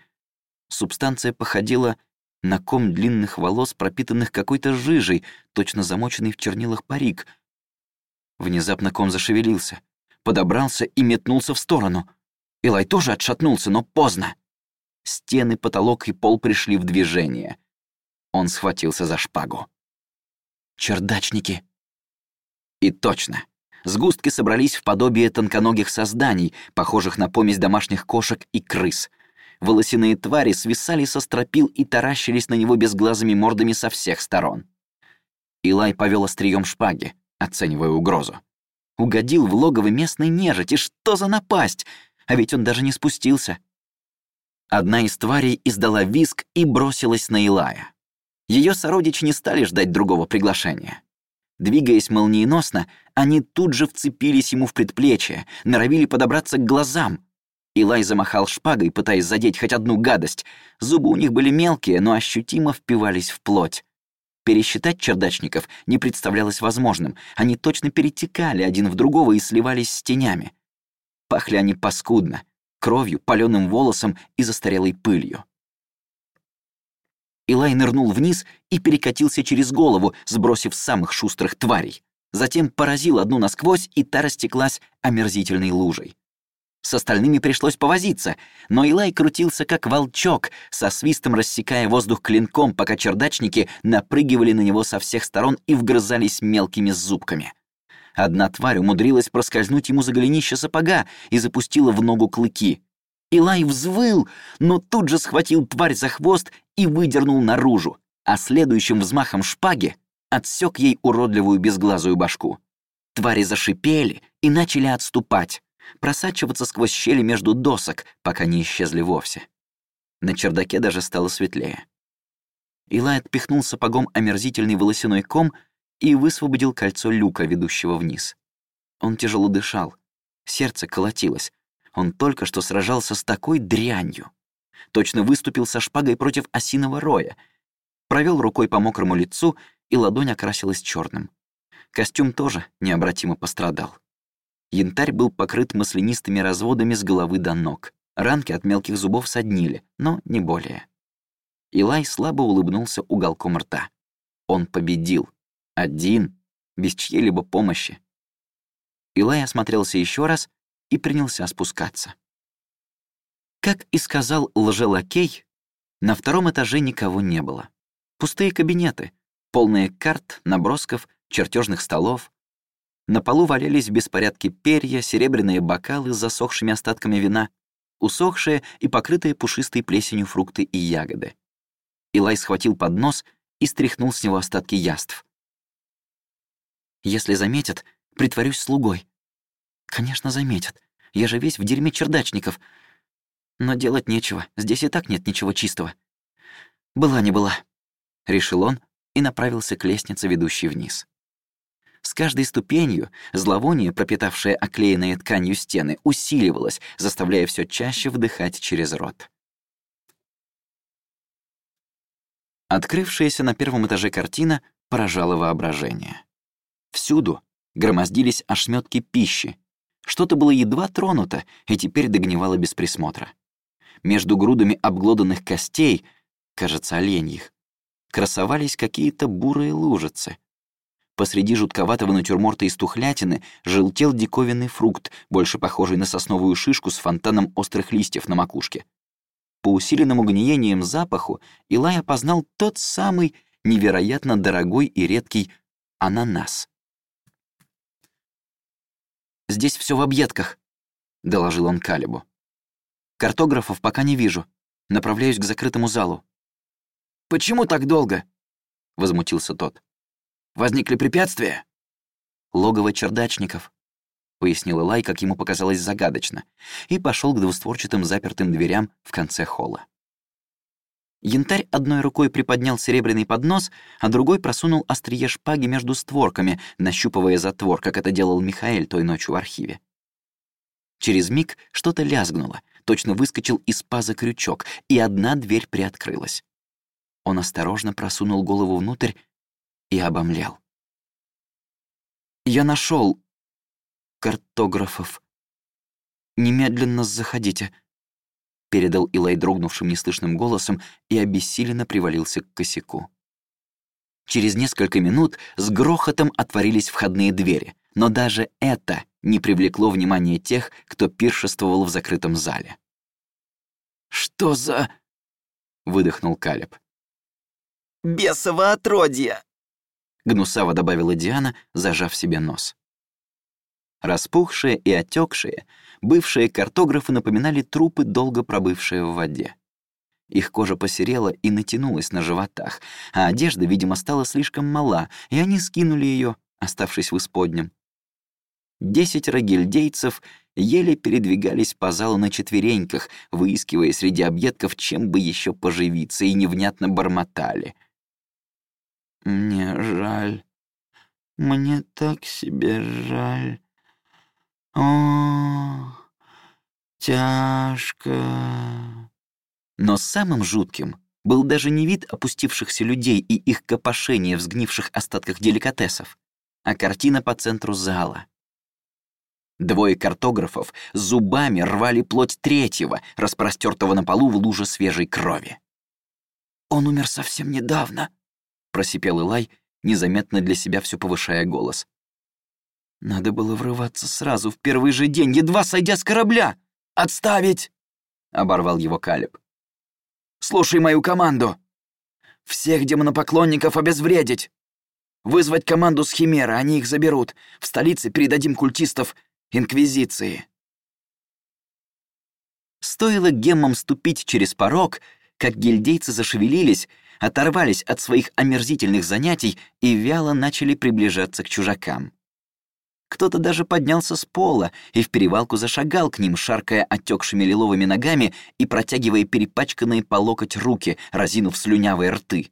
Субстанция походила на ком длинных волос, пропитанных какой-то жижей, точно замоченный в чернилах парик. Внезапно ком зашевелился, подобрался и метнулся в сторону. Илай тоже отшатнулся, но поздно. Стены, потолок и пол пришли в движение. Он схватился за шпагу. Чердачники. И точно. Сгустки собрались в подобие тонконогих созданий, похожих на помесь домашних кошек и крыс. Волосяные твари свисали со стропил и таращились на него безглазыми мордами со всех сторон. Илай повел острием шпаги, оценивая угрозу. Угодил в логово местной нежити, что за напасть? А ведь он даже не спустился. Одна из тварей издала виск и бросилась на Илая. Ее сородичи не стали ждать другого приглашения. Двигаясь молниеносно, они тут же вцепились ему в предплечье, норовили подобраться к глазам. Илай замахал шпагой, пытаясь задеть хоть одну гадость. Зубы у них были мелкие, но ощутимо впивались в плоть. Пересчитать чердачников не представлялось возможным. Они точно перетекали один в другого и сливались с тенями. Пахли они паскудно, кровью, паленым волосом и застарелой пылью. Илай нырнул вниз и перекатился через голову, сбросив самых шустрых тварей. Затем поразил одну насквозь, и та растеклась омерзительной лужей. С остальными пришлось повозиться, но Илай крутился как волчок, со свистом рассекая воздух клинком, пока чердачники напрыгивали на него со всех сторон и вгрызались мелкими зубками. Одна тварь умудрилась проскользнуть ему за голенище сапога и запустила в ногу клыки. Илай взвыл, но тут же схватил тварь за хвост и выдернул наружу, а следующим взмахом шпаги отсек ей уродливую безглазую башку. Твари зашипели и начали отступать, просачиваться сквозь щели между досок, пока не исчезли вовсе. На чердаке даже стало светлее. Илай отпихнул сапогом омерзительный волосяной ком и высвободил кольцо люка, ведущего вниз. Он тяжело дышал, сердце колотилось, он только что сражался с такой дрянью. Точно выступил со шпагой против осиного роя. Провел рукой по мокрому лицу, и ладонь окрасилась черным. Костюм тоже необратимо пострадал. Янтарь был покрыт маслянистыми разводами с головы до ног. Ранки от мелких зубов соднили, но не более. Илай слабо улыбнулся уголком рта. Он победил. Один, без чьей-либо помощи. Илай осмотрелся еще раз и принялся спускаться. Как и сказал лжелакей, на втором этаже никого не было. Пустые кабинеты, полные карт, набросков, чертежных столов. На полу валялись в беспорядке перья, серебряные бокалы с засохшими остатками вина, усохшие и покрытые пушистой плесенью фрукты и ягоды. Илай схватил поднос и стряхнул с него остатки яств. Если заметят, притворюсь слугой. Конечно, заметят. Я же весь в дерьме чердачников. Но делать нечего, здесь и так нет ничего чистого. Была не была, — решил он и направился к лестнице, ведущей вниз. С каждой ступенью зловоние, пропитавшее оклеенные тканью стены, усиливалось, заставляя все чаще вдыхать через рот. Открывшаяся на первом этаже картина поражала воображение. Всюду громоздились ошметки пищи. Что-то было едва тронуто и теперь догнивало без присмотра. Между грудами обглоданных костей, кажется, оленьих, красовались какие-то бурые лужицы. Посреди жутковатого натюрморта из тухлятины желтел диковинный фрукт, больше похожий на сосновую шишку с фонтаном острых листьев на макушке. По усиленному гниением запаху Илай опознал тот самый невероятно дорогой и редкий ананас. «Здесь все в объедках», — доложил он Калибу. «Картографов пока не вижу. Направляюсь к закрытому залу». «Почему так долго?» — возмутился тот. Возникли препятствия?» «Логово чердачников», — пояснил Элай, как ему показалось загадочно, и пошел к двустворчатым запертым дверям в конце холла. Янтарь одной рукой приподнял серебряный поднос, а другой просунул острие шпаги между створками, нащупывая затвор, как это делал Михаэль той ночью в архиве. Через миг что-то лязгнуло, точно выскочил из паза крючок, и одна дверь приоткрылась. Он осторожно просунул голову внутрь и обомлел. «Я нашел картографов. Немедленно заходите», — передал Илай дрогнувшим неслышным голосом и обессиленно привалился к косяку. Через несколько минут с грохотом отворились входные двери, но даже это не привлекло внимания тех, кто пиршествовал в закрытом зале. «Что за...» — выдохнул Калеб. «Бесово отродье!» — гнусаво добавила Диана, зажав себе нос. Распухшие и отекшие, бывшие картографы напоминали трупы, долго пробывшие в воде. Их кожа посерела и натянулась на животах, а одежда, видимо, стала слишком мала, и они скинули ее, оставшись в исподнем. Десятеро гильдейцев еле передвигались по залу на четвереньках, выискивая среди объедков, чем бы еще поживиться, и невнятно бормотали. Мне жаль. Мне так себе жаль. О, тяжко. Но самым жутким был даже не вид опустившихся людей и их копошение в сгнивших остатках деликатесов, а картина по центру зала. Двое картографов зубами рвали плоть третьего, распростертого на полу в луже свежей крови. «Он умер совсем недавно», просипел Илай, незаметно для себя все повышая голос. Надо было врываться сразу, в первый же день, едва сойдя с корабля. «Отставить!» — оборвал его Калиб. «Слушай мою команду. Всех демонопоклонников обезвредить. Вызвать команду с Химера, они их заберут. В столице передадим культистов Инквизиции». Стоило геммам ступить через порог, как гильдейцы зашевелились, оторвались от своих омерзительных занятий и вяло начали приближаться к чужакам. Кто-то даже поднялся с пола и в перевалку зашагал к ним, шаркая отекшими лиловыми ногами и протягивая перепачканные по локоть руки, разинув слюнявые рты.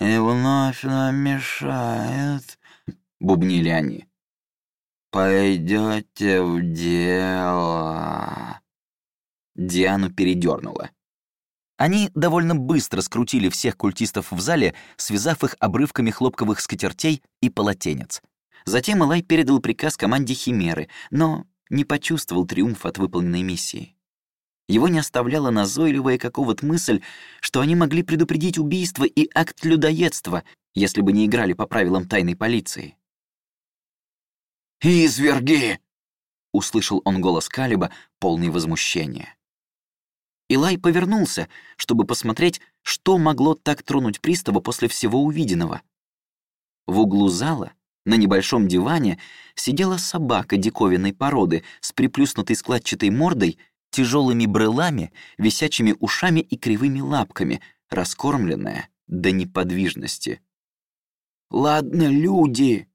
«И вновь нам мешает», — бубнили они. «Пойдете в дело». Диану передернула. Они довольно быстро скрутили всех культистов в зале, связав их обрывками хлопковых скатертей и полотенец. Затем Элай передал приказ команде Химеры, но не почувствовал триумф от выполненной миссии. Его не оставляла назойливая какого-то мысль, что они могли предупредить убийство и акт людоедства, если бы не играли по правилам тайной полиции. «Изверги!» — услышал он голос Калиба, полный возмущения. Илай повернулся, чтобы посмотреть, что могло так тронуть пристава после всего увиденного. В углу зала, на небольшом диване, сидела собака диковинной породы с приплюснутой складчатой мордой, тяжелыми брелами, висячими ушами и кривыми лапками, раскормленная до неподвижности. «Ладно, люди!»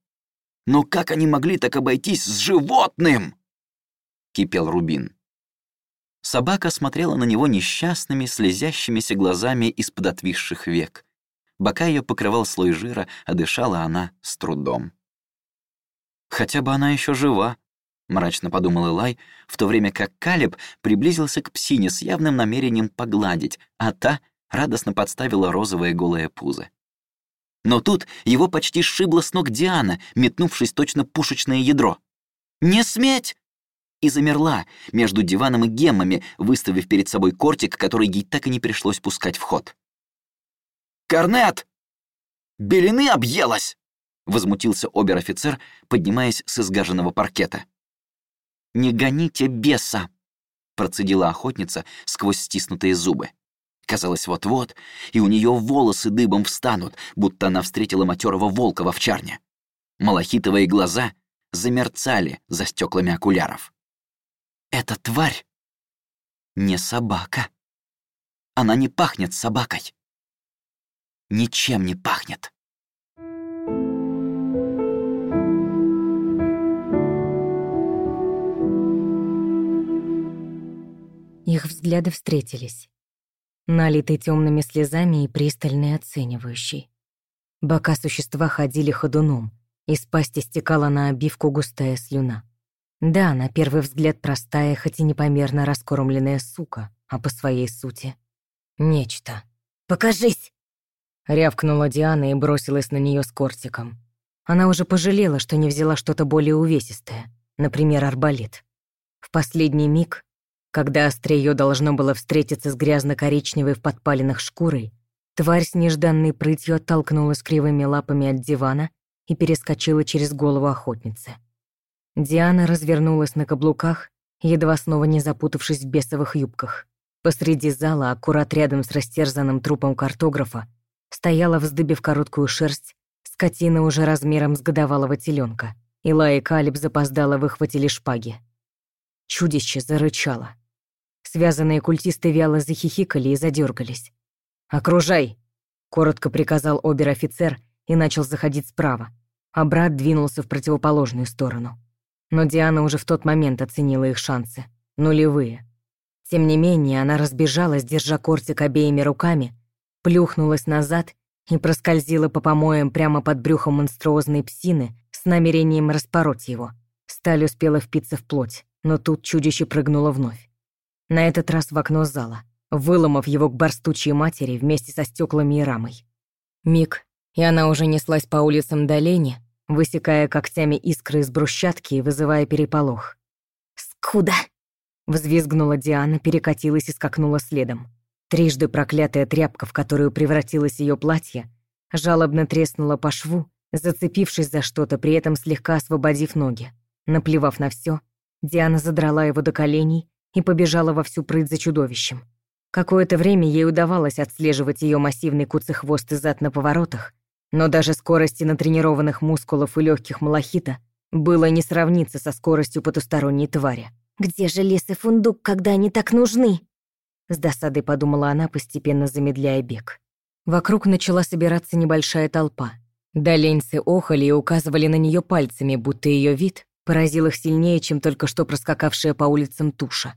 Но как они могли так обойтись с животным?» — кипел Рубин. Собака смотрела на него несчастными, слезящимися глазами из-под отвисших век. Бока ее покрывал слой жира, а дышала она с трудом. «Хотя бы она еще жива», — мрачно подумал Илай, в то время как Калиб приблизился к псине с явным намерением погладить, а та радостно подставила розовое голое пузо. Но тут его почти сшибло с ног Диана, метнувшись точно пушечное ядро. «Не сметь!» И замерла между диваном и геммами, выставив перед собой кортик, который ей так и не пришлось пускать в ход. «Корнет! Белины объелась!» — возмутился обер-офицер, поднимаясь с изгаженного паркета. «Не гоните беса!» — процедила охотница сквозь стиснутые зубы. Казалось, вот-вот, и у нее волосы дыбом встанут, будто она встретила матерого волка в овчарне. Малахитовые глаза замерцали за стеклами окуляров. Эта тварь не собака. Она не пахнет собакой. Ничем не пахнет. Их взгляды встретились. Налитый темными слезами и пристально оценивающий. Бока существа ходили ходуном, из пасти стекала на обивку густая слюна. Да, на первый взгляд простая, хоть и непомерно раскормленная сука, а по своей сути — нечто. «Покажись!» Рявкнула Диана и бросилась на нее с кортиком. Она уже пожалела, что не взяла что-то более увесистое, например, арбалет. В последний миг, когда острие должно было встретиться с грязно-коричневой в подпалинах шкурой, тварь с нежданной прытью оттолкнулась кривыми лапами от дивана и перескочила через голову охотницы. Диана развернулась на каблуках, едва снова не запутавшись в бесовых юбках. Посреди зала, аккурат рядом с растерзанным трупом картографа, стояла, вздыбив короткую шерсть, скотина уже размером с годовалого теленка. Ила и Калиб запоздало выхватили шпаги. Чудище зарычало. Связанные культисты вяло захихикали и задергались. «Окружай!» — коротко приказал обер-офицер и начал заходить справа, а брат двинулся в противоположную сторону. Но Диана уже в тот момент оценила их шансы. Нулевые. Тем не менее, она разбежалась, держа кортик обеими руками, плюхнулась назад и проскользила по помоям прямо под брюхом монструозной псины с намерением распороть его. Сталь успела впиться в плоть, но тут чудище прыгнуло вновь. На этот раз в окно зала, выломав его к барстучьей матери вместе со стеклами и рамой. Миг, и она уже неслась по улицам до лени, высекая когтями искры из брусчатки и вызывая переполох. «Скуда!» — взвизгнула Диана, перекатилась и скакнула следом. Трижды проклятая тряпка, в которую превратилось ее платье, жалобно треснула по шву, зацепившись за что-то, при этом слегка освободив ноги. Наплевав на все, Диана задрала его до коленей и побежала во всю прыть за чудовищем. Какое-то время ей удавалось отслеживать ее массивный куцехвост и зад на поворотах, но даже скорости натренированных мускулов и легких малахита было не сравниться со скоростью потусторонней твари. «Где же лес и фундук, когда они так нужны?» С досадой подумала она, постепенно замедляя бег. Вокруг начала собираться небольшая толпа. Доленцы охали и указывали на нее пальцами, будто ее вид поразил их сильнее, чем только что проскакавшая по улицам туша.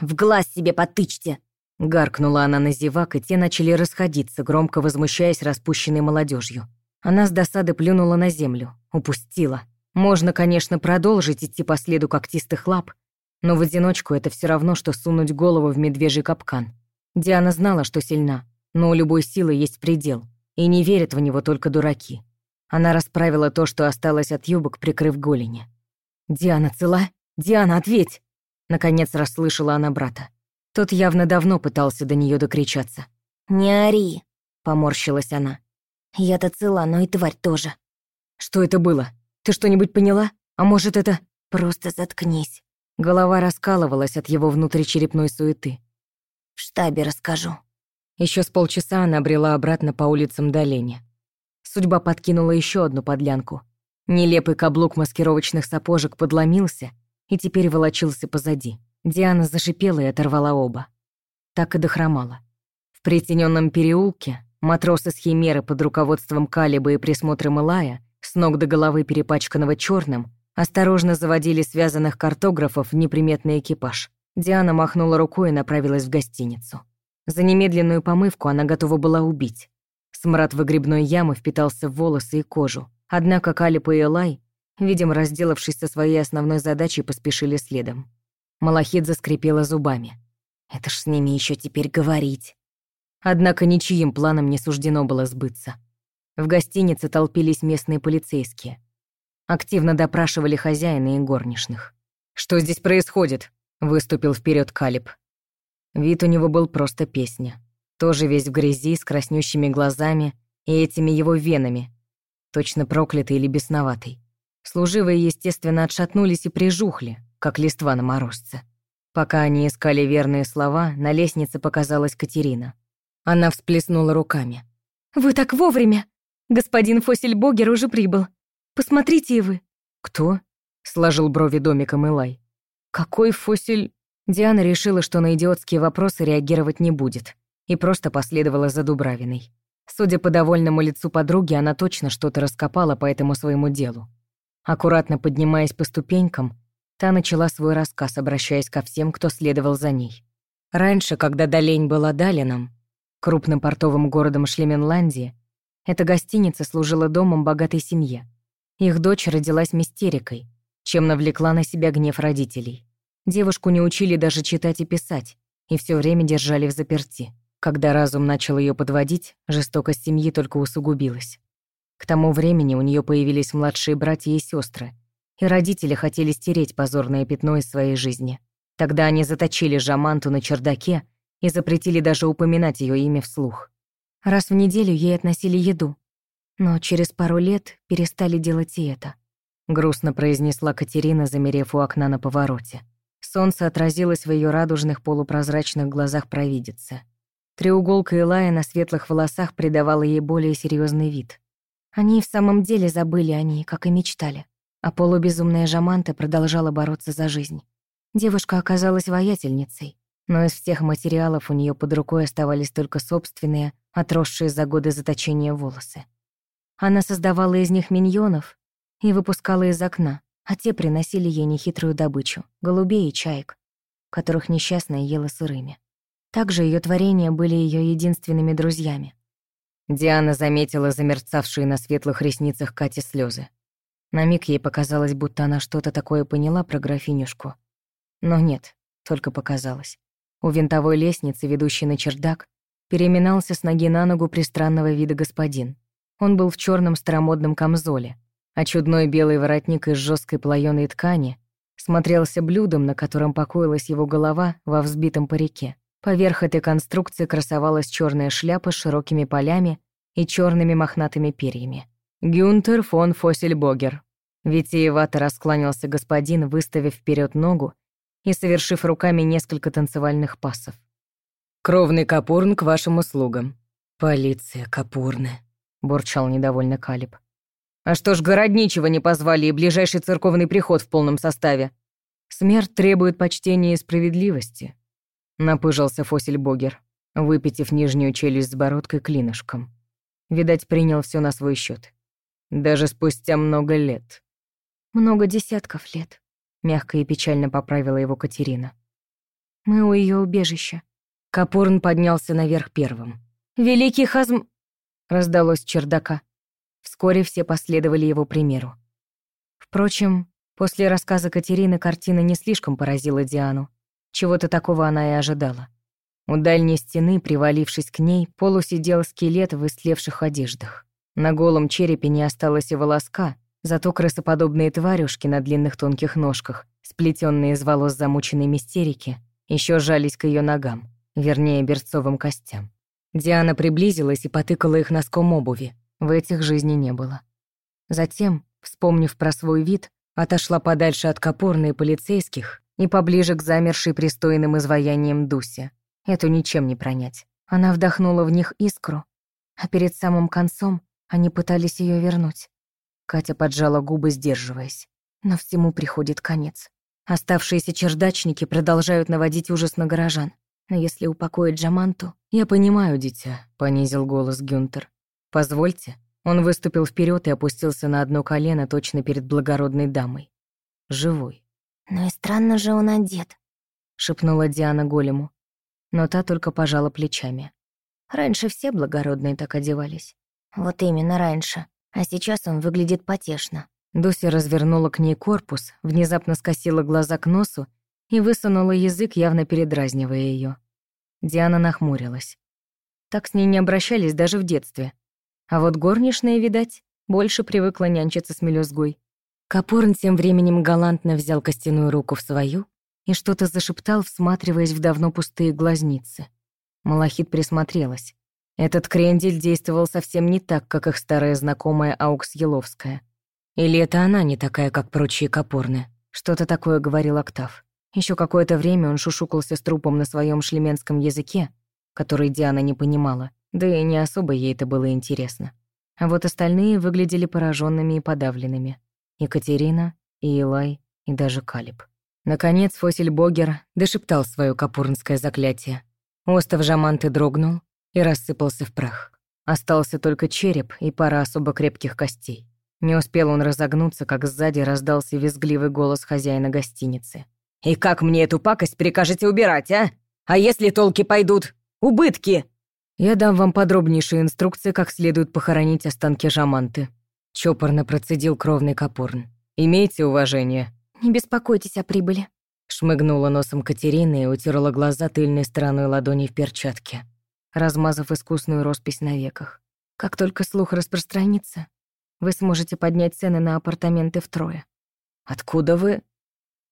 «В глаз себе потычьте!» Гаркнула она на зевак, и те начали расходиться, громко возмущаясь распущенной молодежью. Она с досады плюнула на землю. Упустила. Можно, конечно, продолжить идти по следу когтистых лап, но в одиночку это все равно, что сунуть голову в медвежий капкан. Диана знала, что сильна, но у любой силы есть предел, и не верят в него только дураки. Она расправила то, что осталось от юбок, прикрыв голени. «Диана цела? Диана, ответь!» Наконец расслышала она брата. Тот явно давно пытался до нее докричаться. «Не ори», — поморщилась она. «Я-то цела, но и тварь тоже». «Что это было? Ты что-нибудь поняла? А может, это...» «Просто заткнись». Голова раскалывалась от его внутричерепной суеты. «В штабе расскажу». Еще с полчаса она брела обратно по улицам Долени. Судьба подкинула еще одну подлянку. Нелепый каблук маскировочных сапожек подломился и теперь волочился позади. Диана зашипела и оторвала оба. Так и дохромала. В притененном переулке матросы с Химеры под руководством Калиба и присмотром Илая с ног до головы перепачканного черным, осторожно заводили связанных картографов в неприметный экипаж. Диана махнула рукой и направилась в гостиницу. За немедленную помывку она готова была убить. Смрад выгребной ямы впитался в волосы и кожу. Однако Калипа и Элай, видимо, разделавшись со своей основной задачей, поспешили следом. Малахит заскрипела зубами. «Это ж с ними еще теперь говорить». Однако ничьим планам не суждено было сбыться. В гостинице толпились местные полицейские. Активно допрашивали хозяина и горничных. «Что здесь происходит?» — выступил вперед Калиб. Вид у него был просто песня. Тоже весь в грязи, с краснющими глазами и этими его венами, точно проклятый или бесноватый. Служивые, естественно, отшатнулись и прижухли, как листва на морозце. Пока они искали верные слова, на лестнице показалась Катерина. Она всплеснула руками. «Вы так вовремя! Господин Фосельбогер уже прибыл. Посмотрите и вы». «Кто?» — сложил брови домиком Илай. «Какой Фосель...» Диана решила, что на идиотские вопросы реагировать не будет, и просто последовала за Дубравиной. Судя по довольному лицу подруги, она точно что-то раскопала по этому своему делу. Аккуратно поднимаясь по ступенькам, та начала свой рассказ, обращаясь ко всем, кто следовал за ней. Раньше, когда Долень была Далином, крупным портовым городом Шлеменландии, эта гостиница служила домом богатой семье. Их дочь родилась мистерикой, чем навлекла на себя гнев родителей. Девушку не учили даже читать и писать, и все время держали в заперти. Когда разум начал ее подводить, жестокость семьи только усугубилась. К тому времени у нее появились младшие братья и сестры, и родители хотели стереть позорное пятно из своей жизни. Тогда они заточили Жаманту на чердаке и запретили даже упоминать ее имя вслух. Раз в неделю ей относили еду, но через пару лет перестали делать и это. Грустно произнесла Катерина, замерев у окна на повороте. Солнце отразилось в ее радужных полупрозрачных глазах провидицы. Треуголка Илая на светлых волосах придавала ей более серьезный вид. Они в самом деле забыли о ней, как и мечтали. А полубезумная Жаманта продолжала бороться за жизнь. Девушка оказалась воятельницей, но из всех материалов у нее под рукой оставались только собственные, отросшие за годы заточения волосы. Она создавала из них миньонов и выпускала из окна, а те приносили ей нехитрую добычу — голубей и чаек, которых несчастная ела сырыми. Также ее творения были ее единственными друзьями. Диана заметила замерцавшие на светлых ресницах Кати слезы. На миг ей показалось, будто она что-то такое поняла про графинюшку. Но нет, только показалось. У винтовой лестницы, ведущей на чердак, переминался с ноги на ногу пристранного вида господин. Он был в черном старомодном камзоле, а чудной белый воротник из жесткой плаёной ткани смотрелся блюдом, на котором покоилась его голова во взбитом парике. Поверх этой конструкции красовалась черная шляпа с широкими полями и черными мохнатыми перьями. «Гюнтер фон Фоссельбогер». Витиевато раскланялся господин, выставив вперед ногу и совершив руками несколько танцевальных пасов. «Кровный Капурн к вашим услугам». «Полиция Капурны», — бурчал недовольно Калиб. «А что ж городничего не позвали и ближайший церковный приход в полном составе?» «Смерть требует почтения и справедливости», — напыжился Фосельбогер, выпитив нижнюю челюсть с бородкой клинышком. Видать, принял все на свой счет. Даже спустя много лет. «Много десятков лет», Мягко и печально поправила его Катерина. «Мы у ее убежища». Капурн поднялся наверх первым. «Великий хазм...» раздалось чердака. Вскоре все последовали его примеру. Впрочем, после рассказа Катерины картина не слишком поразила Диану. Чего-то такого она и ожидала. У дальней стены, привалившись к ней, полусидел скелет в истлевших одеждах. На голом черепе не осталось и волоска, Зато крысоподобные тварюшки на длинных тонких ножках, сплетенные из волос замученной мистерики, еще жались к ее ногам, вернее, берцовым костям. Диана приблизилась и потыкала их носком обуви. В этих жизни не было. Затем, вспомнив про свой вид, отошла подальше от копорной полицейских и поближе к замершей пристойным изваяниям Дусе. Эту ничем не пронять. Она вдохнула в них искру, а перед самым концом они пытались ее вернуть. Катя поджала губы, сдерживаясь. Но всему приходит конец. Оставшиеся чердачники продолжают наводить ужас на горожан. Но если упокоить Джаманту... «Я понимаю, дитя», — понизил голос Гюнтер. «Позвольте». Он выступил вперед и опустился на одно колено точно перед благородной дамой. Живой. «Ну и странно же он одет», — шепнула Диана голему. Но та только пожала плечами. «Раньше все благородные так одевались». «Вот именно раньше. А сейчас он выглядит потешно». Дуся развернула к ней корпус, внезапно скосила глаза к носу и высунула язык, явно передразнивая ее. Диана нахмурилась. Так с ней не обращались даже в детстве. А вот горничная, видать, больше привыкла нянчиться с мелюзгой. Капорн тем временем галантно взял костяную руку в свою и что-то зашептал, всматриваясь в давно пустые глазницы. Малахит присмотрелась. Этот крендель действовал совсем не так, как их старая знакомая Аукс Еловская. Или это она не такая, как прочие капорны? Что-то такое говорил Октав. Еще какое-то время он шушукался с трупом на своем шлеменском языке, который Диана не понимала, да и не особо ей это было интересно. А вот остальные выглядели пораженными и подавленными. Екатерина, и Илай, и даже Калиб. Наконец Фосиль Богер дошептал свое капурнское заклятие. Остов Жаманты дрогнул и рассыпался в прах. Остался только череп и пара особо крепких костей. Не успел он разогнуться, как сзади раздался визгливый голос хозяина гостиницы. «И как мне эту пакость прикажете убирать, а? А если толки пойдут? Убытки!» «Я дам вам подробнейшие инструкции, как следует похоронить останки Жаманты», — чопорно процедил кровный Капурн. «Имейте уважение». «Не беспокойтесь о прибыли», — шмыгнула носом Катерина и утерла глаза тыльной стороной ладони в перчатке, размазав искусную роспись на веках. «Как только слух распространится, вы сможете поднять цены на апартаменты втрое. Откуда вы?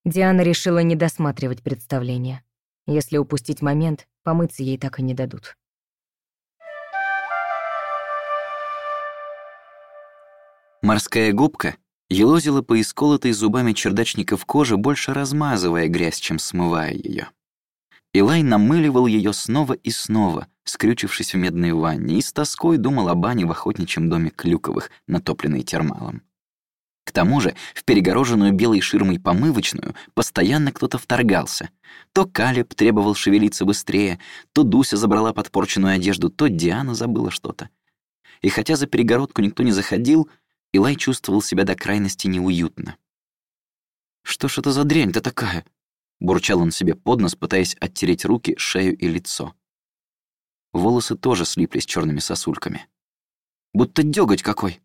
Диана решила не досматривать представление. Если упустить момент, помыться ей так и не дадут. Морская губка елозила по исколотой зубами чердачников кожи, больше размазывая грязь, чем смывая ее. Илай намыливал ее снова и снова, скрючившись в медной ванне, и с тоской думал о бане в охотничьем доме Клюковых, натопленной термалом. К тому же в перегороженную белой ширмой помывочную постоянно кто-то вторгался. То Калеб требовал шевелиться быстрее, то Дуся забрала подпорченную одежду, то Диана забыла что-то. И хотя за перегородку никто не заходил, Илай чувствовал себя до крайности неуютно. «Что ж это за дрянь-то такая?» Бурчал он себе под нос, пытаясь оттереть руки, шею и лицо. Волосы тоже слиплись черными сосульками. Будто дёготь какой.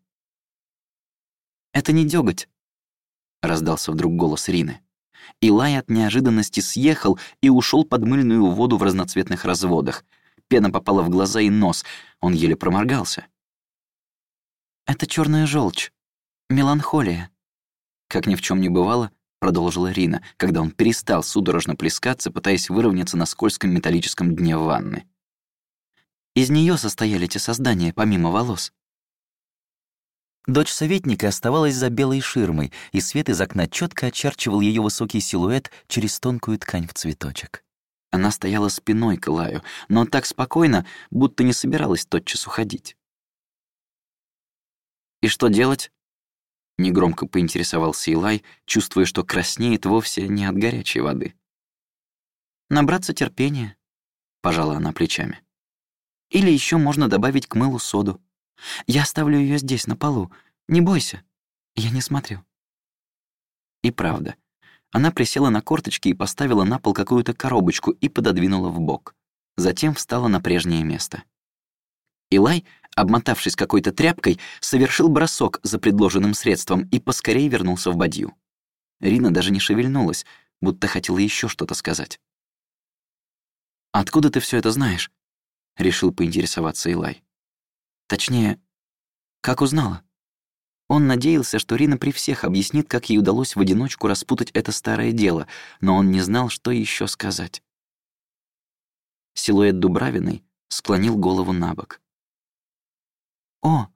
«Это не дёготь», — раздался вдруг голос Рины. Илай от неожиданности съехал и ушел под мыльную воду в разноцветных разводах. Пена попала в глаза и нос, он еле проморгался. «Это черная желчь, меланхолия». Как ни в чем не бывало, продолжила Рина, когда он перестал судорожно плескаться, пытаясь выровняться на скользком металлическом дне ванны. Из нее состояли эти создания, помимо волос. Дочь советника оставалась за белой ширмой, и свет из окна четко очерчивал ее высокий силуэт через тонкую ткань в цветочек. Она стояла спиной к Лаю, но так спокойно, будто не собиралась тотчас уходить. «И что делать?» Негромко поинтересовался Илай, чувствуя, что краснеет вовсе не от горячей воды. «Набраться терпения», — пожала она плечами. «Или еще можно добавить к мылу соду. Я оставлю ее здесь, на полу. Не бойся, я не смотрю». И правда. Она присела на корточки и поставила на пол какую-то коробочку и пододвинула в бок. Затем встала на прежнее место. Илай обмотавшись какой-то тряпкой, совершил бросок за предложенным средством и поскорее вернулся в бадью. Рина даже не шевельнулась, будто хотела еще что-то сказать. «Откуда ты все это знаешь?» — решил поинтересоваться Илай. «Точнее, как узнала?» Он надеялся, что Рина при всех объяснит, как ей удалось в одиночку распутать это старое дело, но он не знал, что еще сказать. Силуэт Дубравиной склонил голову на бок. «О,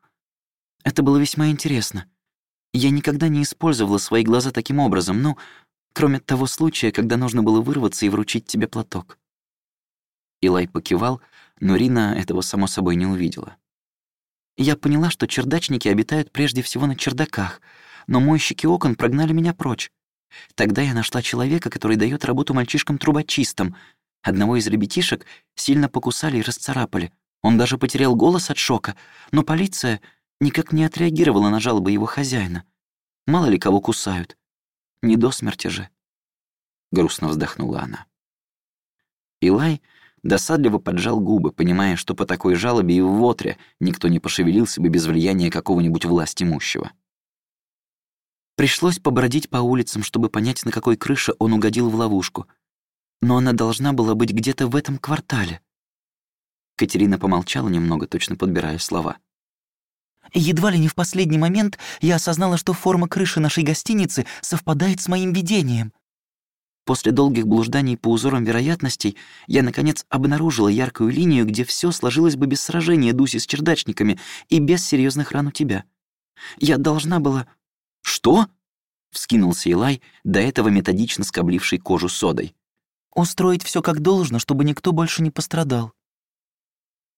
это было весьма интересно. Я никогда не использовала свои глаза таким образом, ну, кроме того случая, когда нужно было вырваться и вручить тебе платок». Илай покивал, но Рина этого само собой не увидела. Я поняла, что чердачники обитают прежде всего на чердаках, но мойщики окон прогнали меня прочь. Тогда я нашла человека, который дает работу мальчишкам-трубочистам. Одного из ребятишек сильно покусали и расцарапали. Он даже потерял голос от шока, но полиция никак не отреагировала на жалобы его хозяина. Мало ли кого кусают. Не до смерти же. Грустно вздохнула она. Илай досадливо поджал губы, понимая, что по такой жалобе и в Вотре никто не пошевелился бы без влияния какого-нибудь власть имущего. Пришлось побродить по улицам, чтобы понять, на какой крыше он угодил в ловушку. Но она должна была быть где-то в этом квартале. Катерина помолчала немного, точно подбирая слова. Едва ли не в последний момент я осознала, что форма крыши нашей гостиницы совпадает с моим видением. После долгих блужданий по узорам вероятностей я, наконец, обнаружила яркую линию, где все сложилось бы без сражения Дуси с чердачниками и без серьезных ран у тебя. Я должна была «Что?» — вскинулся Илай, до этого методично скобливший кожу содой. «Устроить все как должно, чтобы никто больше не пострадал».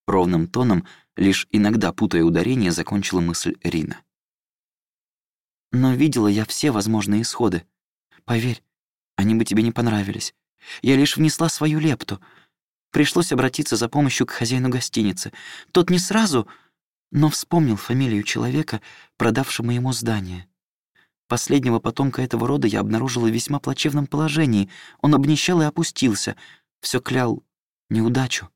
Ровным тоном, лишь иногда путая ударение, закончила мысль Рина. «Но видела я все возможные исходы. Поверь, они бы тебе не понравились. Я лишь внесла свою лепту. Пришлось обратиться за помощью к хозяину гостиницы. Тот не сразу, но вспомнил фамилию человека, продавшему ему здание. Последнего потомка этого рода я обнаружила в весьма плачевном положении. Он обнищал и опустился. Все клял неудачу.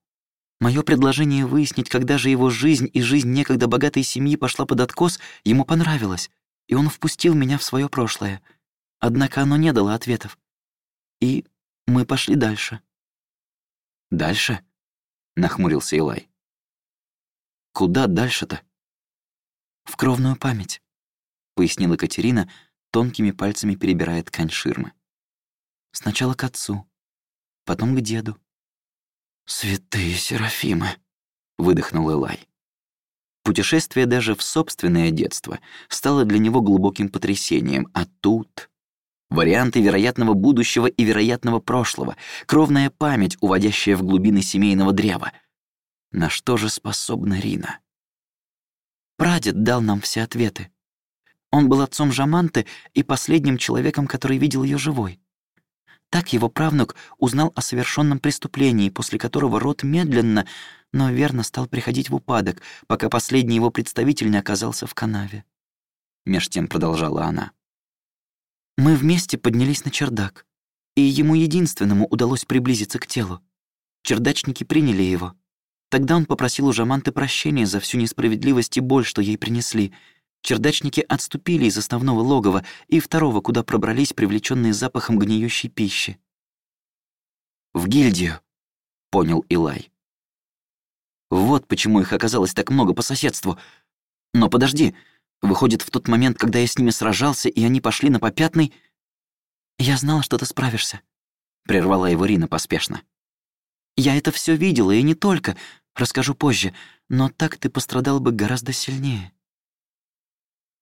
Мое предложение выяснить, когда же его жизнь и жизнь некогда богатой семьи пошла под откос, ему понравилось, и он впустил меня в свое прошлое. Однако оно не дало ответов. И мы пошли дальше. «Дальше?» — нахмурился Илай. «Куда дальше-то?» «В кровную память», — пояснила Катерина, тонкими пальцами перебирая ткань ширмы. «Сначала к отцу, потом к деду». «Святые Серафимы!» — выдохнул Элай. Путешествие даже в собственное детство стало для него глубоким потрясением, а тут... Варианты вероятного будущего и вероятного прошлого, кровная память, уводящая в глубины семейного древа. На что же способна Рина? Прадед дал нам все ответы. Он был отцом Жаманты и последним человеком, который видел ее живой. Так его правнук узнал о совершенном преступлении, после которого род медленно, но верно стал приходить в упадок, пока последний его представитель не оказался в канаве. Меж тем продолжала она. Мы вместе поднялись на чердак, и ему единственному удалось приблизиться к телу. Чердачники приняли его. Тогда он попросил у Жаманты прощения за всю несправедливость и боль, что ей принесли, Чердачники отступили из основного логова и второго, куда пробрались привлеченные запахом гниющей пищи. «В гильдию», — понял Илай. «Вот почему их оказалось так много по соседству. Но подожди, выходит, в тот момент, когда я с ними сражался, и они пошли на попятный...» «Я знала, что ты справишься», — прервала его Рина поспешно. «Я это все видела, и не только, расскажу позже, но так ты пострадал бы гораздо сильнее».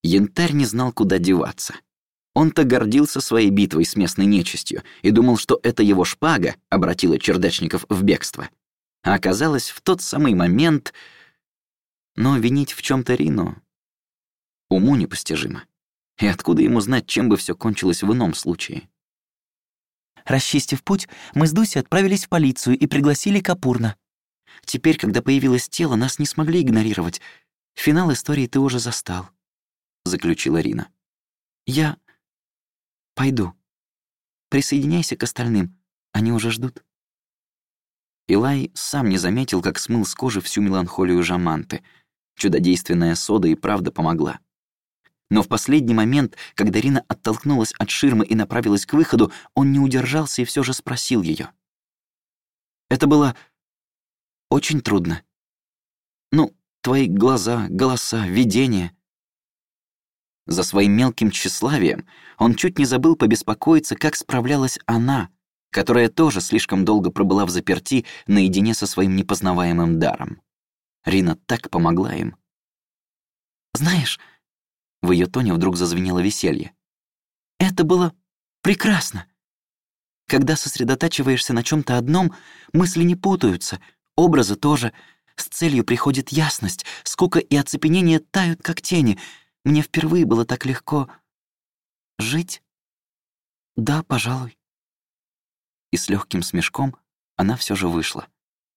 Янтарь не знал, куда деваться. Он-то гордился своей битвой с местной нечистью и думал, что это его шпага обратила чердачников в бегство. А оказалось, в тот самый момент... Но винить в чем то Рину уму непостижимо. И откуда ему знать, чем бы все кончилось в ином случае? Расчистив путь, мы с Дусей отправились в полицию и пригласили Капурна. Теперь, когда появилось тело, нас не смогли игнорировать. Финал истории ты уже застал. — заключила Рина. «Я пойду. Присоединяйся к остальным, они уже ждут». Илай сам не заметил, как смыл с кожи всю меланхолию Жаманты. Чудодейственная сода и правда помогла. Но в последний момент, когда Рина оттолкнулась от ширмы и направилась к выходу, он не удержался и все же спросил ее. «Это было очень трудно. Ну, твои глаза, голоса, видения. За своим мелким тщеславием он чуть не забыл побеспокоиться, как справлялась она, которая тоже слишком долго пробыла в заперти наедине со своим непознаваемым даром. Рина так помогла им. «Знаешь...» — в ее тоне вдруг зазвенело веселье. «Это было прекрасно. Когда сосредотачиваешься на чем то одном, мысли не путаются, образы тоже. С целью приходит ясность, скука и оцепенение тают, как тени — мне впервые было так легко жить. Да, пожалуй. И с легким смешком она все же вышла,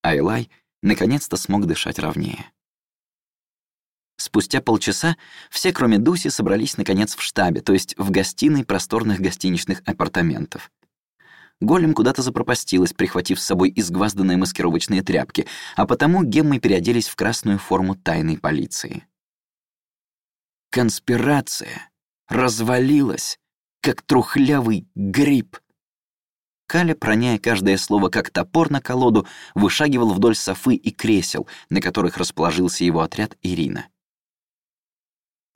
а Элай наконец-то смог дышать ровнее. Спустя полчаса все, кроме Дуси, собрались наконец в штабе, то есть в гостиной просторных гостиничных апартаментов. Голем куда-то запропастилась, прихватив с собой изгвазданные маскировочные тряпки, а потому геммы переоделись в красную форму тайной полиции. Конспирация развалилась, как трухлявый гриб. Каля, проняя каждое слово как топор на колоду, вышагивал вдоль софы и кресел, на которых расположился его отряд Ирина.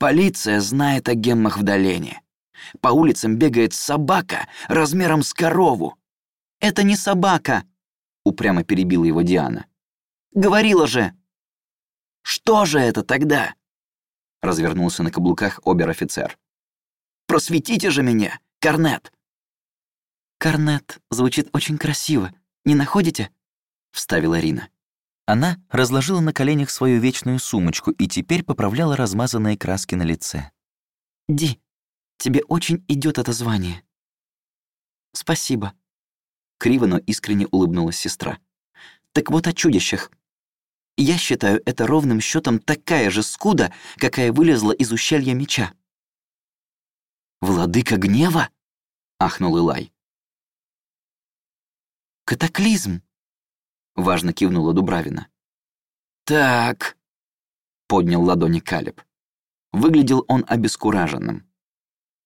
Полиция знает о геммах в долене. По улицам бегает собака размером с корову. «Это не собака!» — упрямо перебила его Диана. «Говорила же!» «Что же это тогда?» — развернулся на каблуках обер-офицер. «Просветите же меня, Корнет!» «Корнет звучит очень красиво, не находите?» — вставила Рина. Она разложила на коленях свою вечную сумочку и теперь поправляла размазанные краски на лице. «Ди, тебе очень идет это звание». «Спасибо». Криво, но искренне улыбнулась сестра. «Так вот о чудищах. Я считаю это ровным счетом такая же скуда, какая вылезла из ущелья меча». «Владыка гнева?» — ахнул Илай. «Катаклизм», — важно кивнула Дубравина. «Так», — поднял ладони Калиб. Выглядел он обескураженным.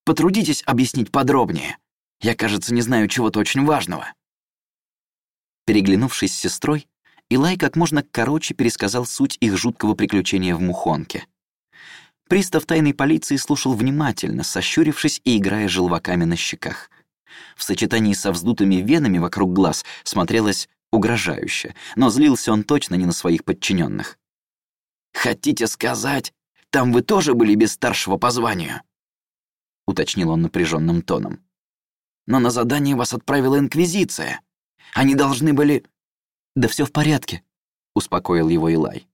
«Потрудитесь объяснить подробнее. Я, кажется, не знаю чего-то очень важного». Переглянувшись с сестрой, Илай как можно короче пересказал суть их жуткого приключения в Мухонке. Пристав тайной полиции слушал внимательно, сощурившись и играя желваками на щеках. В сочетании со вздутыми венами вокруг глаз смотрелось угрожающе, но злился он точно не на своих подчиненных. «Хотите сказать, там вы тоже были без старшего по званию?» — уточнил он напряженным тоном. «Но на задание вас отправила Инквизиция. Они должны были...» «Да все в порядке», — успокоил его Илай.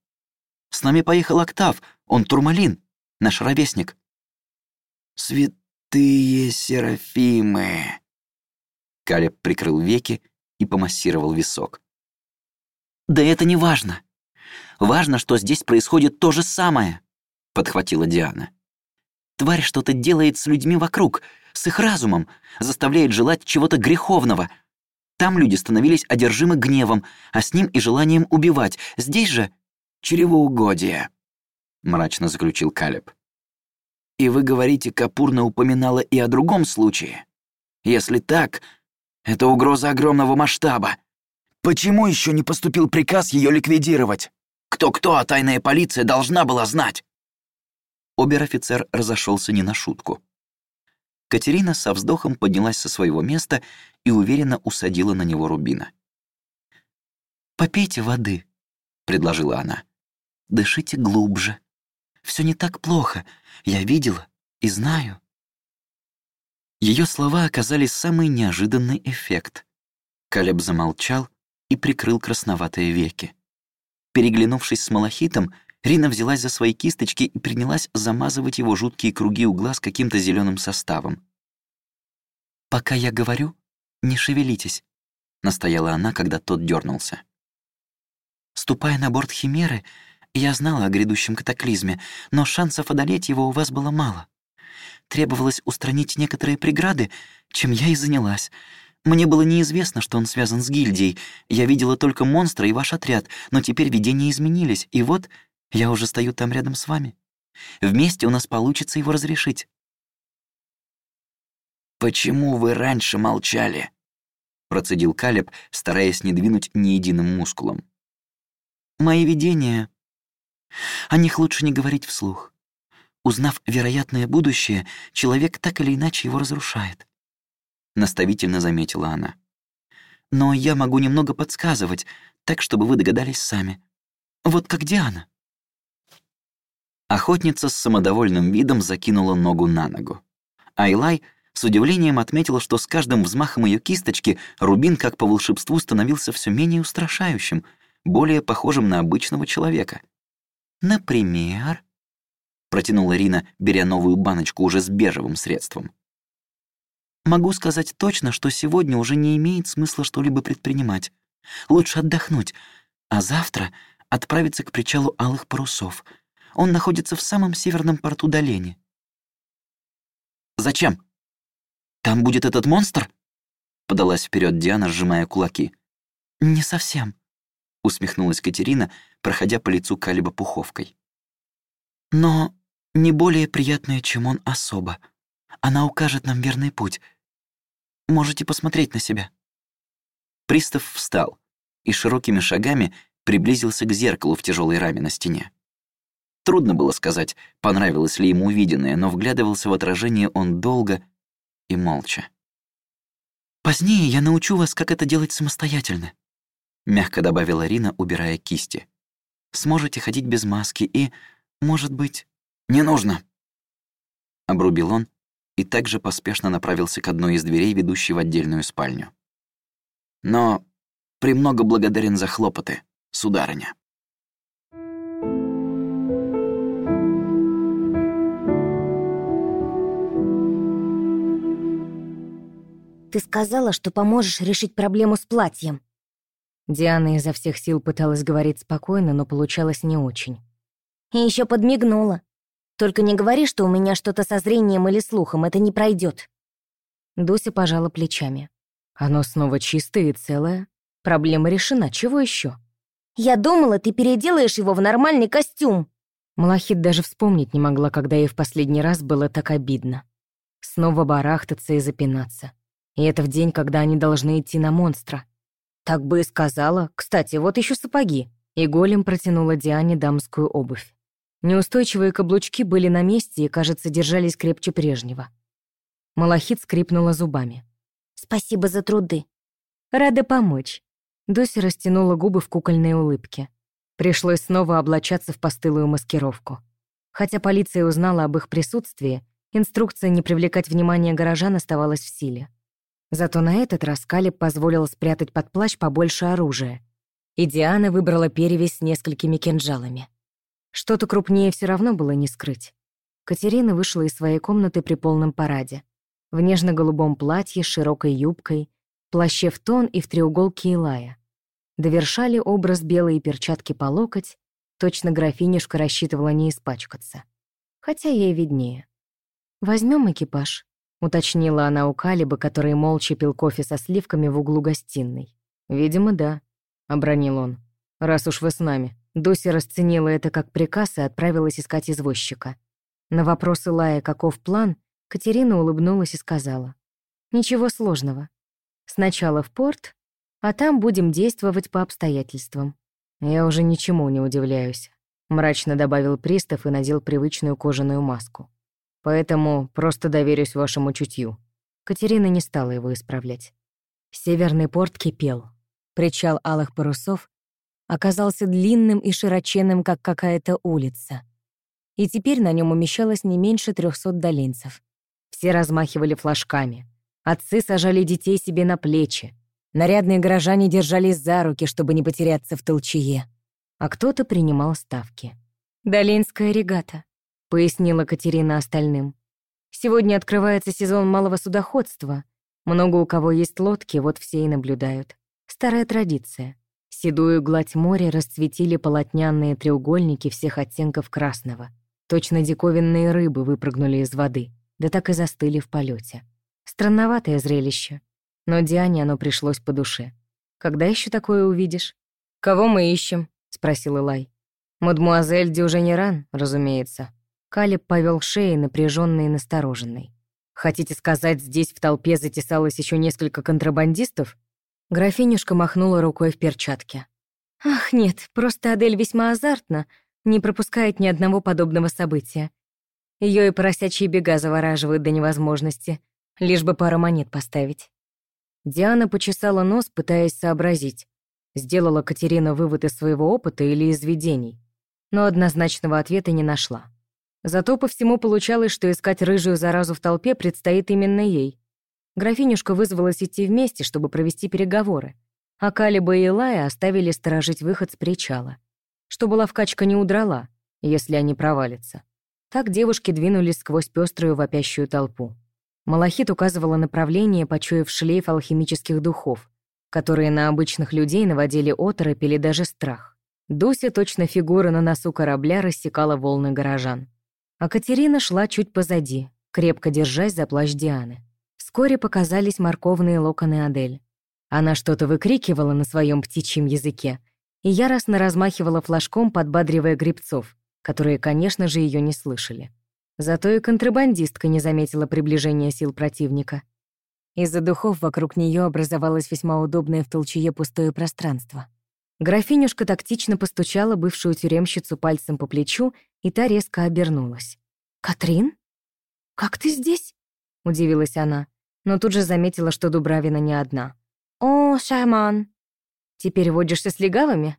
«С нами поехал Октав, он турмалин, наш ровесник». «Святые Серафимы!» Калеб прикрыл веки и помассировал висок. «Да это не важно. Важно, что здесь происходит то же самое», — подхватила Диана. «Тварь что-то делает с людьми вокруг, с их разумом, заставляет желать чего-то греховного. Там люди становились одержимы гневом, а с ним и желанием убивать. Здесь же чревоугодие», — мрачно заключил Калеб. «И вы говорите, Капурна упоминала и о другом случае? Если так, это угроза огромного масштаба. Почему еще не поступил приказ ее ликвидировать? Кто-кто, а тайная полиция должна была знать. Обер-офицер разошелся не на шутку. Катерина со вздохом поднялась со своего места и уверенно усадила на него Рубина. «Попейте воды», — предложила она. «Дышите глубже. Все не так плохо. Я видела и знаю». Ее слова оказали самый неожиданный эффект. Калеб замолчал и прикрыл красноватые веки. Переглянувшись с Малахитом, Рина взялась за свои кисточки и принялась замазывать его жуткие круги у глаз каким-то зеленым составом. «Пока я говорю, не шевелитесь», — настояла она, когда тот дернулся. «Ступая на борт Химеры, я знала о грядущем катаклизме, но шансов одолеть его у вас было мало. Требовалось устранить некоторые преграды, чем я и занялась. Мне было неизвестно, что он связан с гильдией. Я видела только монстра и ваш отряд, но теперь видения изменились, и вот я уже стою там рядом с вами. Вместе у нас получится его разрешить». «Почему вы раньше молчали?» — процедил Калеб, стараясь не двинуть ни единым мускулом. «Мои видения... О них лучше не говорить вслух. Узнав вероятное будущее, человек так или иначе его разрушает. Наставительно заметила она. Но я могу немного подсказывать, так, чтобы вы догадались сами. Вот как Диана. Охотница с самодовольным видом закинула ногу на ногу. Айлай с удивлением отметила, что с каждым взмахом ее кисточки рубин, как по волшебству, становился все менее устрашающим, более похожим на обычного человека. «Например?» Протянула Рина, беря новую баночку уже с бежевым средством. «Могу сказать точно, что сегодня уже не имеет смысла что-либо предпринимать. Лучше отдохнуть, а завтра отправиться к причалу алых парусов. Он находится в самом северном порту Долени. «Зачем?» «Там будет этот монстр?» Подалась вперед Диана, сжимая кулаки. «Не совсем», — усмехнулась Катерина, проходя по лицу Калиба пуховкой. «Но не более приятная, чем он особо. Она укажет нам верный путь. Можете посмотреть на себя». Пристав встал и широкими шагами приблизился к зеркалу в тяжелой раме на стене. Трудно было сказать, понравилось ли ему увиденное, но вглядывался в отражение он долго и молча. «Позднее я научу вас, как это делать самостоятельно», — мягко добавила Рина, убирая кисти. «Сможете ходить без маски и, может быть...» «Не нужно», — обрубил он и также поспешно направился к одной из дверей, ведущей в отдельную спальню. «Но премного благодарен за хлопоты, сударыня». Ты сказала, что поможешь решить проблему с платьем. Диана изо всех сил пыталась говорить спокойно, но получалось не очень. И еще подмигнула. Только не говори, что у меня что-то со зрением или слухом, это не пройдет. Дуся пожала плечами. Оно снова чистое и целое. Проблема решена, чего еще? Я думала, ты переделаешь его в нормальный костюм. Малахит даже вспомнить не могла, когда ей в последний раз было так обидно. Снова барахтаться и запинаться. И это в день, когда они должны идти на монстра. Так бы и сказала. Кстати, вот еще сапоги. И голем протянула Диане дамскую обувь. Неустойчивые каблучки были на месте и, кажется, держались крепче прежнего. Малахит скрипнула зубами. «Спасибо за труды». «Рада помочь». Дося растянула губы в кукольной улыбке. Пришлось снова облачаться в постылую маскировку. Хотя полиция узнала об их присутствии, инструкция не привлекать внимание горожан оставалась в силе. Зато на этот раз Калиб позволил спрятать под плащ побольше оружия. И Диана выбрала перевязь с несколькими кинжалами. Что-то крупнее все равно было не скрыть. Катерина вышла из своей комнаты при полном параде. В нежно-голубом платье с широкой юбкой, плаще в тон и в треуголке Илая. Довершали образ белые перчатки по локоть, точно графинюшка рассчитывала не испачкаться. Хотя ей виднее. Возьмем экипаж», — уточнила она у Калиба, который молча пил кофе со сливками в углу гостиной. «Видимо, да», — обронил он. «Раз уж вы с нами». Дося расценила это как приказ и отправилась искать извозчика. На вопрос Илая, каков план, Катерина улыбнулась и сказала. «Ничего сложного. Сначала в порт, а там будем действовать по обстоятельствам». «Я уже ничему не удивляюсь», — мрачно добавил пристав и надел привычную кожаную маску. Поэтому просто доверюсь вашему чутью». Катерина не стала его исправлять. Северный порт кипел. Причал алых парусов оказался длинным и широченным, как какая-то улица. И теперь на нем умещалось не меньше трехсот долинцев. Все размахивали флажками. Отцы сажали детей себе на плечи. Нарядные горожане держались за руки, чтобы не потеряться в толчее. А кто-то принимал ставки. «Долинская регата», пояснила Катерина остальным. Сегодня открывается сезон малого судоходства. Много у кого есть лодки, вот все и наблюдают. Старая традиция. Седую гладь моря расцветили полотняные треугольники всех оттенков красного. Точно диковинные рыбы выпрыгнули из воды, да так и застыли в полете. Странноватое зрелище, но Диане оно пришлось по душе. «Когда еще такое увидишь?» «Кого мы ищем?» — спросил Илай. «Мадмуазель Дюженеран, разумеется», Калиб повел шеей, напряженный и настороженный. «Хотите сказать, здесь в толпе затесалось еще несколько контрабандистов?» Графинюшка махнула рукой в перчатке. «Ах, нет, просто Адель весьма азартна, не пропускает ни одного подобного события. Ее и поросячьи бега завораживают до невозможности, лишь бы пару монет поставить». Диана почесала нос, пытаясь сообразить, сделала Катерина вывод из своего опыта или из видений, но однозначного ответа не нашла. Зато по всему получалось, что искать рыжую заразу в толпе предстоит именно ей. Графинюшка вызвалась идти вместе, чтобы провести переговоры, а Калиба и Илая оставили сторожить выход с причала, чтобы ловкачка не удрала, если они провалятся. Так девушки двинулись сквозь пеструю вопящую толпу. Малахит указывала направление, почуяв шлейф алхимических духов, которые на обычных людей наводили оторопь или даже страх. Дуся, точно фигура на носу корабля, рассекала волны горожан. А Катерина шла чуть позади, крепко держась за плащ Дианы. Вскоре показались морковные локоны Адель. Она что-то выкрикивала на своем птичьем языке и яростно размахивала флажком, подбадривая грибцов, которые, конечно же, ее не слышали. Зато и контрабандистка не заметила приближения сил противника. Из-за духов вокруг нее образовалось весьма удобное в толчее пустое пространство. Графинюшка тактично постучала бывшую тюремщицу пальцем по плечу, и та резко обернулась. «Катрин? Как ты здесь?» — удивилась она, но тут же заметила, что Дубравина не одна. «О, шаман! Теперь водишься с легавыми?»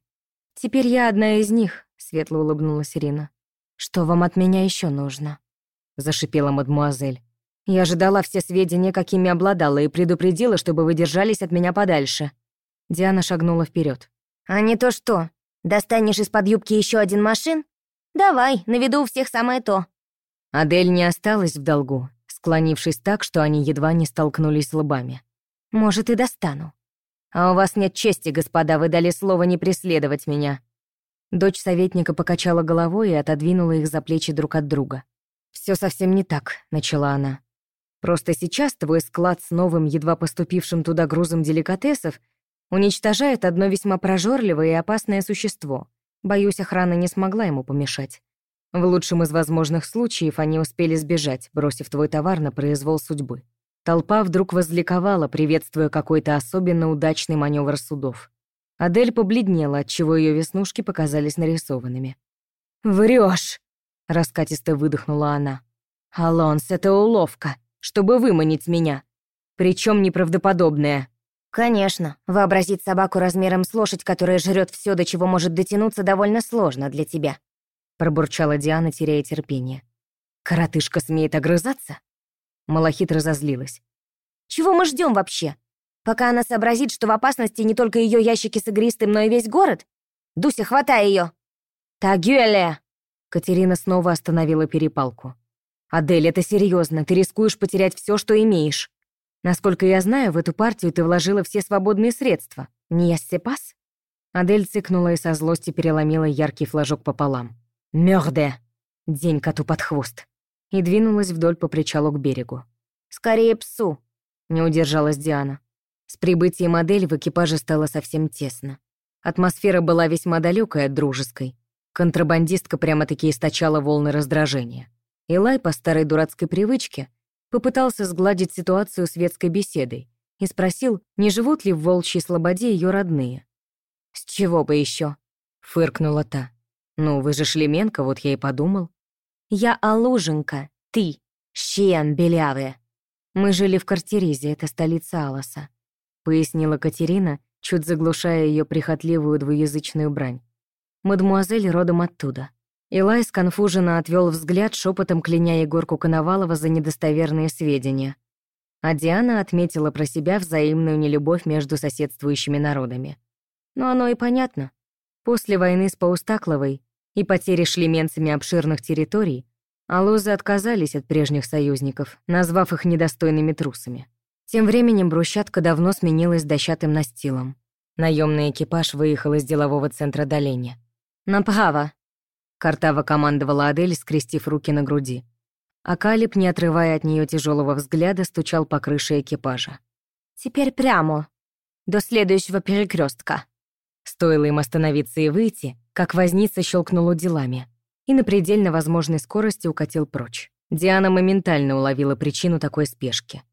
«Теперь я одна из них», — светло улыбнулась Ирина. «Что вам от меня еще нужно?» — зашипела мадмуазель. «Я ожидала все сведения, какими обладала, и предупредила, чтобы вы держались от меня подальше». Диана шагнула вперед. «А не то что? Достанешь из-под юбки еще один машин? Давай, на виду у всех самое то». Адель не осталась в долгу, склонившись так, что они едва не столкнулись лбами. «Может, и достану». «А у вас нет чести, господа, вы дали слово не преследовать меня». Дочь советника покачала головой и отодвинула их за плечи друг от друга. Все совсем не так», — начала она. «Просто сейчас твой склад с новым, едва поступившим туда грузом деликатесов уничтожает одно весьма прожорливое и опасное существо. Боюсь, охрана не смогла ему помешать. В лучшем из возможных случаев они успели сбежать, бросив твой товар на произвол судьбы. Толпа вдруг возликовала, приветствуя какой-то особенно удачный маневр судов. Адель побледнела, отчего ее веснушки показались нарисованными. Врешь! раскатисто выдохнула она. «Алонс, это уловка, чтобы выманить меня. Причем неправдоподобная». «Конечно. Вообразить собаку размером с лошадь, которая жрет все, до чего может дотянуться, довольно сложно для тебя», пробурчала Диана, теряя терпение. «Коротышка смеет огрызаться?» Малахит разозлилась. «Чего мы ждем вообще? Пока она сообразит, что в опасности не только ее ящики с игристым, но и весь город? Дуся, хватай ее!» «Тагюэле!» Катерина снова остановила перепалку. «Адель, это серьезно. Ты рискуешь потерять все, что имеешь. Насколько я знаю, в эту партию ты вложила все свободные средства. Не яссепас?» Адель цыкнула и со злости переломила яркий флажок пополам. «Мёрде!» День коту под хвост. И двинулась вдоль по причалу к берегу. «Скорее псу!» Не удержалась Диана. С прибытием Адель в экипаже стало совсем тесно. Атмосфера была весьма далекой от дружеской. Контрабандистка прямо-таки источала волны раздражения. Илай по старой дурацкой привычке попытался сгладить ситуацию светской беседой и спросил, не живут ли в волчьей слободе ее родные. «С чего бы еще? фыркнула та. «Ну, вы же Шлеменко, вот я и подумал». «Я Алуженка, ты, Щиан Беляве. Мы жили в Картеризе, это столица Аласа», — пояснила Катерина, чуть заглушая ее прихотливую двуязычную брань. «Мадемуазель родом оттуда». Илай сконфуженно отвел взгляд, шепотом кляня Егорку Коновалова за недостоверные сведения. А Диана отметила про себя взаимную нелюбовь между соседствующими народами. Но оно и понятно. После войны с Паустакловой и потери шлеменцами обширных территорий, алузы отказались от прежних союзников, назвав их недостойными трусами. Тем временем брусчатка давно сменилась дощатым настилом. Наемный экипаж выехал из делового центра Доления. «Направо!» Картава командовала Адель, скрестив руки на груди. А Калиб, не отрывая от нее тяжелого взгляда, стучал по крыше экипажа. «Теперь прямо. До следующего перекрестка. Стоило им остановиться и выйти, как возница щелкнул делами и на предельно возможной скорости укатил прочь. Диана моментально уловила причину такой спешки.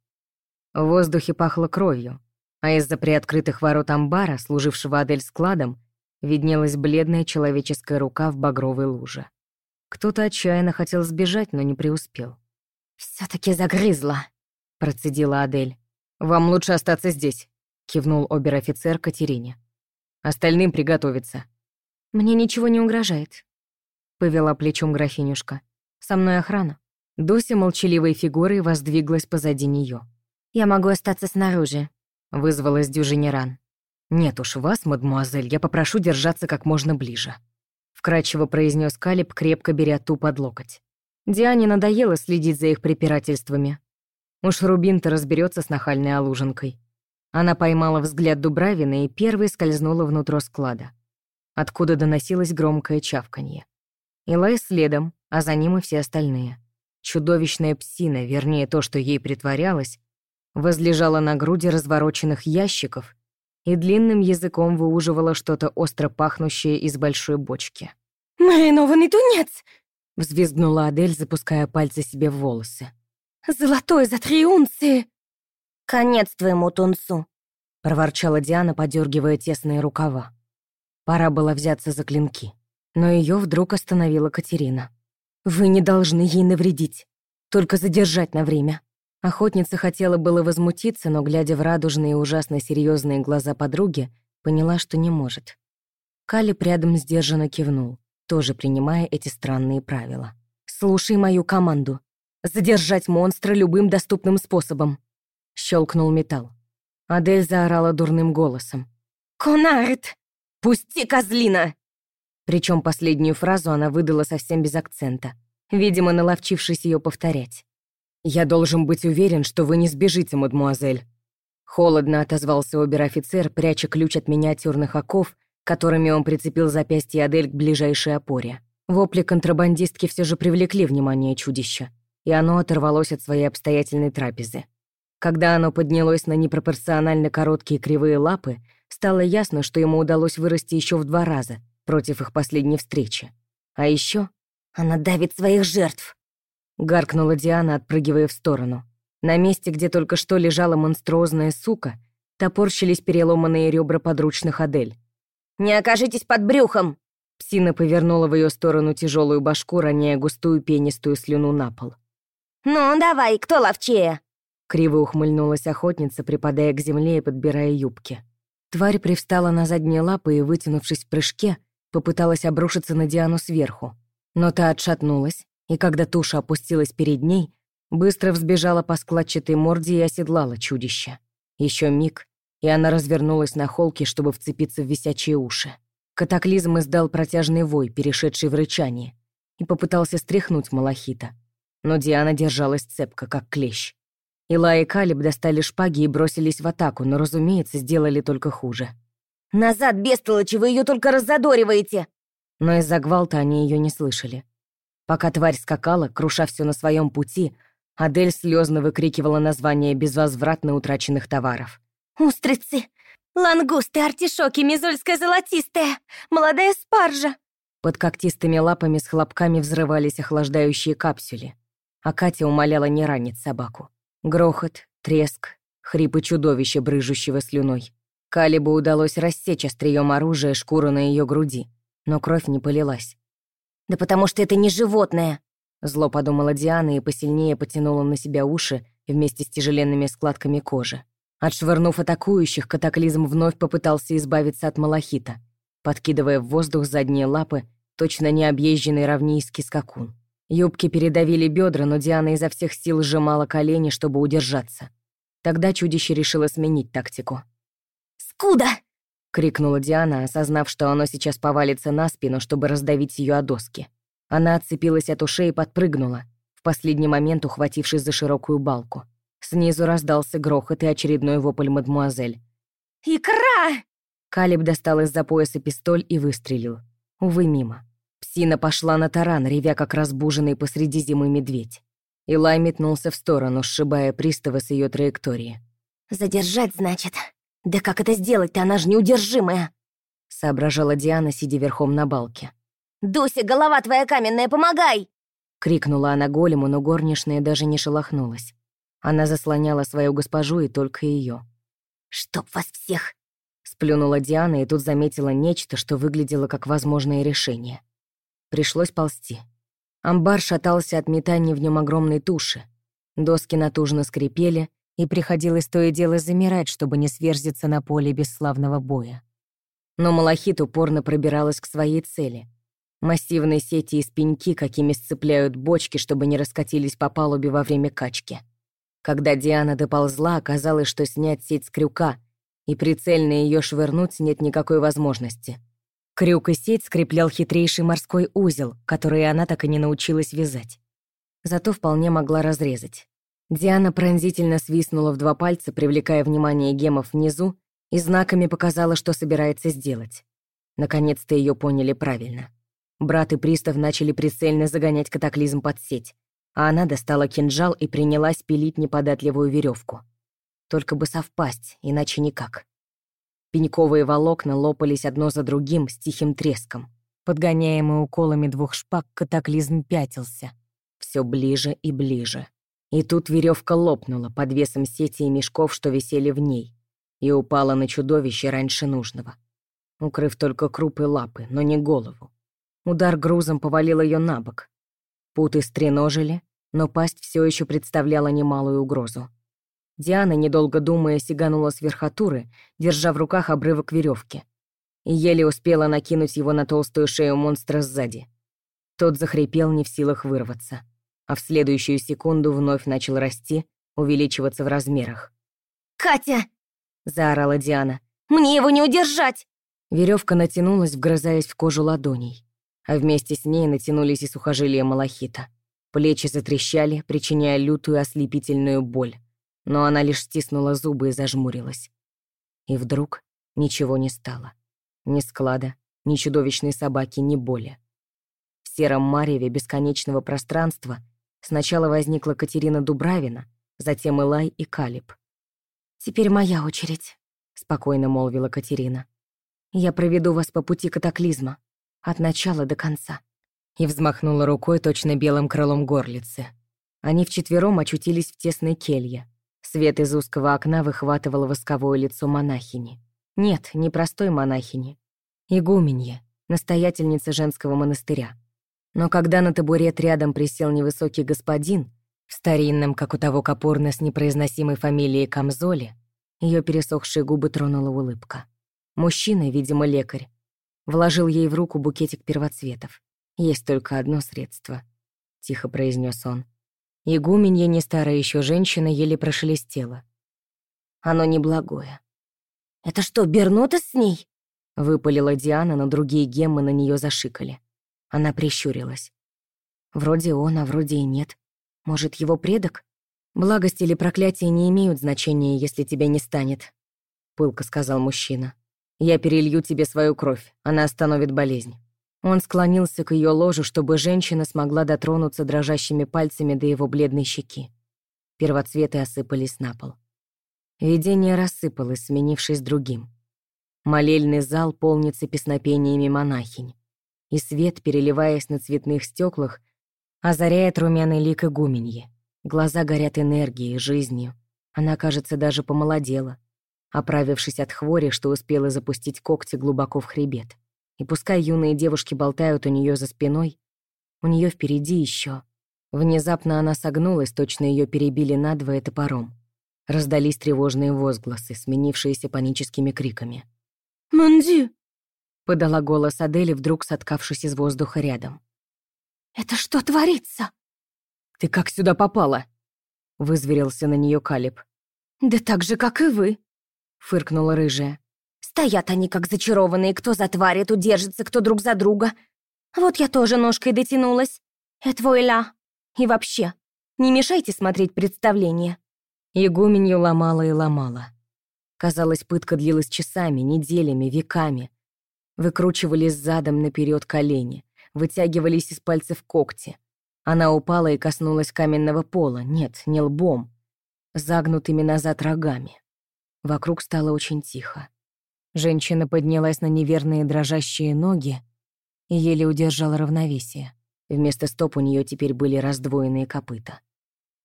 В воздухе пахло кровью, а из-за приоткрытых ворот амбара, служившего Адель складом, виднелась бледная человеческая рука в багровой луже. Кто-то отчаянно хотел сбежать, но не преуспел. все таки загрызла», — процедила Адель. «Вам лучше остаться здесь», — кивнул обер-офицер Катерине. «Остальным приготовиться». «Мне ничего не угрожает», — повела плечом графинюшка. «Со мной охрана». Дуся молчаливой фигурой воздвиглась позади нее. «Я могу остаться снаружи», — вызвалась дюжинеран. «Нет уж, вас, мадмуазель, я попрошу держаться как можно ближе», — вкрадчиво произнес Калиб, крепко беря ту под локоть. Диане надоело следить за их препирательствами. Уж Рубин-то разберется с нахальной олуженкой. Она поймала взгляд Дубравина и первой скользнула внутрь склада. откуда доносилось громкое чавканье. Илай следом, а за ним и все остальные. Чудовищная псина, вернее то, что ей притворялось, возлежала на груди развороченных ящиков и длинным языком выуживала что-то остро пахнущее из большой бочки. «Маринованный тунец!» — взвизгнула Адель, запуская пальцы себе в волосы. «Золотой за три унции!» «Конец твоему тунцу!» — проворчала Диана, подергивая тесные рукава. Пора было взяться за клинки. Но ее вдруг остановила Катерина. «Вы не должны ей навредить, только задержать на время». Охотница хотела было возмутиться, но, глядя в радужные и ужасно серьезные глаза подруги, поняла, что не может. Кали рядом сдержанно кивнул, тоже принимая эти странные правила. «Слушай мою команду. Задержать монстра любым доступным способом!» Щелкнул металл. Адель заорала дурным голосом. «Конарит! Пусти, козлина!» Причем последнюю фразу она выдала совсем без акцента, видимо, наловчившись ее повторять. «Я должен быть уверен, что вы не сбежите, мадмуазель». Холодно отозвался обер-офицер, пряча ключ от миниатюрных оков, которыми он прицепил запястье Адель к ближайшей опоре. Вопли контрабандистки все же привлекли внимание чудища, и оно оторвалось от своей обстоятельной трапезы. Когда оно поднялось на непропорционально короткие кривые лапы, стало ясно, что ему удалось вырасти еще в два раза против их последней встречи. А еще она давит своих жертв. Гаркнула Диана, отпрыгивая в сторону. На месте, где только что лежала монструозная сука, топорщились переломанные ребра подручных Адель. «Не окажитесь под брюхом!» Псина повернула в ее сторону тяжелую башку, роняя густую пенистую слюну на пол. «Ну, давай, кто ловчее?» Криво ухмыльнулась охотница, припадая к земле и подбирая юбки. Тварь привстала на задние лапы и, вытянувшись в прыжке, попыталась обрушиться на Диану сверху. Но та отшатнулась, и когда туша опустилась перед ней, быстро взбежала по складчатой морде и оседлала чудище. Еще миг, и она развернулась на холке, чтобы вцепиться в висячие уши. Катаклизм издал протяжный вой, перешедший в рычание, и попытался стряхнуть малахита. Но Диана держалась цепко, как клещ. Ила и Калиб достали шпаги и бросились в атаку, но, разумеется, сделали только хуже. «Назад, бестолочи, вы ее только раззадориваете!» Но из-за гвалта они ее не слышали. Пока тварь скакала, круша все на своем пути, Адель слезно выкрикивала название безвозвратно утраченных товаров. «Устрицы! Лангусты, артишоки, мизольская золотистая! Молодая спаржа!» Под когтистыми лапами с хлопками взрывались охлаждающие капсюли, а Катя умоляла не ранить собаку. Грохот, треск, хрипы чудовища, брыжущего слюной. Калибу удалось рассечь острием оружия шкуру на ее груди, но кровь не полилась. «Да потому что это не животное!» Зло подумала Диана и посильнее потянула на себя уши вместе с тяжеленными складками кожи. Отшвырнув атакующих, катаклизм вновь попытался избавиться от малахита, подкидывая в воздух задние лапы, точно необъезженный равнийский скакун. Юбки передавили бедра, но Диана изо всех сил сжимала колени, чтобы удержаться. Тогда чудище решило сменить тактику. «Скуда!» — крикнула Диана, осознав, что оно сейчас повалится на спину, чтобы раздавить ее о доски. Она отцепилась от ушей и подпрыгнула, в последний момент ухватившись за широкую балку. Снизу раздался грохот и очередной вопль мадмуазель. «Икра!» Калиб достал из-за пояса пистоль и выстрелил. Увы, мимо. Псина пошла на таран, ревя как разбуженный посреди зимы медведь. Илай метнулся в сторону, сшибая пристава с ее траектории. «Задержать, значит? Да как это сделать-то, она же неудержимая!» Соображала Диана, сидя верхом на балке. «Дуся, голова твоя каменная, помогай!» Крикнула она голему, но горничная даже не шелохнулась. Она заслоняла свою госпожу и только ее. «Чтоб вас всех!» Сплюнула Диана и тут заметила нечто, что выглядело как возможное решение. Пришлось ползти. Амбар шатался от метания в нем огромной туши. Доски натужно скрипели, и приходилось то и дело замирать, чтобы не сверзиться на поле бесславного боя. Но Малахит упорно пробиралась к своей цели. Массивные сети из пеньки, какими сцепляют бочки, чтобы не раскатились по палубе во время качки. Когда Диана доползла, оказалось, что снять сеть с крюка и прицельно ее швырнуть нет никакой возможности. Крюк и сеть скреплял хитрейший морской узел, который она так и не научилась вязать. Зато вполне могла разрезать. Диана пронзительно свистнула в два пальца, привлекая внимание гемов внизу, и знаками показала, что собирается сделать. Наконец-то ее поняли правильно. Брат и пристав начали прицельно загонять катаклизм под сеть, а она достала кинжал и принялась пилить неподатливую веревку. Только бы совпасть, иначе никак. Пеньковые волокна лопались одно за другим с тихим треском. Подгоняемый уколами двух шпаг, катаклизм пятился. Все ближе и ближе. И тут веревка лопнула под весом сети и мешков, что висели в ней, и упала на чудовище раньше нужного, укрыв только крупы лапы, но не голову. Удар грузом повалил ее на бок. Путы стреножили, но пасть все еще представляла немалую угрозу. Диана, недолго думая, сиганула с верхотуры, держа в руках обрывок веревки, и еле успела накинуть его на толстую шею монстра сзади. Тот захрипел не в силах вырваться, а в следующую секунду вновь начал расти, увеличиваться в размерах. «Катя!» — заорала Диана. «Мне его не удержать!» Веревка натянулась, вгрызаясь в кожу ладоней, а вместе с ней натянулись и сухожилия малахита. Плечи затрещали, причиняя лютую ослепительную боль но она лишь стиснула зубы и зажмурилась. И вдруг ничего не стало. Ни склада, ни чудовищной собаки, ни боли. В сером мареве бесконечного пространства сначала возникла Катерина Дубравина, затем Илай и Калиб. «Теперь моя очередь», — спокойно молвила Катерина. «Я проведу вас по пути катаклизма, от начала до конца». И взмахнула рукой точно белым крылом горлицы. Они вчетвером очутились в тесной келье. Свет из узкого окна выхватывал восковое лицо монахини. Нет, не простой монахини. Игуменья, настоятельница женского монастыря. Но когда на табурет рядом присел невысокий господин, в старинном, как у того капорна с непроизносимой фамилией Камзоле, ее пересохшие губы тронула улыбка. Мужчина, видимо, лекарь, вложил ей в руку букетик первоцветов. «Есть только одно средство», — тихо произнес он. Игуменья, не старая еще женщина, еле прошелестела. Оно неблагое. «Это что, Бернута с ней?» Выпалила Диана, но другие геммы на нее зашикали. Она прищурилась. Вроде он, а вроде и нет. Может, его предок? Благость или проклятие не имеют значения, если тебя не станет, пылко сказал мужчина. Я перелью тебе свою кровь, она остановит болезнь. Он склонился к ее ложу, чтобы женщина смогла дотронуться дрожащими пальцами до его бледной щеки. Первоцветы осыпались на пол. Видение рассыпалось, сменившись другим. Молельный зал полнится песнопениями монахинь, и свет, переливаясь на цветных стеклах, озаряет румяный лик игуменьи. Глаза горят энергией, жизнью. Она, кажется, даже помолодела, оправившись от хвори, что успела запустить когти глубоко в хребет. И пускай юные девушки болтают у нее за спиной, у нее впереди еще. Внезапно она согнулась, точно ее перебили надвое топором. Раздались тревожные возгласы, сменившиеся паническими криками. «Мандю!» — подала голос Адели, вдруг соткавшись из воздуха рядом. «Это что творится?» «Ты как сюда попала?» — вызверился на нее Калиб. «Да так же, как и вы», — фыркнула рыжая. Стоят они как зачарованные, кто за тварь эту держится, кто друг за друга. Вот я тоже ножкой дотянулась. Это твой ля. И вообще, не мешайте смотреть представление. Игуменью ломала и ломала. Казалось, пытка длилась часами, неделями, веками. Выкручивались задом наперед колени, вытягивались из пальцев когти. Она упала и коснулась каменного пола, нет, не лбом, загнутыми назад рогами. Вокруг стало очень тихо. Женщина поднялась на неверные дрожащие ноги и еле удержала равновесие. Вместо стоп у нее теперь были раздвоенные копыта.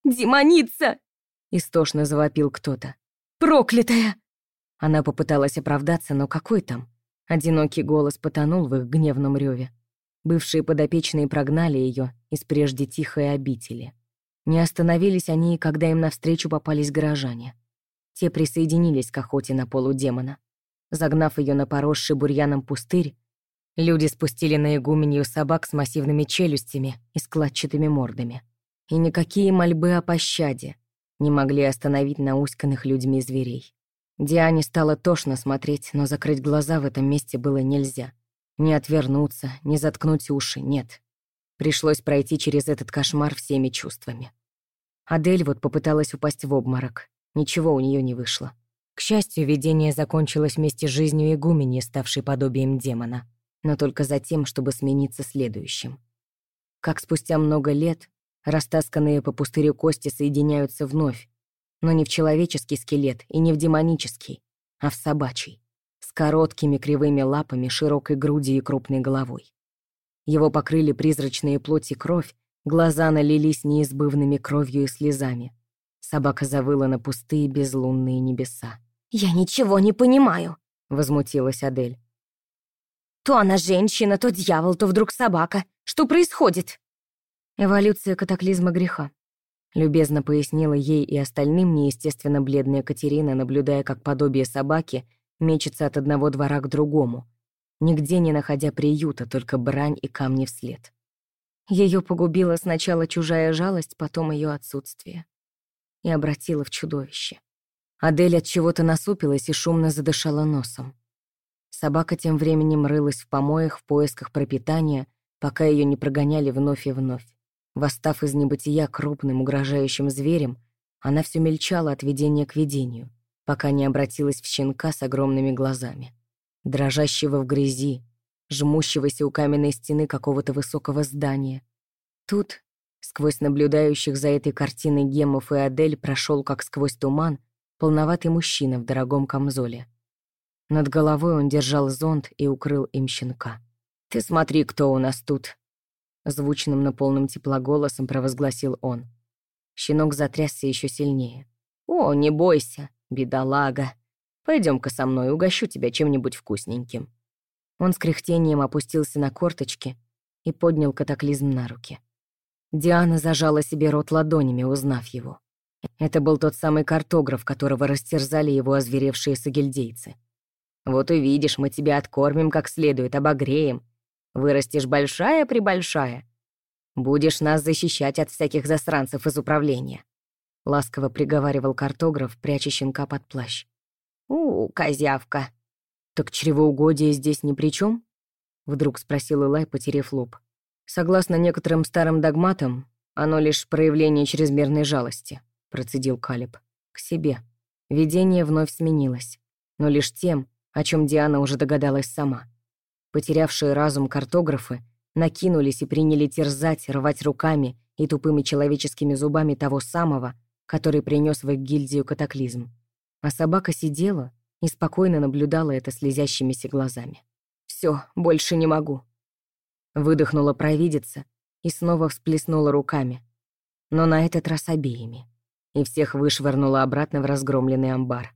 «Демоница!» — истошно завопил кто-то. «Проклятая!» Она попыталась оправдаться, но какой там? Одинокий голос потонул в их гневном реве. Бывшие подопечные прогнали ее из прежде тихой обители. Не остановились они, когда им навстречу попались горожане. Те присоединились к охоте на полудемона. Загнав ее на поросший бурьяном пустырь, люди спустили на игуменью собак с массивными челюстями и складчатыми мордами. И никакие мольбы о пощаде не могли остановить науськанных людьми зверей. Диане стало тошно смотреть, но закрыть глаза в этом месте было нельзя. Не отвернуться, не заткнуть уши, нет. Пришлось пройти через этот кошмар всеми чувствами. Адель вот попыталась упасть в обморок. Ничего у нее не вышло. К счастью, видение закончилось вместе с жизнью игумени, ставшей подобием демона, но только за тем, чтобы смениться следующим. Как спустя много лет растасканные по пустырю кости соединяются вновь, но не в человеческий скелет и не в демонический, а в собачий, с короткими кривыми лапами, широкой грудью и крупной головой. Его покрыли призрачные плоть и кровь, глаза налились неизбывными кровью и слезами. Собака завыла на пустые безлунные небеса. «Я ничего не понимаю», — возмутилась Адель. «То она женщина, то дьявол, то вдруг собака. Что происходит?» «Эволюция катаклизма греха», — любезно пояснила ей и остальным неестественно бледная Катерина, наблюдая, как подобие собаки мечется от одного двора к другому, нигде не находя приюта, только брань и камни вслед. Ее погубила сначала чужая жалость, потом ее отсутствие. И обратила в чудовище. Адель от чего-то насупилась и шумно задышала носом. Собака тем временем рылась в помоях в поисках пропитания, пока ее не прогоняли вновь и вновь. Восстав из небытия крупным угрожающим зверем, она все мельчала от видения к видению, пока не обратилась в щенка с огромными глазами дрожащего в грязи, жмущегося у каменной стены какого-то высокого здания. Тут, сквозь наблюдающих за этой картиной Гемов и Адель, прошел, как сквозь туман, полноватый мужчина в дорогом камзоле. Над головой он держал зонт и укрыл им щенка. «Ты смотри, кто у нас тут!» Звучным, но полным тепла голосом провозгласил он. Щенок затрясся еще сильнее. «О, не бойся, бедолага!» Пойдем-ка со мной, угощу тебя чем-нибудь вкусненьким». Он с кряхтением опустился на корточки и поднял катаклизм на руки. Диана зажала себе рот ладонями, узнав его. Это был тот самый картограф, которого растерзали его озверевшие сагильдейцы. «Вот увидишь, мы тебя откормим как следует, обогреем. Вырастешь большая-пребольшая. Будешь нас защищать от всяких засранцев из управления», — ласково приговаривал картограф, пряча щенка под плащ. «У, козявка!» «Так чревоугодие здесь ни при чем? Вдруг спросил Илай, потеряв лоб. «Согласно некоторым старым догматам, оно лишь проявление чрезмерной жалости», процедил Калиб. «К себе». Видение вновь сменилось, но лишь тем, о чем Диана уже догадалась сама. Потерявшие разум картографы накинулись и приняли терзать, рвать руками и тупыми человеческими зубами того самого, который принес в их гильдию катаклизм а собака сидела и спокойно наблюдала это слезящимися глазами. Все, больше не могу». Выдохнула провидица и снова всплеснула руками, но на этот раз обеими, и всех вышвырнула обратно в разгромленный амбар.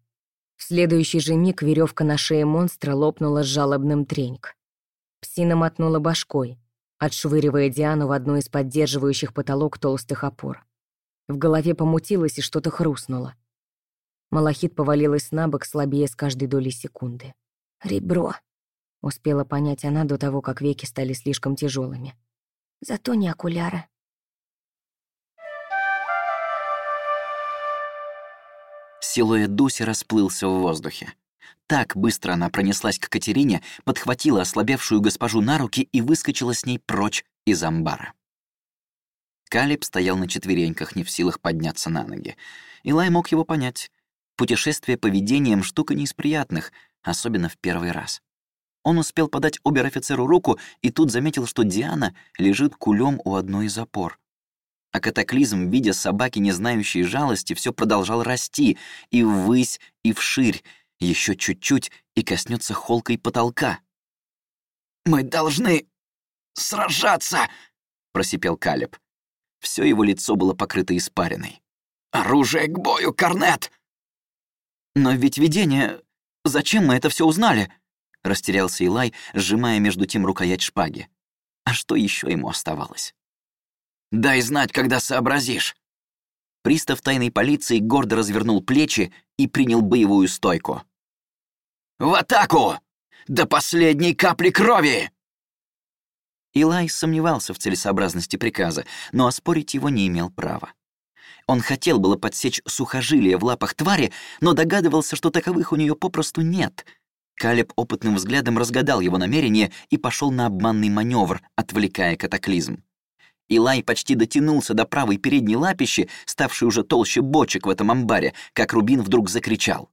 В следующий же миг веревка на шее монстра лопнула с жалобным треньк. Псина мотнула башкой, отшвыривая Диану в одну из поддерживающих потолок толстых опор. В голове помутилось и что-то хрустнуло. Малахит повалилась на бок слабее с каждой долей секунды. «Ребро», — успела понять она до того, как веки стали слишком тяжелыми. «Зато не окуляры». Силуэт Дуси расплылся в воздухе. Так быстро она пронеслась к Катерине, подхватила ослабевшую госпожу на руки и выскочила с ней прочь из амбара. Калиб стоял на четвереньках, не в силах подняться на ноги. Илай мог его понять. Путешествие по видениям — штука не из приятных, особенно в первый раз. Он успел подать обер-офицеру руку и тут заметил, что Диана лежит кулем у одной из опор. А катаклизм, видя собаки, не знающие жалости, все продолжал расти и ввысь, и вширь, еще чуть-чуть и коснется холкой потолка. «Мы должны сражаться!» — просипел Калеб. Все его лицо было покрыто испариной. «Оружие к бою, Корнет!» «Но ведь видение... Зачем мы это все узнали?» Растерялся Илай, сжимая между тем рукоять шпаги. А что еще ему оставалось? «Дай знать, когда сообразишь!» Пристав тайной полиции гордо развернул плечи и принял боевую стойку. «В атаку! До последней капли крови!» Илай сомневался в целесообразности приказа, но оспорить его не имел права. Он хотел было подсечь сухожилие в лапах твари, но догадывался, что таковых у нее попросту нет. Калеб опытным взглядом разгадал его намерение и пошел на обманный маневр, отвлекая катаклизм. Илай почти дотянулся до правой передней лапищи, ставшей уже толще бочек в этом амбаре, как Рубин вдруг закричал.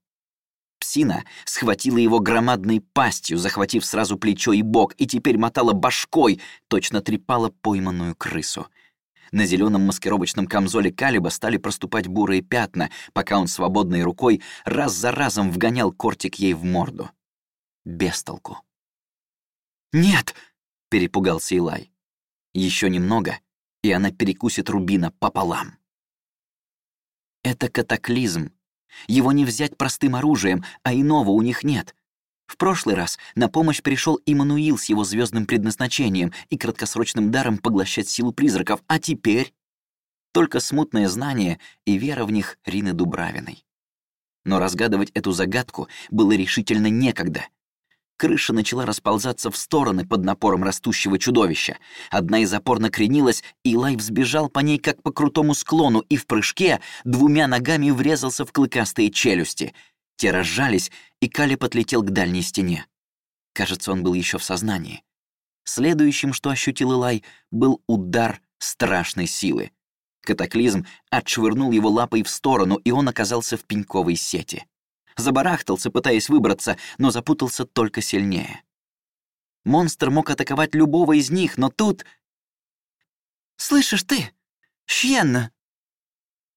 псина схватила его громадной пастью, захватив сразу плечо и бок, и теперь мотала башкой, точно трепала пойманную крысу. На зеленом маскировочном камзоле Калиба стали проступать бурые пятна, пока он свободной рукой раз за разом вгонял кортик ей в морду. Без толку. «Нет!» — перепугался Илай. Еще немного, и она перекусит Рубина пополам. Это катаклизм. Его не взять простым оружием, а иного у них нет. В прошлый раз на помощь пришел Иммануил с его звездным предназначением и краткосрочным даром поглощать силу призраков, а теперь только смутное знание и вера в них Рины Дубравиной. Но разгадывать эту загадку было решительно некогда. Крыша начала расползаться в стороны под напором растущего чудовища. Одна из опор накренилась, и Лай взбежал по ней как по крутому склону и в прыжке двумя ногами врезался в клыкастые челюсти. Те разжались, и Кали подлетел к дальней стене. Кажется, он был еще в сознании. Следующим, что ощутил Илай, был удар страшной силы. Катаклизм отшвырнул его лапой в сторону, и он оказался в пеньковой сети забарахтался, пытаясь выбраться, но запутался только сильнее. Монстр мог атаковать любого из них, но тут... «Слышишь ты, Щенна?»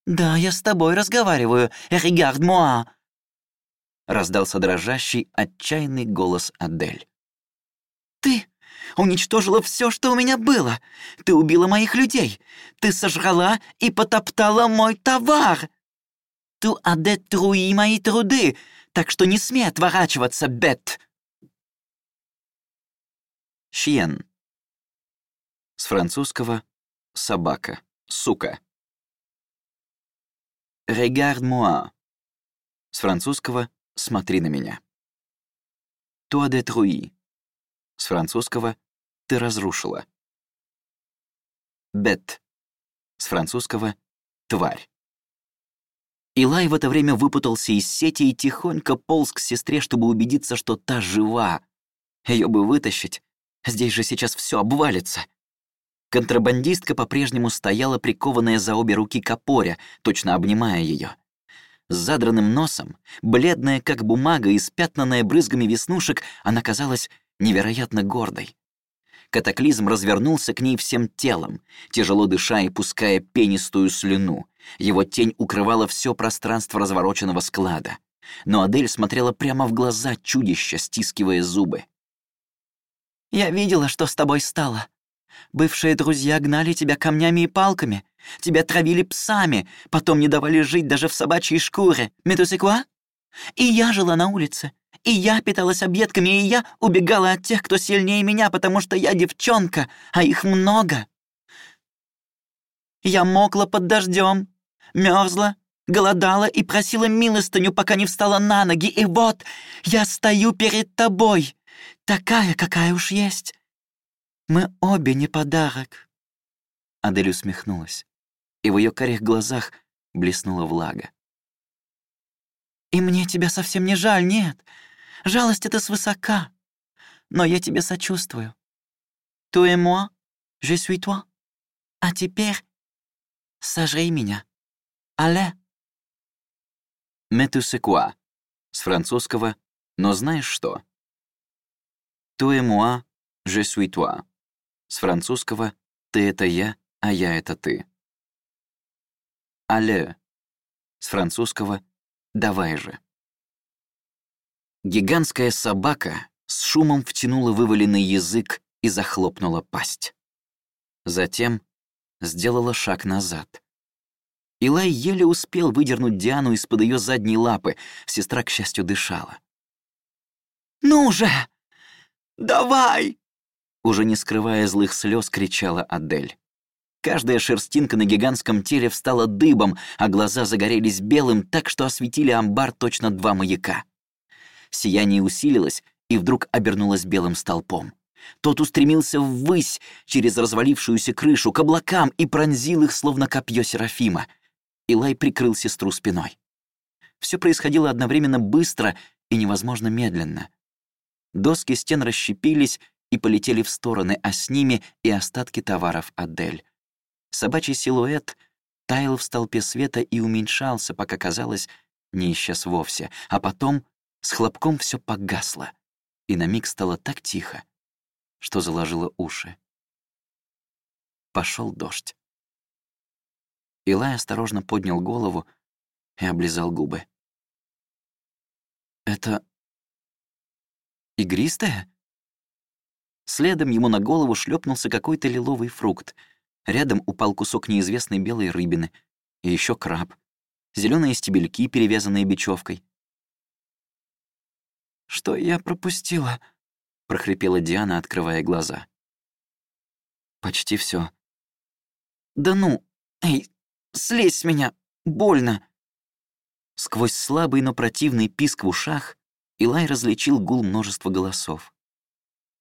«Да, я с тобой разговариваю. Регард-moi!» Раздался дрожащий, отчаянный голос Адель. «Ты уничтожила все, что у меня было. Ты убила моих людей. Ты сожрала и потоптала мой товар!» «Ту адетруи мои труды, так что не смей отворачиваться, Бет!» Шьен. С французского «собака», «сука». «Regarde-moi». С французского «смотри на меня». «Toi détruit». С французского «ты разрушила». «Бет». С французского «тварь». Илай в это время выпутался из сети и тихонько полз к сестре, чтобы убедиться, что та жива. Ее бы вытащить. Здесь же сейчас все обвалится. Контрабандистка по-прежнему стояла, прикованная за обе руки к опоре, точно обнимая ее. С задранным носом, бледная как бумага и спятнанная брызгами веснушек, она казалась невероятно гордой. Катаклизм развернулся к ней всем телом, тяжело дыша и пуская пенистую слюну. Его тень укрывала все пространство развороченного склада. Но Адель смотрела прямо в глаза чудища, стискивая зубы. «Я видела, что с тобой стало. Бывшие друзья гнали тебя камнями и палками, тебя травили псами, потом не давали жить даже в собачьей шкуре. Метусекуа? И я жила на улице, и я питалась объедками, и я убегала от тех, кто сильнее меня, потому что я девчонка, а их много. Я мокла под дождем, мерзла, голодала и просила милостыню, пока не встала на ноги, и вот я стою перед тобой, такая, какая уж есть. Мы обе не подарок. Адель усмехнулась, и в ее карих глазах блеснула влага. «И мне тебя совсем не жаль, нет. Жалость — это свысока. Но я тебе сочувствую. Tu et moi, je suis toi. А теперь сожри меня. Але. Quoi? С французского «но знаешь что?» Et moi, je suis toi. С французского «ты — это я, а я — это ты». Але. С французского «давай же». Гигантская собака с шумом втянула вываленный язык и захлопнула пасть. Затем сделала шаг назад. Илай еле успел выдернуть Диану из-под ее задней лапы. Сестра, к счастью, дышала. «Ну же! Давай!» Уже не скрывая злых слез, кричала Адель. Каждая шерстинка на гигантском теле встала дыбом, а глаза загорелись белым так, что осветили амбар точно два маяка. Сияние усилилось и вдруг обернулось белым столпом. Тот устремился ввысь через развалившуюся крышу к облакам и пронзил их, словно копье Серафима. Илай прикрыл сестру спиной. Все происходило одновременно быстро и невозможно медленно. Доски стен расщепились и полетели в стороны, а с ними и остатки товаров Адель. Собачий силуэт таял в столпе света и уменьшался, пока, казалось, не исчез вовсе, а потом С хлопком все погасло, и на миг стало так тихо, что заложило уши. Пошел дождь. Илай осторожно поднял голову и облизал губы. «Это... игристое?» Следом ему на голову шлепнулся какой-то лиловый фрукт. Рядом упал кусок неизвестной белой рыбины. И еще краб. Зеленые стебельки, перевязанные бечевкой. «Что я пропустила?» — прохрипела Диана, открывая глаза. «Почти все. «Да ну! Эй, слезь с меня! Больно!» Сквозь слабый, но противный писк в ушах Илай различил гул множества голосов.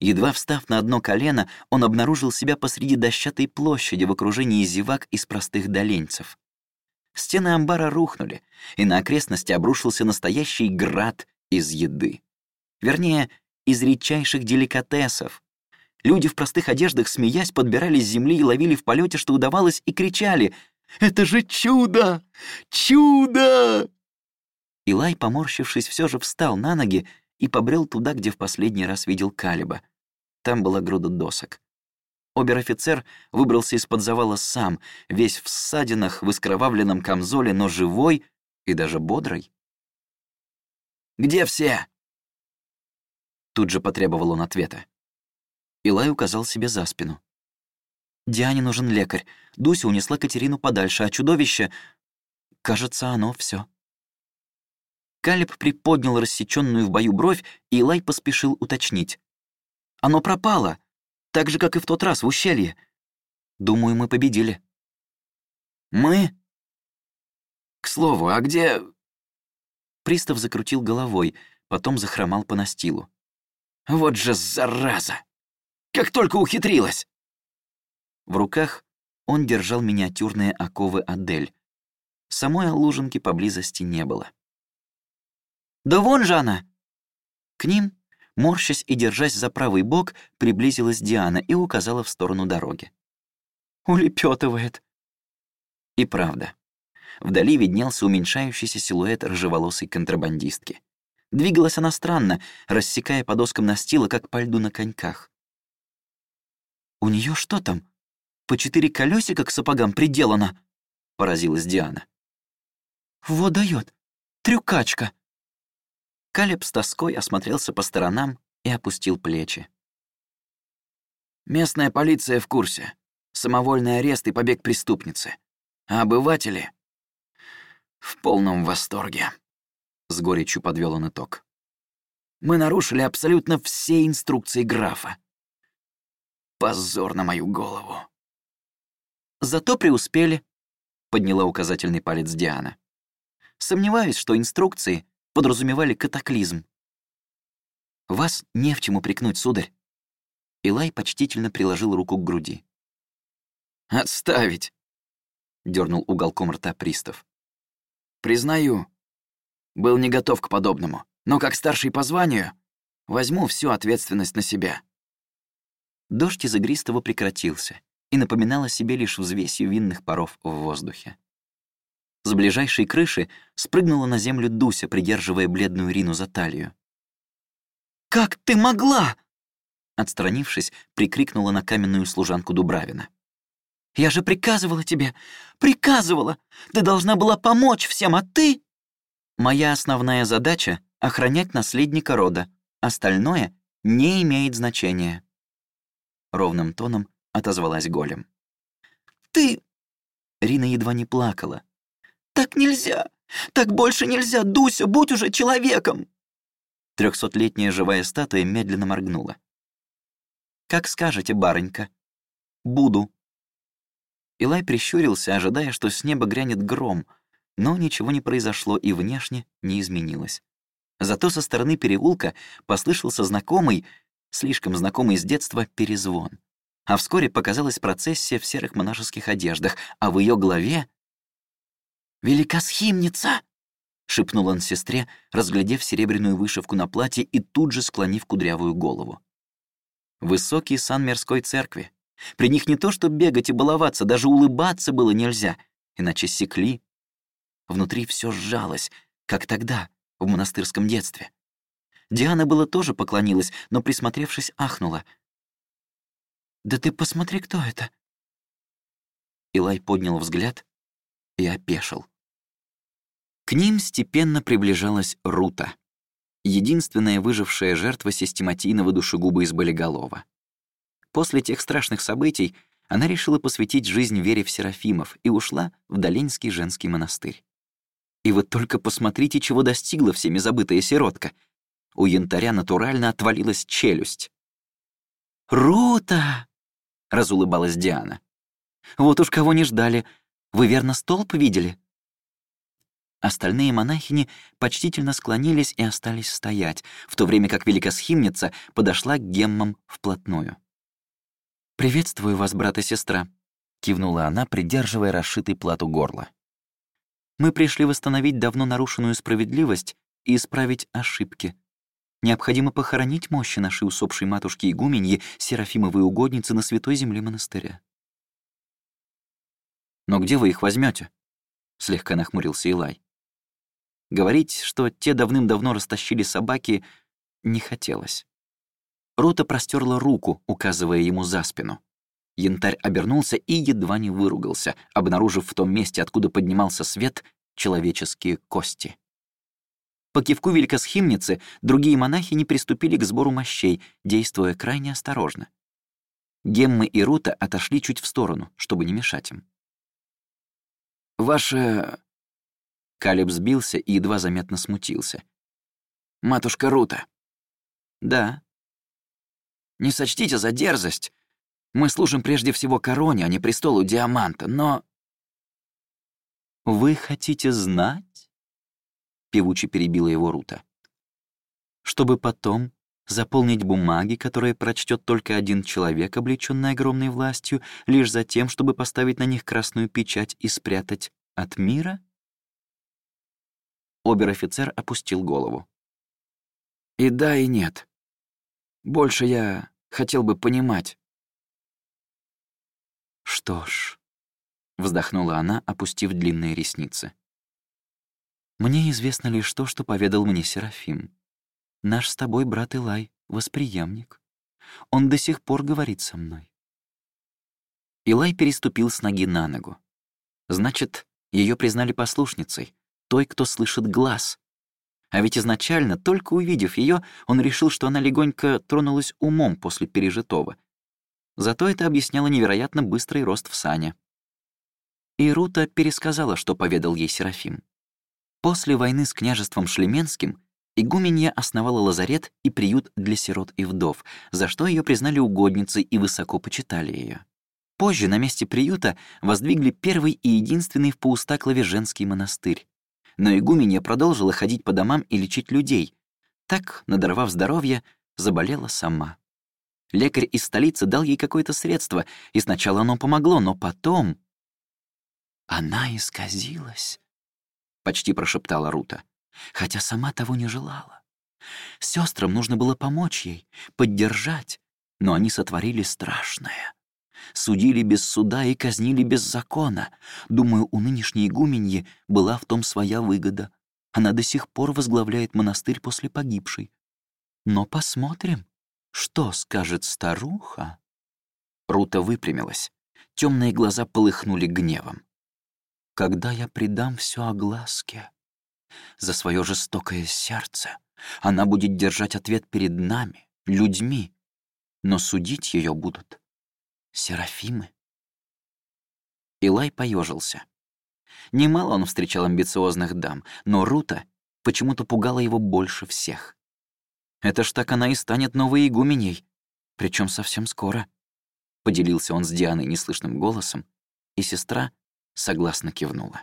Едва встав на одно колено, он обнаружил себя посреди дощатой площади в окружении зевак из простых доленцев. Стены амбара рухнули, и на окрестности обрушился настоящий град из еды. Вернее, из редчайших деликатесов. Люди в простых одеждах, смеясь, подбирали с земли и ловили в полете, что удавалось, и кричали «Это же чудо! Чудо!» Илай, поморщившись, все же встал на ноги и побрел туда, где в последний раз видел Калиба. Там была груда досок. Обер-офицер выбрался из-под завала сам, весь в ссадинах, в искровавленном камзоле, но живой и даже бодрый. «Где все?» Тут же потребовал он ответа. Илай указал себе за спину. Диане нужен лекарь. Дуся унесла Катерину подальше, а чудовище... Кажется, оно все. Калиб приподнял рассеченную в бою бровь, и Илай поспешил уточнить. «Оно пропало, так же, как и в тот раз в ущелье. Думаю, мы победили». «Мы? К слову, а где...» Пристав закрутил головой, потом захромал по настилу. «Вот же зараза! Как только ухитрилась!» В руках он держал миниатюрные оковы Адель. Самой лужинки поблизости не было. «Да вон же она!» К ним, морщась и держась за правый бок, приблизилась Диана и указала в сторону дороги. «Улепетывает!» И правда. Вдали виднелся уменьшающийся силуэт рыжеволосой контрабандистки. Двигалась она странно, рассекая по доскам настила, как по льду на коньках. «У нее что там? По четыре колесика к сапогам приделано?» — поразилась Диана. «Вот дает! Трюкачка!» Калеб с тоской осмотрелся по сторонам и опустил плечи. «Местная полиция в курсе. Самовольный арест и побег преступницы. А обыватели...» «В полном восторге», — с горечью подвел он итог. «Мы нарушили абсолютно все инструкции графа. Позор на мою голову». «Зато преуспели», — подняла указательный палец Диана. «Сомневаюсь, что инструкции подразумевали катаклизм. «Вас не в чем упрекнуть, сударь». Илай почтительно приложил руку к груди. «Отставить!» — дернул уголком рта пристав. «Признаю, был не готов к подобному, но как старший по званию возьму всю ответственность на себя». Дождь из игристого прекратился и напоминал о себе лишь взвесью винных паров в воздухе. С ближайшей крыши спрыгнула на землю Дуся, придерживая бледную Рину за талию. «Как ты могла?» Отстранившись, прикрикнула на каменную служанку Дубравина. «Я же приказывала тебе! Приказывала! Ты должна была помочь всем, а ты...» «Моя основная задача — охранять наследника рода. Остальное не имеет значения». Ровным тоном отозвалась голем. «Ты...» Рина едва не плакала, «Так нельзя! Так больше нельзя! Дуся, будь уже человеком!» Трехсотлетняя живая статуя медленно моргнула. «Как скажете, барынька. Буду». Илай прищурился, ожидая, что с неба грянет гром, но ничего не произошло и внешне не изменилось. Зато со стороны переулка послышался знакомый, слишком знакомый с детства, перезвон. А вскоре показалась процессия в серых монашеских одеждах, а в ее главе «Великосхимница!» — шепнул он сестре, разглядев серебряную вышивку на платье и тут же склонив кудрявую голову. Высокий сан мирской церкви. При них не то что бегать и баловаться, даже улыбаться было нельзя, иначе секли. Внутри все сжалось, как тогда, в монастырском детстве. Диана было тоже поклонилась, но, присмотревшись, ахнула. «Да ты посмотри, кто это!» Илай поднял взгляд и опешил. К ним степенно приближалась Рута, единственная выжившая жертва систематийного душегуба из Болиголова. После тех страшных событий она решила посвятить жизнь вере в Серафимов и ушла в Доленский женский монастырь. И вот только посмотрите, чего достигла всеми забытая сиротка. У янтаря натурально отвалилась челюсть. «Рута!» — разулыбалась Диана. «Вот уж кого не ждали. Вы верно столб видели?» Остальные монахини почтительно склонились и остались стоять, в то время как великосхимница подошла к геммам вплотную. «Приветствую вас, брат и сестра», — кивнула она, придерживая расшитый плату горла. «Мы пришли восстановить давно нарушенную справедливость и исправить ошибки. Необходимо похоронить мощи нашей усопшей матушки игуменьи Серафимовой угодницы на святой земле монастыря». «Но где вы их возьмете? слегка нахмурился Илай. Говорить, что те давным-давно растащили собаки, не хотелось. Рута простерла руку, указывая ему за спину. Янтарь обернулся и едва не выругался, обнаружив в том месте, откуда поднимался свет, человеческие кости. По кивку великосхимницы другие монахи не приступили к сбору мощей, действуя крайне осторожно. Геммы и Рута отошли чуть в сторону, чтобы не мешать им. «Ваше Калиб сбился и едва заметно смутился. «Матушка Рута». «Да». «Не сочтите за дерзость. Мы служим прежде всего короне, а не престолу Диаманта, но...» «Вы хотите знать?» — певуче перебила его Рута. «Чтобы потом заполнить бумаги, которые прочтет только один человек, облеченный огромной властью, лишь за тем, чтобы поставить на них красную печать и спрятать от мира?» Обер-офицер опустил голову. «И да, и нет. Больше я хотел бы понимать». «Что ж», — вздохнула она, опустив длинные ресницы. «Мне известно лишь то, что поведал мне Серафим. Наш с тобой брат Илай — восприемник. Он до сих пор говорит со мной». Илай переступил с ноги на ногу. Значит, ее признали послушницей, той, кто слышит глаз. А ведь изначально, только увидев ее, он решил, что она легонько тронулась умом после пережитого. Зато это объясняло невероятно быстрый рост в сане. И Рута пересказала, что поведал ей Серафим. После войны с княжеством Шлеменским игуменья основала лазарет и приют для сирот и вдов, за что ее признали угодницей и высоко почитали ее. Позже на месте приюта воздвигли первый и единственный в Паустаклове женский монастырь, но игуменья продолжила ходить по домам и лечить людей. Так, надорвав здоровье, заболела сама. Лекарь из столицы дал ей какое-то средство, и сначала оно помогло, но потом... «Она исказилась», — почти прошептала Рута, хотя сама того не желала. Сестрам нужно было помочь ей, поддержать, но они сотворили страшное. Судили без суда и казнили без закона. Думаю, у нынешней игуменьи была в том своя выгода. Она до сих пор возглавляет монастырь после погибшей. Но посмотрим, что скажет старуха. Рута выпрямилась. Темные глаза полыхнули гневом. Когда я предам все огласке, за свое жестокое сердце, она будет держать ответ перед нами, людьми, но судить ее будут Серафимы? Илай поежился. Немало он встречал амбициозных дам, но Рута почему-то пугала его больше всех. Это ж так она и станет новой игуменей, причем совсем скоро. Поделился он с Дианой неслышным голосом, и сестра согласно кивнула.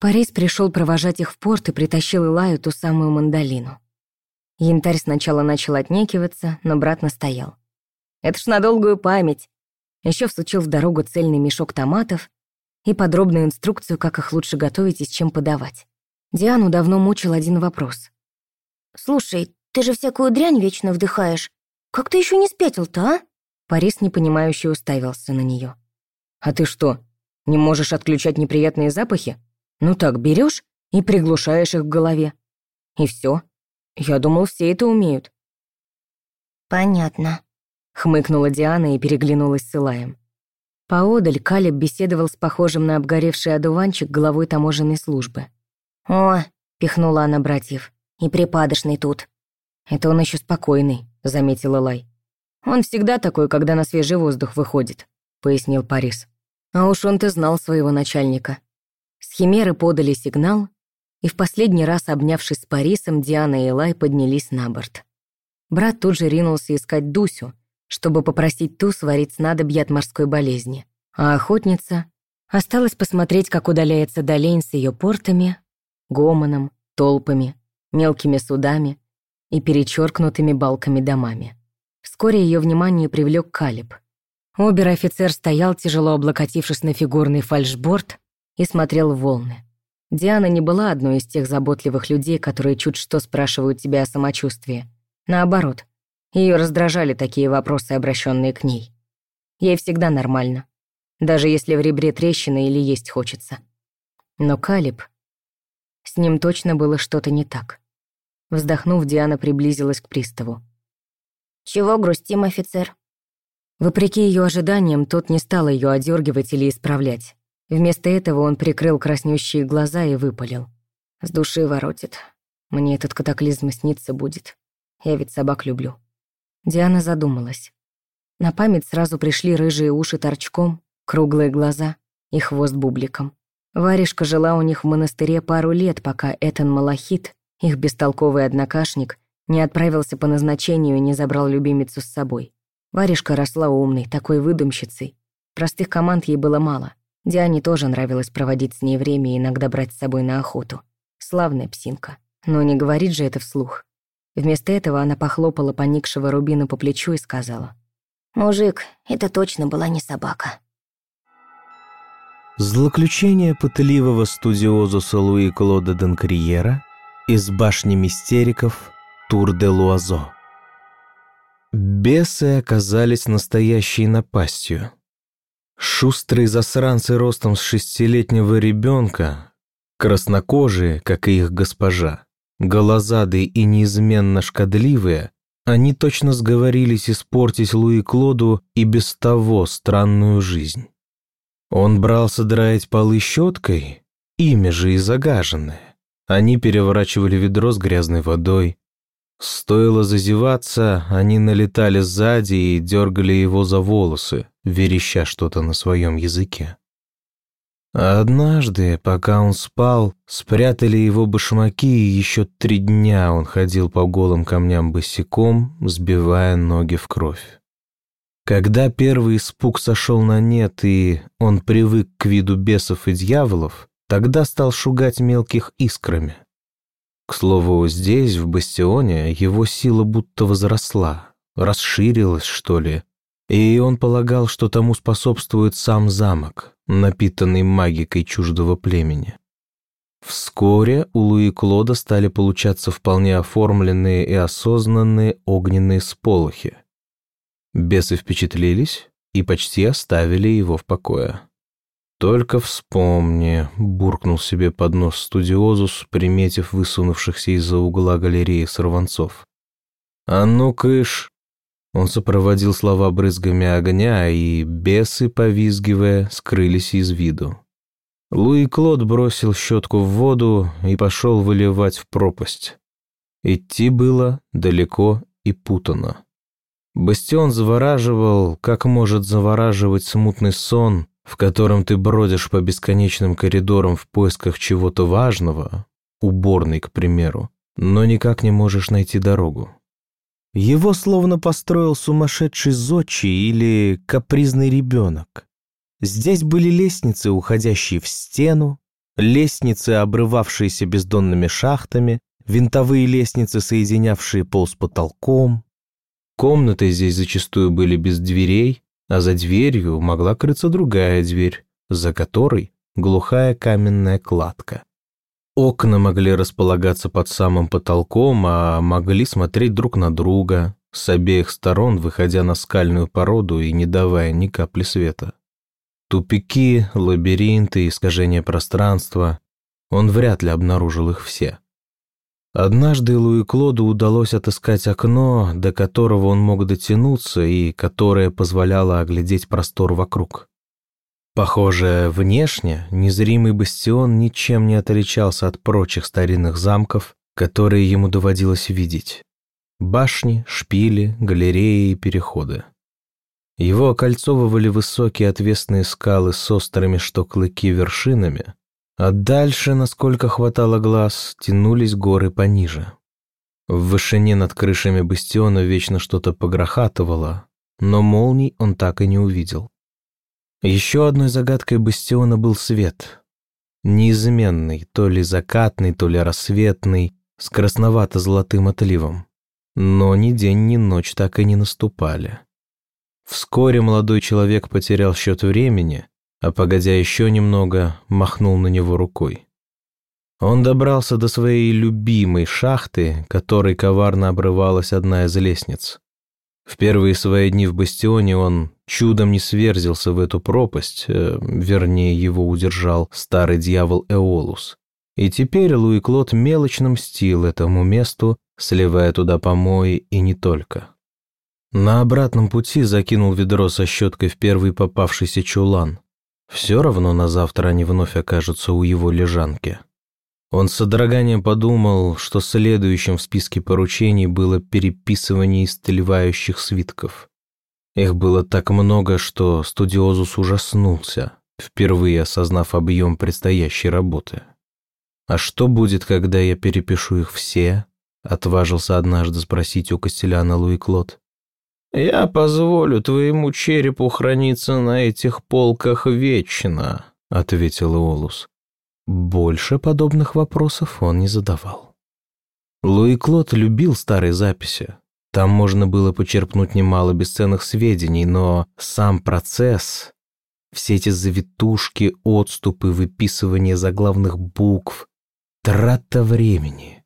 Парис пришел провожать их в порт и притащил Илаю ту самую мандолину. Янтарь сначала начал отнекиваться, но брат настоял. «Это ж на долгую память!» Еще всучил в дорогу цельный мешок томатов и подробную инструкцию, как их лучше готовить и с чем подавать. Диану давно мучил один вопрос. «Слушай, ты же всякую дрянь вечно вдыхаешь. Как ты еще не спятил-то, а?» Парис непонимающе уставился на нее. А ты что, не можешь отключать неприятные запахи? Ну так, берешь и приглушаешь их в голове. И все. Я думал, все это умеют. Понятно. Хмыкнула Диана и переглянулась с Илаем. Поодаль Калеб беседовал с похожим на обгоревший одуванчик главой таможенной службы. «О!» — пихнула она братьев. «И припадочный тут». «Это он еще спокойный», — заметила Лай. «Он всегда такой, когда на свежий воздух выходит», — пояснил Парис. А уж он-то знал своего начальника. Схимеры подали сигнал, и в последний раз, обнявшись с Парисом, Диана и Элай поднялись на борт. Брат тут же ринулся искать Дусю, чтобы попросить ту сварить снадобье от морской болезни. А охотница осталась посмотреть, как удаляется Долейн с ее портами, гомоном, толпами, мелкими судами и перечеркнутыми балками домами. Вскоре ее внимание привлек Калиб. Обер-офицер стоял, тяжело облокотившись на фигурный фальшборд, и смотрел в волны. Диана не была одной из тех заботливых людей, которые чуть что спрашивают тебя о самочувствии. Наоборот, ее раздражали такие вопросы, обращенные к ней. Ей всегда нормально, даже если в ребре трещина или есть хочется. Но Калиб... С ним точно было что-то не так. Вздохнув, Диана приблизилась к приставу. «Чего грустим, офицер?» Вопреки ее ожиданиям, тот не стал ее одергивать или исправлять. Вместо этого он прикрыл краснющие глаза и выпалил. «С души воротит. Мне этот катаклизм снится будет. Я ведь собак люблю». Диана задумалась. На память сразу пришли рыжие уши торчком, круглые глаза и хвост бубликом. Варежка жила у них в монастыре пару лет, пока Этан Малахит, их бестолковый однокашник, не отправился по назначению и не забрал любимицу с собой. Варежка росла умной, такой выдумщицей. Простых команд ей было мало. Диане тоже нравилось проводить с ней время и иногда брать с собой на охоту. Славная псинка. Но не говорит же это вслух. Вместо этого она похлопала поникшего Рубина по плечу и сказала. «Мужик, это точно была не собака». Злоключение пытливого студиозуса Луи Клода Денкриера из башни мистериков Тур де Луазо. Бесы оказались настоящей напастью. Шустрые засранцы ростом с шестилетнего ребенка, краснокожие, как и их госпожа, голозадые и неизменно шкодливые, они точно сговорились испортить Луи Клоду и без того странную жизнь. Он брался драить полы щеткой, ими же и загаженные. Они переворачивали ведро с грязной водой, Стоило зазеваться, они налетали сзади и дергали его за волосы, вереща что-то на своем языке. Однажды, пока он спал, спрятали его башмаки, и еще три дня он ходил по голым камням босиком, сбивая ноги в кровь. Когда первый испуг сошел на нет, и он привык к виду бесов и дьяволов, тогда стал шугать мелких искрами. К слову, здесь, в бастионе, его сила будто возросла, расширилась, что ли, и он полагал, что тому способствует сам замок, напитанный магикой чуждого племени. Вскоре у Луи Клода стали получаться вполне оформленные и осознанные огненные сполохи. Бесы впечатлились и почти оставили его в покое. «Только вспомни», — буркнул себе под нос студиозус, приметив высунувшихся из-за угла галереи сорванцов. «А ну, кыш!» Он сопроводил слова брызгами огня, и бесы, повизгивая, скрылись из виду. Луи Клод бросил щетку в воду и пошел выливать в пропасть. Идти было далеко и путано. Бастион завораживал, как может завораживать смутный сон, в котором ты бродишь по бесконечным коридорам в поисках чего-то важного, уборной, к примеру, но никак не можешь найти дорогу. Его словно построил сумасшедший зодчий или капризный ребенок. Здесь были лестницы, уходящие в стену, лестницы, обрывавшиеся бездонными шахтами, винтовые лестницы, соединявшие пол с потолком. Комнаты здесь зачастую были без дверей, а за дверью могла крыться другая дверь, за которой глухая каменная кладка. Окна могли располагаться под самым потолком, а могли смотреть друг на друга, с обеих сторон выходя на скальную породу и не давая ни капли света. Тупики, лабиринты, искажения пространства. Он вряд ли обнаружил их все. Однажды Луи Клоду удалось отыскать окно, до которого он мог дотянуться и которое позволяло оглядеть простор вокруг. Похоже, внешне незримый бастион ничем не отличался от прочих старинных замков, которые ему доводилось видеть. Башни, шпили, галереи и переходы. Его окольцовывали высокие отвесные скалы с острыми, что клыки, вершинами, а дальше, насколько хватало глаз, тянулись горы пониже. В вышине над крышами бастиона вечно что-то погрохатывало, но молний он так и не увидел. Еще одной загадкой бастиона был свет. Неизменный, то ли закатный, то ли рассветный, с красновато-золотым отливом. Но ни день, ни ночь так и не наступали. Вскоре молодой человек потерял счет времени, а погодя еще немного, махнул на него рукой. Он добрался до своей любимой шахты, которой коварно обрывалась одна из лестниц. В первые свои дни в бастионе он чудом не сверзился в эту пропасть, э, вернее, его удержал старый дьявол Эолус. И теперь Луи Клод мелочно мстил этому месту, сливая туда помои и не только. На обратном пути закинул ведро со щеткой в первый попавшийся чулан. Все равно на завтра они вновь окажутся у его лежанки. Он с содроганием подумал, что следующим в списке поручений было переписывание истлевающих свитков. Их было так много, что студиозус ужаснулся, впервые осознав объем предстоящей работы. «А что будет, когда я перепишу их все?» — отважился однажды спросить у Костеляна Луи Клод. «Я позволю твоему черепу храниться на этих полках вечно», — ответил Иолус. Больше подобных вопросов он не задавал. Луи Клод любил старые записи. Там можно было почерпнуть немало бесценных сведений, но сам процесс, все эти завитушки, отступы, выписывание заглавных букв, трата времени.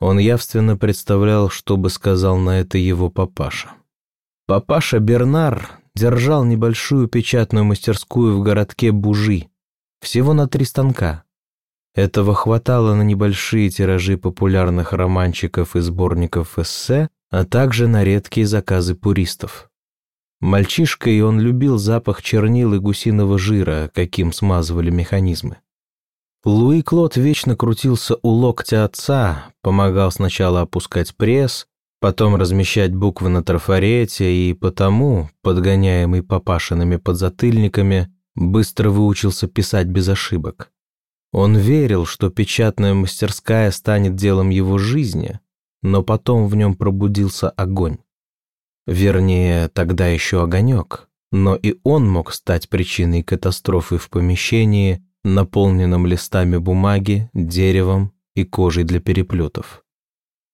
Он явственно представлял, что бы сказал на это его папаша. Папаша Бернар держал небольшую печатную мастерскую в городке Бужи, всего на три станка. Этого хватало на небольшие тиражи популярных романчиков и сборников эссе, а также на редкие заказы пуристов. Мальчишкой он любил запах чернил и гусиного жира, каким смазывали механизмы. Луи Клод вечно крутился у локтя отца, помогал сначала опускать пресс, потом размещать буквы на трафарете и потому, подгоняемый папашиными подзатыльниками, быстро выучился писать без ошибок. Он верил, что печатная мастерская станет делом его жизни, но потом в нем пробудился огонь. Вернее, тогда еще огонек, но и он мог стать причиной катастрофы в помещении, наполненном листами бумаги, деревом и кожей для переплетов.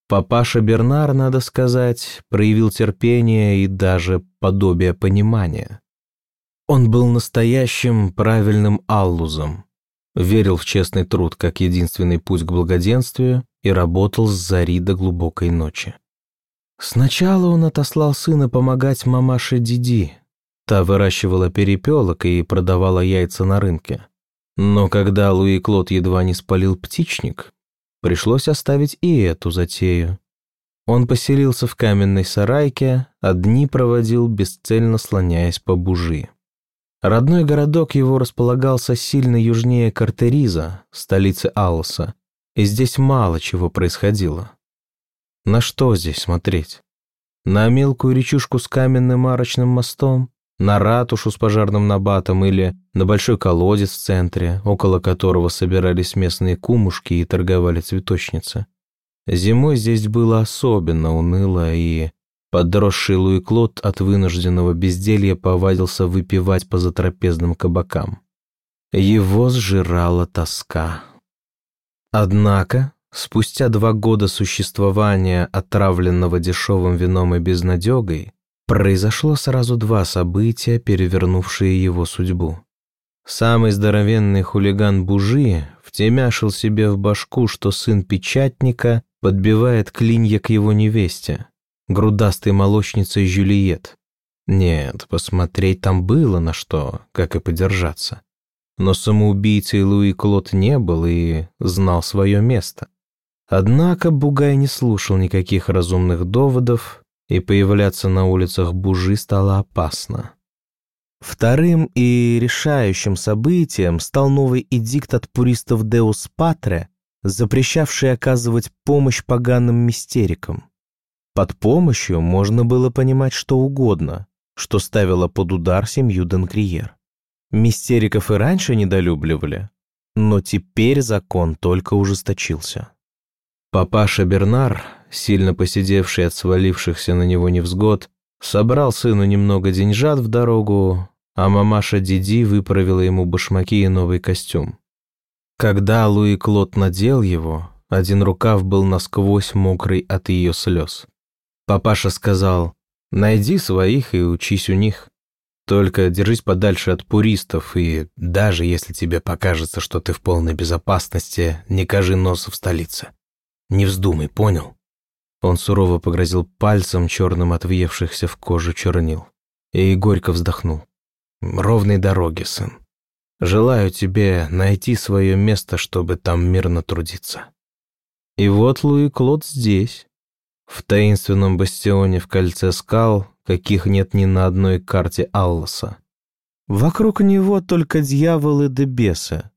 Папаша Бернар, надо сказать, проявил терпение и даже подобие понимания. Он был настоящим правильным аллузом, верил в честный труд как единственный путь к благоденствию и работал с зари до глубокой ночи. Сначала он отослал сына помогать мамаше Диди. Та выращивала перепелок и продавала яйца на рынке. Но когда Луи Клод едва не спалил птичник, пришлось оставить и эту затею. Он поселился в каменной сарайке, а дни проводил, бесцельно слоняясь по бужи. Родной городок его располагался сильно южнее Картериза, столицы Аллоса, и здесь мало чего происходило. На что здесь смотреть? На мелкую речушку с каменным арочным мостом, на ратушу с пожарным набатом или на большой колодец в центре, около которого собирались местные кумушки и торговали цветочницы. Зимой здесь было особенно уныло и Подросший Луи Клод от вынужденного безделья повадился выпивать по затрапезным кабакам. Его сжирала тоска. Однако, спустя два года существования, отравленного дешевым вином и безнадегой, произошло сразу два события, перевернувшие его судьбу. Самый здоровенный хулиган Бужи втемяшил себе в башку, что сын печатника подбивает клинья к его невесте – грудастой молочницей Жюлиет. Нет, посмотреть там было на что, как и подержаться. Но самоубийцей Луи Клод не был и знал свое место. Однако Бугай не слушал никаких разумных доводов, и появляться на улицах Бужи стало опасно. Вторым и решающим событием стал новый эдикт от пуристов Деус Патре, запрещавший оказывать помощь поганым мистерикам. Под помощью можно было понимать что угодно, что ставило под удар семью Денкриер. Мистериков и раньше недолюбливали, но теперь закон только ужесточился. Папаша Бернар, сильно посидевший от свалившихся на него невзгод, собрал сыну немного деньжат в дорогу, а мамаша Диди выправила ему башмаки и новый костюм. Когда Луи Клод надел его, один рукав был насквозь мокрый от ее слез. Папаша сказал, «Найди своих и учись у них. Только держись подальше от пуристов, и даже если тебе покажется, что ты в полной безопасности, не кажи носа в столице. Не вздумай, понял?» Он сурово погрозил пальцем черным от въевшихся в кожу чернил и горько вздохнул. «Ровной дороги, сын. Желаю тебе найти свое место, чтобы там мирно трудиться». И вот Луи Клод здесь, в таинственном бастионе в кольце скал, каких нет ни на одной карте Алласа. Вокруг него только дьяволы да бесы,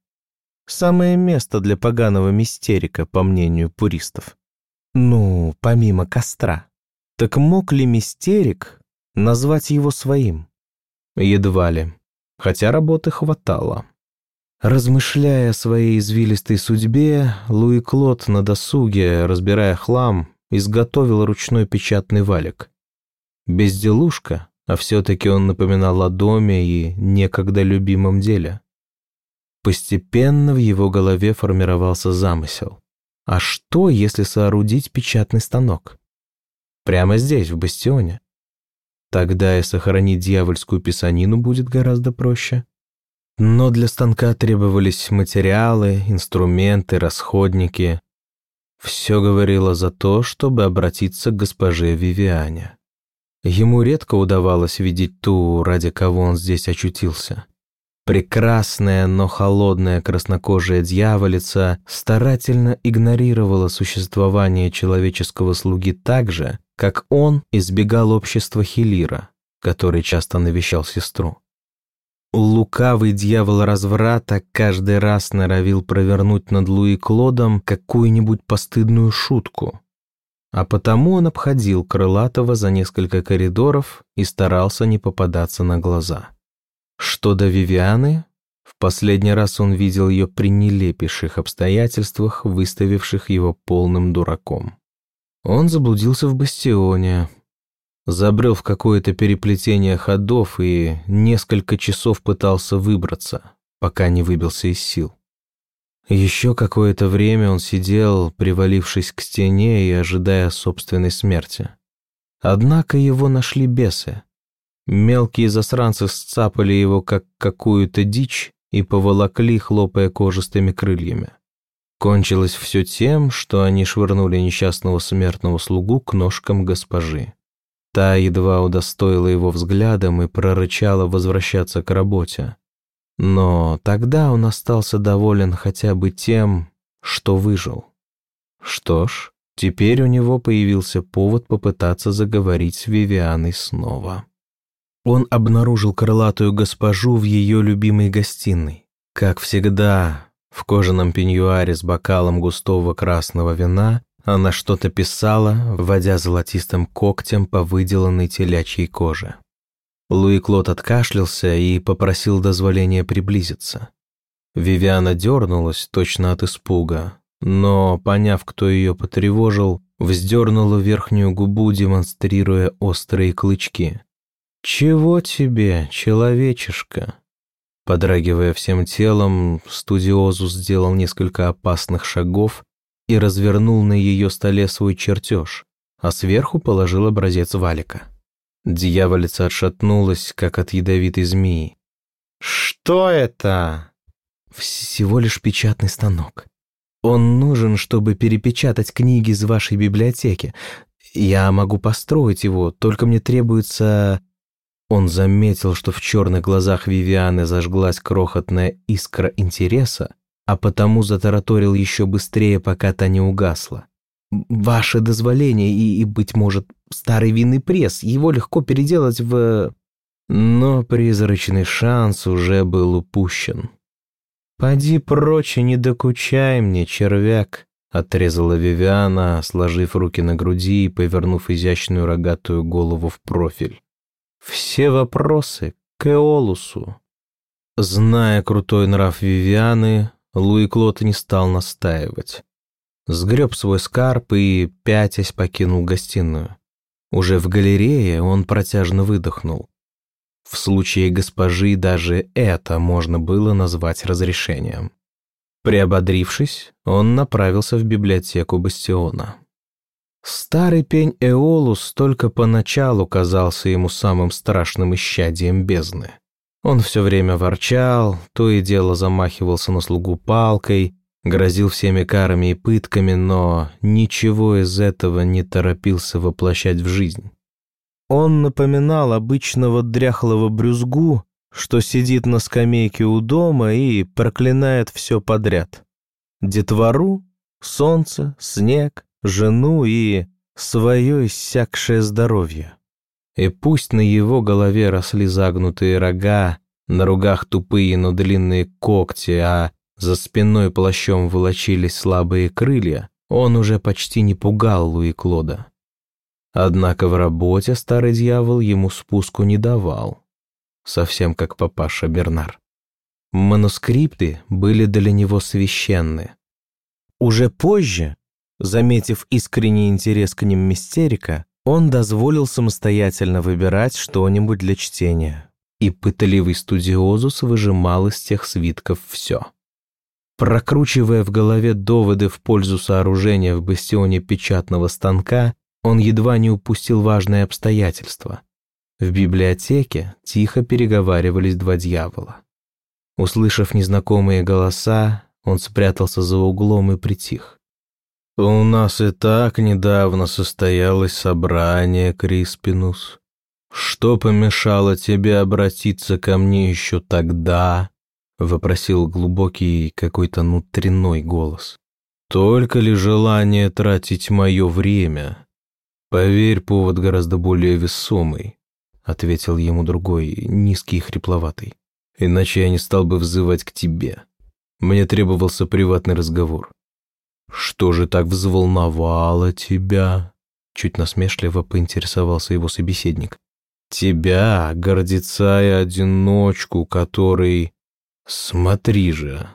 Самое место для поганого мистерика, по мнению пуристов. Ну, помимо костра. Так мог ли мистерик назвать его своим? Едва ли, хотя работы хватало. Размышляя о своей извилистой судьбе, Луи Клод на досуге, разбирая хлам, изготовил ручной печатный валик. Безделушка, а все-таки он напоминал о доме и некогда любимом деле. Постепенно в его голове формировался замысел. А что, если соорудить печатный станок? Прямо здесь, в бастионе. Тогда и сохранить дьявольскую писанину будет гораздо проще. Но для станка требовались материалы, инструменты, расходники. Все говорило за то, чтобы обратиться к госпоже Вивиане. Ему редко удавалось видеть ту, ради кого он здесь очутился. Прекрасная, но холодная краснокожая дьяволица старательно игнорировала существование человеческого слуги так же, как он избегал общества Хилира, который часто навещал сестру. Лукавый дьявол разврата каждый раз норовил провернуть над Луи Клодом какую-нибудь постыдную шутку, а потому он обходил Крылатого за несколько коридоров и старался не попадаться на глаза. Что до Вивианы, в последний раз он видел ее при нелепейших обстоятельствах, выставивших его полным дураком. Он заблудился в бастионе, забрел в какое-то переплетение ходов и несколько часов пытался выбраться, пока не выбился из сил. Еще какое-то время он сидел, привалившись к стене и ожидая собственной смерти. Однако его нашли бесы. Мелкие засранцы сцапали его, как какую-то дичь, и поволокли, хлопая кожистыми крыльями. Кончилось все тем, что они швырнули несчастного смертного слугу к ножкам госпожи. Та едва удостоила его взглядом и прорычала возвращаться к работе. Но тогда он остался доволен хотя бы тем, что выжил. Что ж, теперь у него появился повод попытаться заговорить с Вивианой снова. Он обнаружил крылатую госпожу в ее любимой гостиной. Как всегда, в кожаном пеньюаре с бокалом густого красного вина она что-то писала, вводя золотистым когтем по выделанной телячьей коже. Луи Клод откашлялся и попросил дозволения приблизиться. Вивиана дернулась точно от испуга, но, поняв, кто ее потревожил, вздернула верхнюю губу, демонстрируя острые клычки. «Чего тебе, человечишка?» Подрагивая всем телом, студиозу сделал несколько опасных шагов и развернул на ее столе свой чертеж, а сверху положил образец валика. Дьяволица отшатнулась, как от ядовитой змеи. «Что это?» «Всего лишь печатный станок. Он нужен, чтобы перепечатать книги из вашей библиотеки. Я могу построить его, только мне требуется Он заметил, что в черных глазах Вивианы зажглась крохотная искра интереса, а потому затараторил еще быстрее, пока та не угасла. «Ваше дозволение и, и, быть может, старый винный пресс, его легко переделать в...» Но призрачный шанс уже был упущен. «Поди прочь и не докучай мне, червяк», — отрезала Вивиана, сложив руки на груди и повернув изящную рогатую голову в профиль. «Все вопросы к Эолусу». Зная крутой нрав Вивианы, Луи Клод не стал настаивать. Сгреб свой скарб и, пятясь, покинул гостиную. Уже в галерее он протяжно выдохнул. В случае госпожи даже это можно было назвать разрешением. Приободрившись, он направился в библиотеку Бастиона. Старый пень Эолус только поначалу казался ему самым страшным исчадием бездны. Он все время ворчал, то и дело замахивался на слугу палкой, грозил всеми карами и пытками, но ничего из этого не торопился воплощать в жизнь. Он напоминал обычного дряхлого брюзгу, что сидит на скамейке у дома и проклинает все подряд. Детвору, солнце, снег, жену и свое иссякшее здоровье. И пусть на его голове росли загнутые рога, на ругах тупые, но длинные когти, а за спиной плащом волочились слабые крылья, он уже почти не пугал Луи Клода. Однако в работе старый дьявол ему спуску не давал. Совсем как папаша Бернар. Манускрипты были для него священны. Уже позже, заметив искренний интерес к ним мистерика, он дозволил самостоятельно выбирать что-нибудь для чтения, и пытливый студиозус выжимал из тех свитков все. Прокручивая в голове доводы в пользу сооружения в бастионе печатного станка, он едва не упустил важное обстоятельство. В библиотеке тихо переговаривались два дьявола. Услышав незнакомые голоса, он спрятался за углом и притих. «У нас и так недавно состоялось собрание, Криспинус. Что помешало тебе обратиться ко мне еще тогда?» — вопросил глубокий какой-то внутренной голос. «Только ли желание тратить мое время?» «Поверь, повод гораздо более весомый», — ответил ему другой, низкий и хрипловатый. «Иначе я не стал бы взывать к тебе. Мне требовался приватный разговор». «Что же так взволновало тебя?» Чуть насмешливо поинтересовался его собеседник. «Тебя, гордеца и одиночку, который...» «Смотри же!»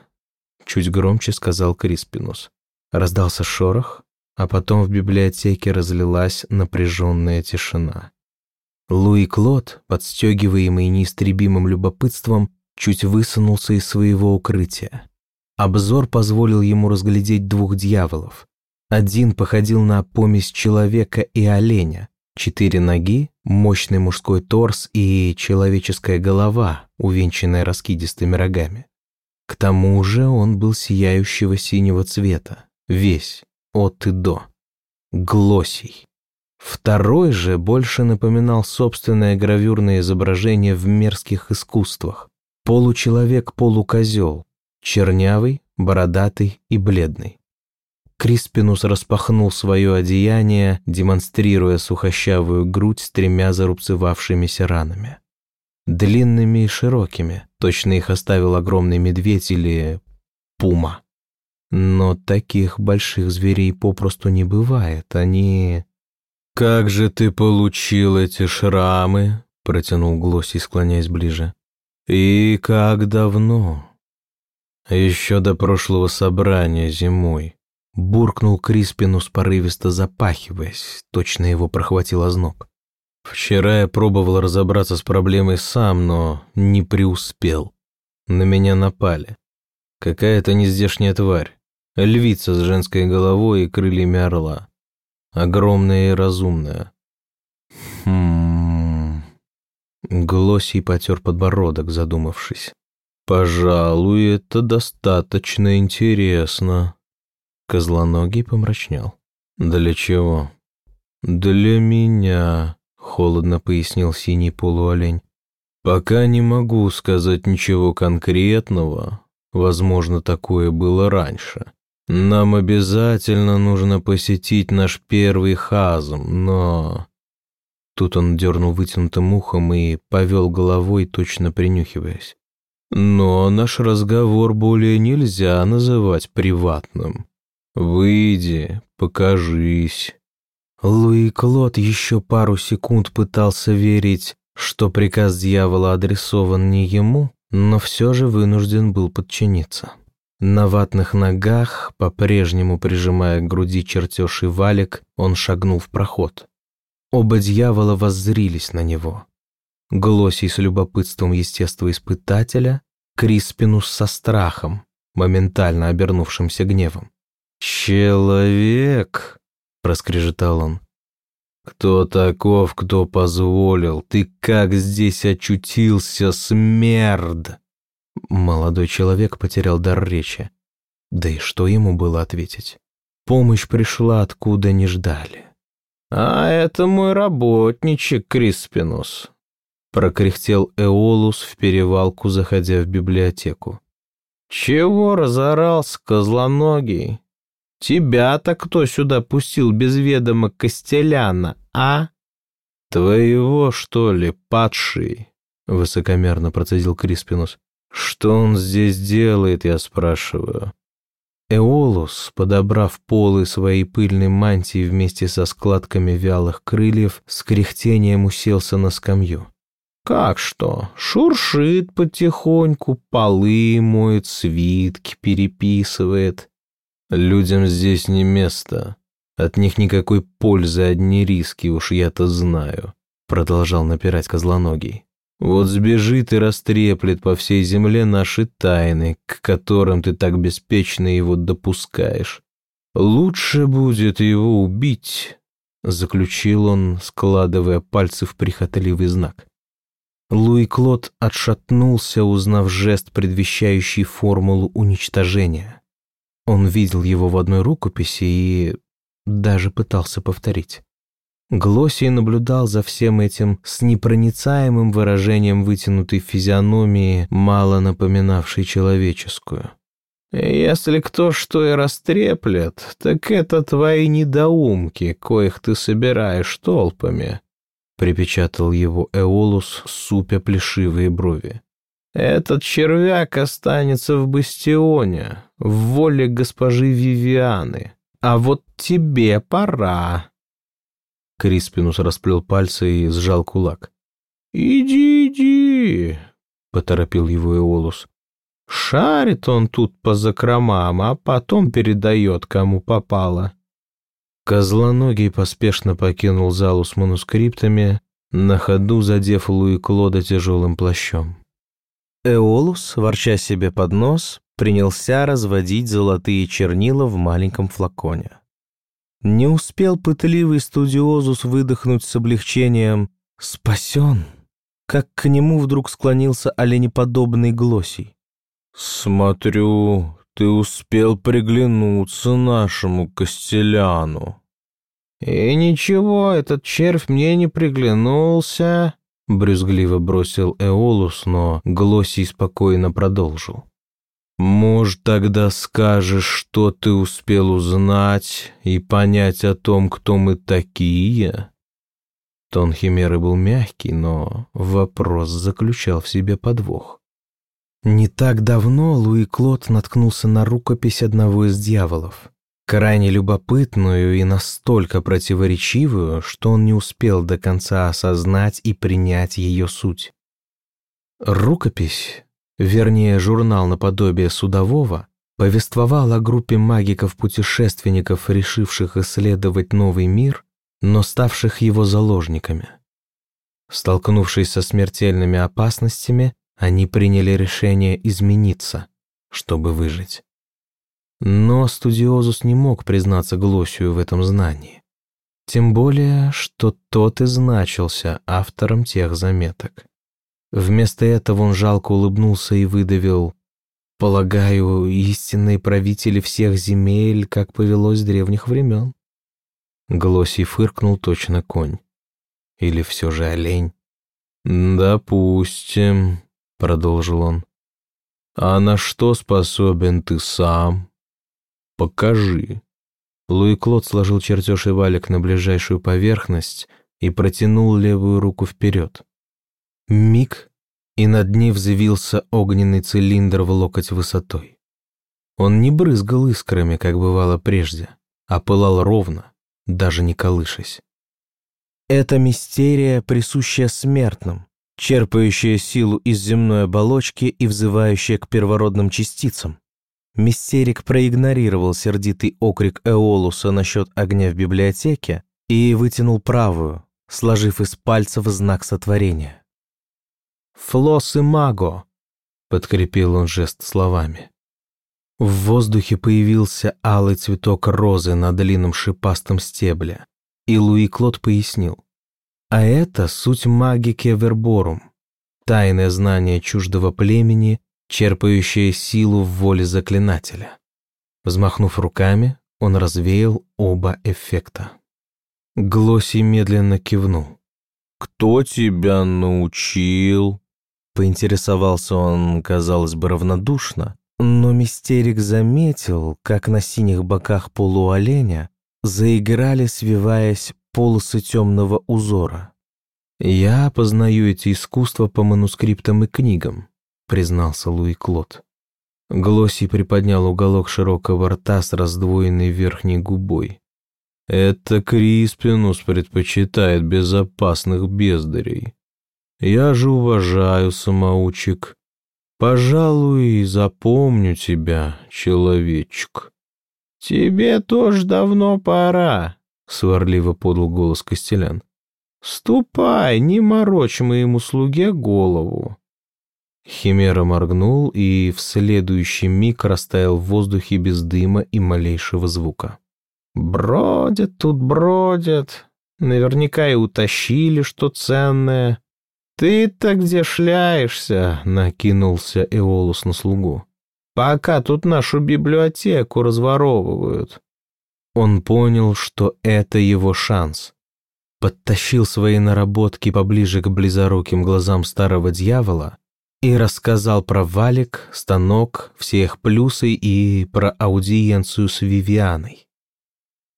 Чуть громче сказал Криспинус. Раздался шорох, а потом в библиотеке разлилась напряженная тишина. Луи Клод, подстегиваемый неистребимым любопытством, чуть высунулся из своего укрытия. Обзор позволил ему разглядеть двух дьяволов. Один походил на помесь человека и оленя, четыре ноги, мощный мужской торс и человеческая голова, увенчанная раскидистыми рогами. К тому же он был сияющего синего цвета, весь, от и до. Глосий. Второй же больше напоминал собственное гравюрное изображение в мерзких искусствах. Получеловек-полукозел, чернявый, бородатый и бледный. Криспинус распахнул свое одеяние, демонстрируя сухощавую грудь с тремя зарубцевавшимися ранами. Длинными и широкими, точно их оставил огромный медведь или пума. Но таких больших зверей попросту не бывает, они... «Как же ты получил эти шрамы?» — протянул Глосси, склоняясь ближе. «И как давно?» «Еще до прошлого собрания зимой», — буркнул Криспинус, порывисто запахиваясь, точно его прохватил озноб. «Вчера я пробовал разобраться с проблемой сам, но не преуспел. На меня напали. Какая-то нездешняя тварь. Львица с женской головой и крыльями орла. Огромная и разумная. Хм... Глосий потер подбородок, задумавшись. «Пожалуй, это достаточно интересно». Козлоногий помрачнел. «Для чего?» «Для меня», холодно пояснил синий полуолень. Пока не могу сказать ничего конкретного. Возможно, такое было раньше. Нам обязательно нужно посетить наш первый хазм, но... Тут он дернул вытянутым ухом и повел головой, точно принюхиваясь. Но наш разговор более нельзя называть приватным. Выйди, покажись. Луи Клод еще пару секунд пытался верить, что приказ дьявола адресован не ему, но все же вынужден был подчиниться. На ватных ногах, по-прежнему прижимая к груди чертеж и валик, он шагнул в проход. Оба дьявола воззрились на него. Глосий с любопытством естествоиспытателя, Криспинус со страхом, моментально обернувшимся гневом. «Человек!» — проскрежетал он. «Кто таков, кто позволил? Ты как здесь очутился, смерд?» Молодой человек потерял дар речи. Да и что ему было ответить? Помощь пришла, откуда не ждали. «А это мой работничек Криспинус», — прокряхтел Эолус в перевалку, заходя в библиотеку. «Чего разорался, козлоногий? Тебя-то кто сюда пустил без ведома Костеляна, а?» «Твоего, что ли, падший?» — высокомерно процедил Криспинус. «Что он здесь делает, я спрашиваю?» Эолус, подобрав полы своей пыльной мантии вместе со складками вялых крыльев, с кряхтением уселся на скамью. «Как что? Шуршит потихоньку, полы моет, свитки переписывает. Людям здесь не место. От них никакой пользы, одни риски, уж я-то знаю», — продолжал напирать Козлоногий. Вот сбежит и растреплет по всей земле наши тайны, к которым ты так беспечно его допускаешь. Лучше будет его убить, заключил он, складывая пальцы в прихотливый знак. Луи Клод отшатнулся, узнав жест, предвещающий формулу уничтожения. Он видел его в одной рукописи и даже пытался повторить. Глосий наблюдал за всем этим с непроницаемым выражением вытянутой физиономии, мало напоминавшей человеческую. «Если кто что и растреплет, так это твои недоумки, коих ты собираешь толпами», — припечатал его Эолус, супя плешивые брови. «Этот червяк останется в бастионе, в воле госпожи Вивианы. А вот тебе пора». Криспинус расплел пальцы и сжал кулак. «Иди, иди!» — поторопил его Эолус. «Шарит он тут по закромам, а потом передает, кому попало». Козлоногий поспешно покинул залу с манускриптами, на ходу задев Луи Клода тяжелым плащом. Эолус, ворча себе под нос, принялся разводить золотые чернила в маленьком флаконе. Не успел пытливый студиозус выдохнуть с облегчением «Спасен!», как к нему вдруг склонился оленеподобный Глосий. «Смотрю, ты успел приглянуться нашему Костеляну». «И ничего, этот червь мне не приглянулся», — брюзгливо бросил Эолус, но Глосий спокойно продолжил. Может, тогда скажешь, что ты успел узнать и понять о том, кто мы такие? Тон Химеры был мягкий, но вопрос заключал в себе подвох. Не так давно Луи Клод наткнулся на рукопись одного из дьяволов, крайне любопытную и настолько противоречивую, что он не успел до конца осознать и принять ее суть. Рукопись вернее журнал наподобие судового, повествовал о группе магиков-путешественников, решивших исследовать новый мир, но ставших его заложниками. Столкнувшись со смертельными опасностями, они приняли решение измениться, чтобы выжить. Но студиозус не мог признаться Глосию в этом знании. Тем более, что тот и значился автором тех заметок. Вместо этого он жалко улыбнулся и выдавил «Полагаю, истинные правители всех земель, как повелось с древних времен». Глосий фыркнул точно конь. Или все же олень? «Допустим», — продолжил он. «А на что способен ты сам? Покажи». Луи Клод сложил чертеж и валик на ближайшую поверхность и протянул левую руку вперед. Миг, и над ней взвился огненный цилиндр в локоть высотой. Он не брызгал искрами, как бывало прежде, а пылал ровно, даже не колышась. Это мистерия, присущая смертным, черпающая силу из земной оболочки и взывающая к первородным частицам. Мистерик проигнорировал сердитый окрик Эолуса насчет огня в библиотеке и вытянул правую, сложив из пальцев знак сотворения. «Флос и маго», — подкрепил он жест словами. В воздухе появился алый цветок розы на длинном шипастом стебле. И Луи Клод пояснил. А это суть магики Верборум, тайное знание чуждого племени, черпающее силу в воле заклинателя. Взмахнув руками, он развеял оба эффекта. Глосси медленно кивнул. «Кто тебя научил?» Поинтересовался он, казалось бы, равнодушно, но мистерик заметил, как на синих боках полуоленя заиграли, свиваясь, полосы темного узора. «Я познаю эти искусства по манускриптам и книгам», признался Луи Клод. Глосси приподнял уголок широкого рта с раздвоенной верхней губой. «Это Криспинус предпочитает безопасных бездарей. Я же уважаю самоучек. Пожалуй, запомню тебя, человечек». «Тебе тоже давно пора», — сварливо подал голос Костелян. «Ступай, не морочь моему слуге голову». Химера моргнул и в следующий миг растаял в воздухе без дыма и малейшего звука. «Бродят тут, бродят. Наверняка и утащили что ценное. Ты-то где шляешься?» — накинулся Эолус на слугу пока тут нашу библиотеку разворовывают». Он понял, что это его шанс. Подтащил свои наработки поближе к близоруким глазам старого дьявола и рассказал про валик, станок, все их плюсы и про аудиенцию с Вивианой.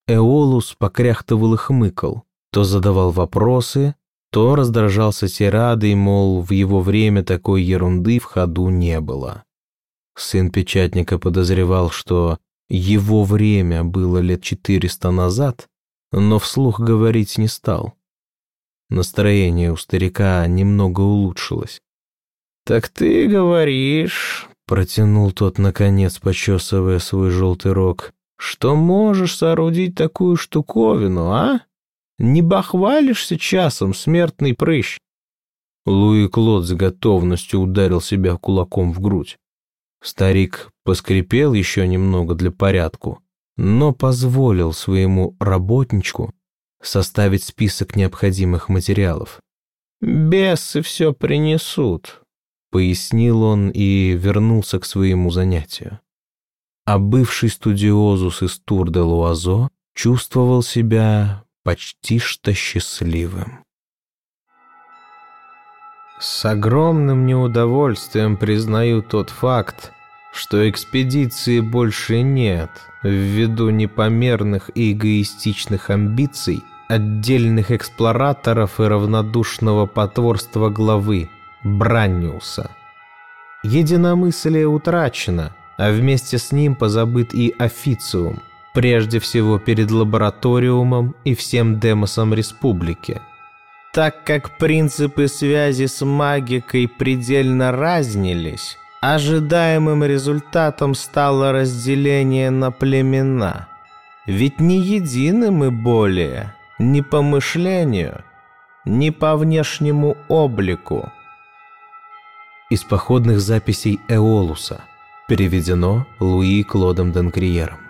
Эолус покряхтывал и хмыкал, то задавал вопросы, то раздражался тирадой, мол, в его время такой ерунды в ходу не было. Сын печатника подозревал, что его время было лет четыреста назад, но вслух говорить не стал. Настроение у старика немного улучшилось. «Так ты говоришь», — протянул тот, наконец, почесывая свой желтый рог, «что можешь соорудить такую штуковину, а? Не бахвалишься часом, смертный прыщ?» Луи Клод с готовностью ударил себя кулаком в грудь. Старик поскрипел еще немного для порядку, но позволил своему работничку составить список необходимых материалов. «Бесы все принесут», — пояснил он и вернулся к своему занятию. А бывший студиозус из Тур-де-Луазо чувствовал себя почти что счастливым. С огромным неудовольствием признаю тот факт, что экспедиции больше нет ввиду непомерных и эгоистичных амбиций отдельных эксплораторов и равнодушного потворства главы Бранниуса. Единомыслие утрачено, а вместе с ним позабыт и официум, прежде всего перед лабораториумом и всем демосом республики – так как принципы связи с магикой предельно разнились, ожидаемым результатом стало разделение на племена. Ведь не едины мы более, ни по мышлению, ни по внешнему облику. Из походных записей Эолуса переведено Луи Клодом Денкриером.